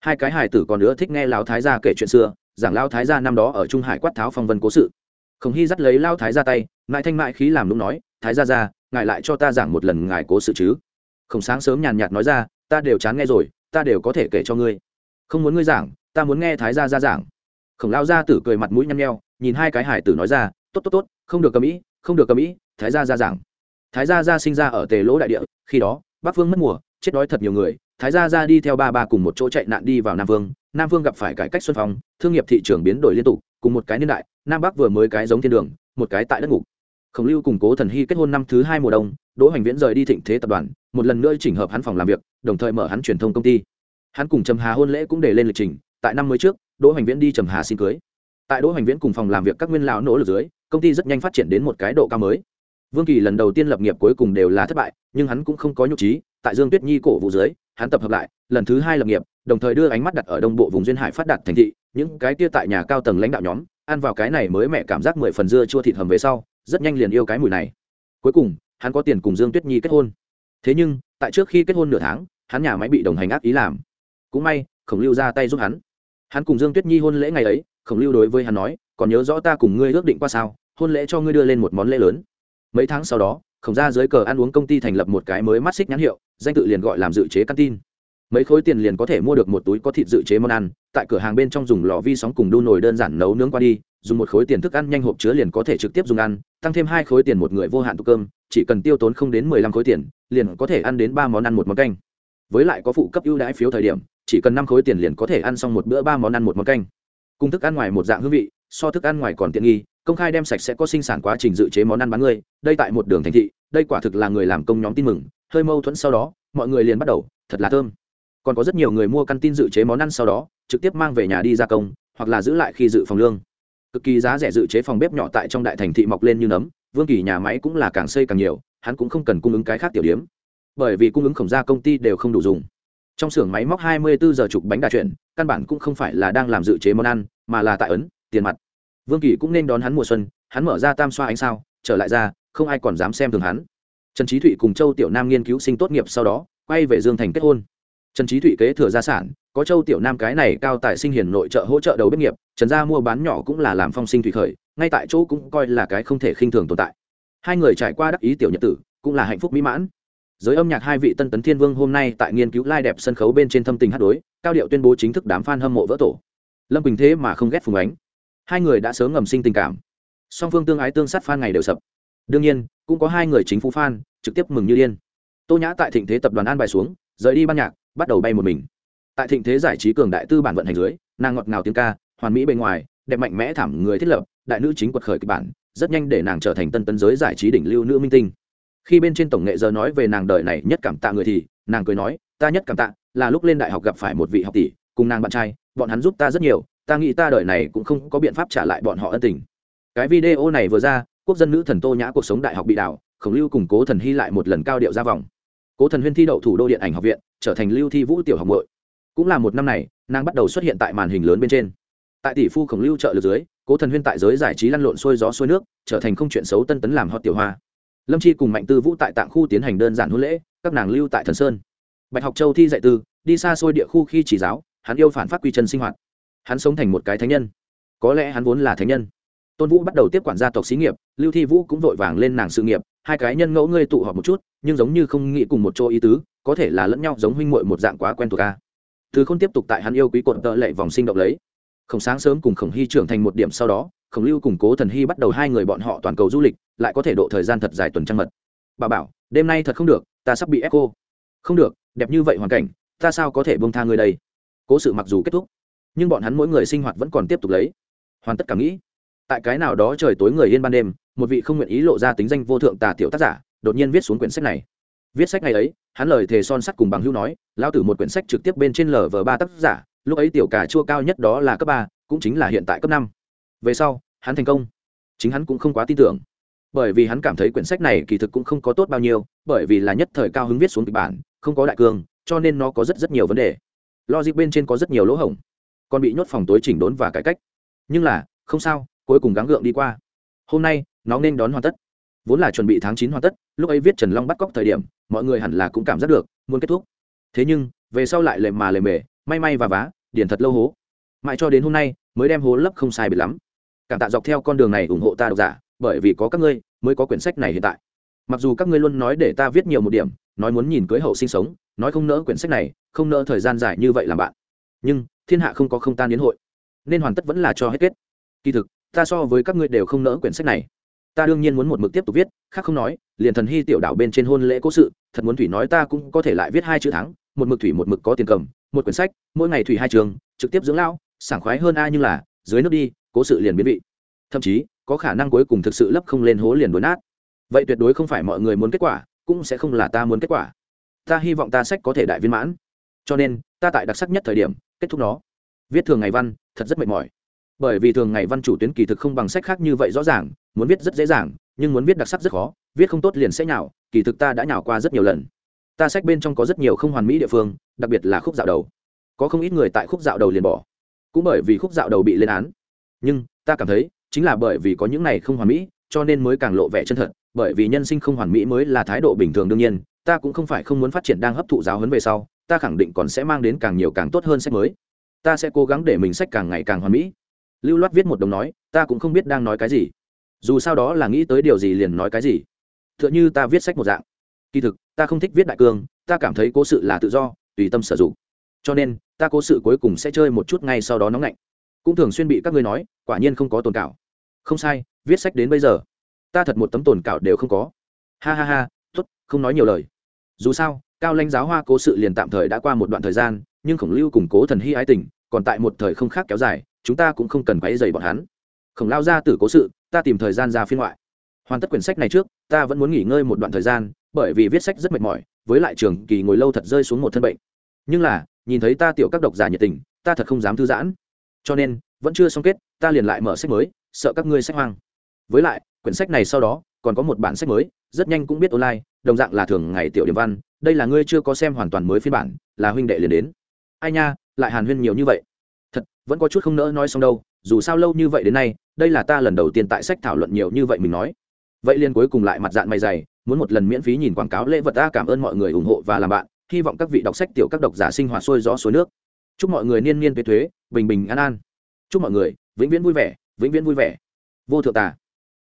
Hai cái hài tử còn nữa thích nghe lão thái gia kể chuyện xưa, giảng lao thái gia năm đó ở trung hải quát tháo phong vân cố sự. Khổng hy dắt lấy lao thái gia tay ngại thanh mại khí làm lúc nói, thái gia ra ngài lại cho ta giảng một lần ngài cố sự chứ? Khổng sáng sớm nhàn nhạt nói ra, ta đều chán nghe rồi, ta đều có thể kể cho ngươi. Không muốn ngươi giảng, ta muốn nghe thái gia ra giảng. Khổng lao gia tử cười mặt mũi nhăn nheo, nhìn hai cái hải tử nói ra, tốt tốt tốt, không được cầm ý, không được cầm ý, thái gia ra giảng thái gia gia sinh ra ở tề lỗ đại địa, khi đó, bắc phương mất mùa, chết đói thật nhiều người. Thái gia gia đi theo ba ba cùng một chỗ chạy nạn đi vào nam vương. Nam vương gặp phải cải cách xuân phong, thương nghiệp thị trường biến đổi liên tục, cùng một cái niên đại, nam bắc vừa mới cái giống thiên đường, một cái tại đất ngục. Khổng lưu cùng cố thần hy kết hôn năm thứ hai mùa đông, đỗ hoành viễn rời đi thịnh thế tập đoàn, một lần nữa chỉnh hợp hắn phòng làm việc, đồng thời mở hắn truyền thông công ty. Hắn cùng trầm hà hôn lễ cũng để lên lịch trình, tại năm mới trước, đỗ hoành viễn đi trầm hà xin cưới. Tại đỗ hoành viễn cùng phòng làm việc các nguyên lão nỗ lực dưới, công ty rất nhanh phát triển đến một cái độ cao mới vương kỳ lần đầu tiên lập nghiệp cuối cùng đều là thất bại, nhưng hắn cũng không có nhục trí, tại dương tuyết nhi cổ vũ dưới, hắn tập hợp lại, lần thứ hai lập nghiệp, đồng thời đưa ánh mắt đặt ở đông bộ vùng duyên hải phát đạt thành thị, những cái kia tại nhà cao tầng lãnh đạo nhóm, ăn vào cái này mới mẹ cảm giác mười phần dưa chua thịt hầm về sau, rất nhanh liền yêu cái mùi này. Cuối cùng, hắn có tiền cùng dương tuyết nhi kết hôn. Thế nhưng, tại trước khi kết hôn nửa tháng, hắn nhà máy bị đồng hành ác ý làm. Cũng may, khổng lưu ra tay giúp hắn. Hắn cùng dương tuyết nhi hôn lễ ngày ấy, khổng lưu đối với hắn nói, còn nhớ rõ ta cùng ngươi ước định qua sao? Hôn lễ cho ngươi đưa lên một món lễ lớn mấy tháng sau đó, khổng ra dưới cờ ăn uống công ty thành lập một cái mới mắt xích nhãn hiệu, danh tự liền gọi làm dự chế căn tin mấy khối tiền liền có thể mua được một túi có thịt dự chế món ăn, tại cửa hàng bên trong dùng lò vi sóng cùng đun nồi đơn giản nấu nướng qua đi, dùng một khối tiền thức ăn nhanh hộp chứa liền có thể trực tiếp dùng ăn, tăng thêm hai khối tiền một người vô hạn tục cơm, chỉ cần tiêu tốn không đến mười lăm khối tiền, liền có thể ăn đến ba món ăn một món canh. Với lại có phụ cấp ưu đãi phiếu thời điểm, chỉ cần năm khối tiền liền có thể ăn xong một bữa ba món ăn một món canh. Cung thức ăn ngoài một dạng hương vị so thức ăn ngoài còn tiện nghi, công khai đem sạch sẽ có sinh sản quá trình dự chế món ăn bán người, đây tại một đường thành thị, đây quả thực là người làm công nhóm tin mừng, hơi mâu thuẫn sau đó, mọi người liền bắt đầu, thật là thơm. Còn có rất nhiều người mua căn tin dự chế món ăn sau đó, trực tiếp mang về nhà đi gia công, hoặc là giữ lại khi dự phòng lương. Cực kỳ giá rẻ dự chế phòng bếp nhỏ tại trong đại thành thị mọc lên như nấm, vương kỳ nhà máy cũng là càng xây càng nhiều, hắn cũng không cần cung ứng cái khác tiểu điếm bởi vì cung ứng khổng gia công ty đều không đủ dùng. Trong xưởng máy móc 24 giờ chụp bánh đa chuyển, căn bản cũng không phải là đang làm dự chế món ăn, mà là tại ấn, tiền mặt vương kỳ cũng nên đón hắn mùa xuân, hắn mở ra tam xoa ánh sao, trở lại ra, không ai còn dám xem thường hắn. Trần trí thụy cùng châu tiểu nam nghiên cứu sinh tốt nghiệp sau đó, quay về dương thành kết hôn. Trần trí thụy kế thừa gia sản, có châu tiểu nam cái này cao tài sinh hiền nội trợ hỗ trợ đầu bếp nghiệp, trần gia mua bán nhỏ cũng là làm phong sinh thủy khởi, ngay tại chỗ cũng coi là cái không thể khinh thường tồn tại. Hai người trải qua đắc ý tiểu nhật tử, cũng là hạnh phúc mỹ mãn. Giới âm nhạc hai vị tân tấn thiên vương hôm nay tại nghiên cứu lai đẹp sân khấu bên trên thâm tình hát đối, cao điệu tuyên bố chính thức đám f a n hâm mộ vỡ tổ. Lâm quỳnh thế mà không ghét phùng ánh hai người đã sớm ngầm sinh tình cảm. Song phương tương ái tương sát phan ngày đều sập. Đương nhiên, cũng có hai người chính phủ fan trực tiếp mừng như điên. Tô nhã tại thịnh thế tập đoàn an bài xuống, rời đi ban nhạc, bắt đầu bay một mình. Tại thịnh thế giải trí cường đại tư bản vận hành dưới, nàng ngọt ngào tiếng ca, hoàn mỹ bề ngoài, đẹp mạnh mẽ thảm người thiết lập, đại nữ chính quật khởi kịch bản, rất nhanh để nàng trở thành tân tân giới giải trí đỉnh lưu nữ minh tinh. Khi bên trên tổng nghệ giờ nói về nàng đời này nhất cảm tạ người thì, nàng cười nói, ta nhất cảm tạ, là lúc lên đại học gặp phải một vị học tỷ, cùng nàng bạn trai, bọn hắn giúp ta rất nhiều ta nghĩ ta đời này cũng không có biện pháp trả lại bọn họ ân tình. Cái video này vừa ra, quốc dân nữ thần tô nhã cuộc sống đại học bị đảo, khổng lưu cùng cố thần hy lại một lần cao điệu ra vòng. Cố thần huyên thi đậu thủ đô điện ảnh học viện, trở thành lưu thi vũ tiểu học nội. cũng là một năm này, nàng bắt đầu xuất hiện tại màn hình lớn bên trên. Tại tỷ phu khổng lưu trợ lực dưới, cố thần huyên tại giới giải trí lăn lộn xuôi gió xuôi nước, trở thành không chuyện xấu tân tấn làm hot tiểu hoa. Lâm chi cùng mạnh tư vũ tại tạng khu tiến hành đơn giản hôn lễ, các nàng lưu tại thần sơn. Bạch học châu thi dạy tư đi xa xôi địa khu khi chỉ giáo, hắn yêu phản phát quy chân sinh hoạt hắn sống thành một cái thánh nhân. Có lẽ hắn vốn là thánh nhân. Tôn vũ bắt đầu tiếp quản gia tộc xí nghiệp, lưu thi vũ cũng vội vàng lên nàng sự nghiệp, hai cái nhân ngẫu ngươi tụ họp một chút, nhưng giống như không nghĩ cùng một chỗ ý tứ, có thể là lẫn nhau giống huynh muội một dạng quá quen thuộc à. ca thứ không tiếp tục tại hắn yêu quý cột tợ lệ vòng sinh động lấy. Khổng sáng sớm cùng khổng hy trưởng thành một điểm sau đó, khổng lưu cùng cố thần hy bắt đầu hai người bọn họ toàn cầu du lịch, lại có thể độ thời gian thật dài tuần trăng mật. Bà bảo, đêm nay thật không được, ta sắp bị ép cô. Không được, đẹp như vậy hoàn cảnh, ta sao có thể bông tha người đây? Cố sự mặc dù kết thúc nhưng bọn hắn mỗi người sinh hoạt vẫn còn tiếp tục lấy. Hoàn tất cả nghĩ. Tại cái nào đó trời tối người yên ban đêm, một vị không nguyện ý lộ ra tính danh vô thượng tà tiểu tác giả, đột nhiên viết xuống quyển sách này. Viết sách ngày ấy, hắn lời thề son sắt cùng bằng hữu nói lao tử một quyển sách trực tiếp bên trên lờ vờ ba tác giả, lúc ấy tiểu cả chua cao nhất đó là cấp ba, cũng chính là hiện tại cấp năm. Về sau, hắn thành công. Chính hắn cũng không quá tin tưởng. Bởi vì hắn cảm thấy quyển sách này kỳ thực cũng không có tốt bao nhiêu, bởi vì là nhất thời cao hứng viết xuống kịch bản, không có đại cương, cho nên nó có rất rất nhiều vấn đề. Logic bên trên có rất nhiều lỗ hổng còn bị nhốt phòng tối chỉnh đốn và cải cách. Nhưng là, không sao, cuối cùng gắng gượng đi qua. Hôm nay, nó nên đón hoàn tất. Vốn là chuẩn bị tháng chín hoàn tất, lúc ấy viết trần long bắt cóc thời điểm, mọi người hẳn là cũng cảm giác được, muốn kết thúc. Thế nhưng, về sau lại lề mà lề mề, may may và vá điển thật lâu hố. Mãi cho đến hôm nay, mới đem hố lấp không sai biệt lắm. Cảm tạ dọc theo con đường này ủng hộ ta độc giả, bởi vì có các ngươi, mới có quyển sách này hiện tại. Mặc dù các ngươi luôn nói để ta viết nhiều một điểm, nói muốn nhìn cưới hậu sinh sống, nói không nỡ quyển sách này, không nỡ thời gian dài như vậy làm bạn nhưng thiên hạ không có không tan đến hội, nên hoàn tất vẫn là cho hết kết. Kỳ thực, ta so với các ngươi đều không nỡ quyển sách này. Ta đương nhiên muốn một mực tiếp tục viết, khác không nói, liền thần hy tiểu đảo bên trên hôn lễ cố sự, thật muốn thủy nói ta cũng có thể lại viết hai chữ thắng, một mực thủy một mực có tiền cầm, một quyển sách, mỗi ngày thủy hai trường, trực tiếp dưỡng lao sảng khoái hơn ai nhưng là, dưới nước đi, cố sự liền biến vị. Thậm chí, có khả năng cuối cùng thực sự lấp không lên hố liền đốn nát. Vậy tuyệt đối không phải mọi người muốn kết quả, cũng sẽ không là ta muốn kết quả. Ta hy vọng ta sách có thể đại viên mãn. Cho nên, ta tại đặc sắc nhất thời điểm kết thúc nó. Viết thường ngày văn, thật rất mệt mỏi. Bởi vì thường ngày văn chủ tuyến kỳ thực không bằng sách khác như vậy rõ ràng, muốn viết rất dễ dàng, nhưng muốn viết đặc sắc rất khó, viết không tốt liền sẽ nhào kỳ thực ta đã nhào qua rất nhiều lần. Ta sách bên trong có rất nhiều không hoàn mỹ địa phương, đặc biệt là khúc dạo đầu. Có không ít người tại khúc dạo đầu liền bỏ. Cũng bởi vì khúc dạo đầu bị lên án. Nhưng, ta cảm thấy, chính là bởi vì có những này không hoàn mỹ, cho nên mới càng lộ vẻ chân thật, bởi vì nhân sinh không hoàn mỹ mới là thái độ bình thường đương nhiên, ta cũng không phải không muốn phát triển đang hấp thụ giáo huấn về sau ta khẳng định còn sẽ mang đến càng nhiều càng tốt hơn sách mới. Ta sẽ cố gắng để mình sách càng ngày càng hoàn mỹ. Lưu loát viết một đồng nói, ta cũng không biết đang nói cái gì. Dù sao đó là nghĩ tới điều gì liền nói cái gì. T h ư ợ n h ư ta viết sách một dạng. Kỳ thực, ta không thích viết đại cương, ta cảm thấy cố sự là tự do, tùy tâm sử dụng. Cho nên, ta cố sự cuối cùng sẽ chơi một chút ngay sau đó nóng lạnh. Cũng thường xuyên bị các ngươi nói, quả nhiên không có tồn cảo. Không sai, viết sách đến bây giờ, ta thật một tấm tồn cảo đều không có. Ha ha ha t ố t không nói nhiều lời. Dù sao cao lãnh giáo hoa cố sự liền tạm thời đã qua một đoạn thời gian, nhưng khổng lưu củng cố thần hy ái tình, còn tại một thời không khác kéo dài, chúng ta cũng không cần quấy dày bọn hắn. Khổng lao ra tử cố sự, ta tìm thời gian ra phiên ngoại. Hoàn tất quyển sách này trước, ta vẫn muốn nghỉ ngơi một đoạn thời gian, bởi vì viết sách rất mệt mỏi, với lại trường kỳ ngồi lâu thật rơi xuống một thân bệnh. Nhưng là, nhìn thấy ta tiểu các độc giả nhiệt tình, ta thật không dám thư giãn. Cho nên, vẫn chưa xong kết, ta liền lại mở sách mới, sợ các ngươi sách hoang. Với lại, quyển sách này sau đó, còn có một bản sách mới, rất nhanh cũng biết online, đồng dạng là thường ngày tiểu điểm văn đây là ngươi chưa có xem hoàn toàn mới phiên bản, là huynh đệ liền đến. Ai nha, lại hàn huyên nhiều như vậy. Thật, vẫn có chút không nỡ nói xong đâu, dù sao lâu như vậy đến nay, đây là ta lần đầu tiên tại sách thảo luận nhiều như vậy mình nói. Vậy liền cuối cùng lại mặt dạng mày dày, muốn một lần miễn phí nhìn quảng cáo lễ vật ta cảm ơn mọi người ủng hộ và làm bạn, hy vọng các vị đọc sách tiểu các độc giả sinh hoạt sôi gió suối nước. Chúc mọi người niên niên tuế thuế bình bình an an. Chúc mọi người vĩnh viễn vui vẻ, vĩnh viễn vui vẻ. Vô thượng tà.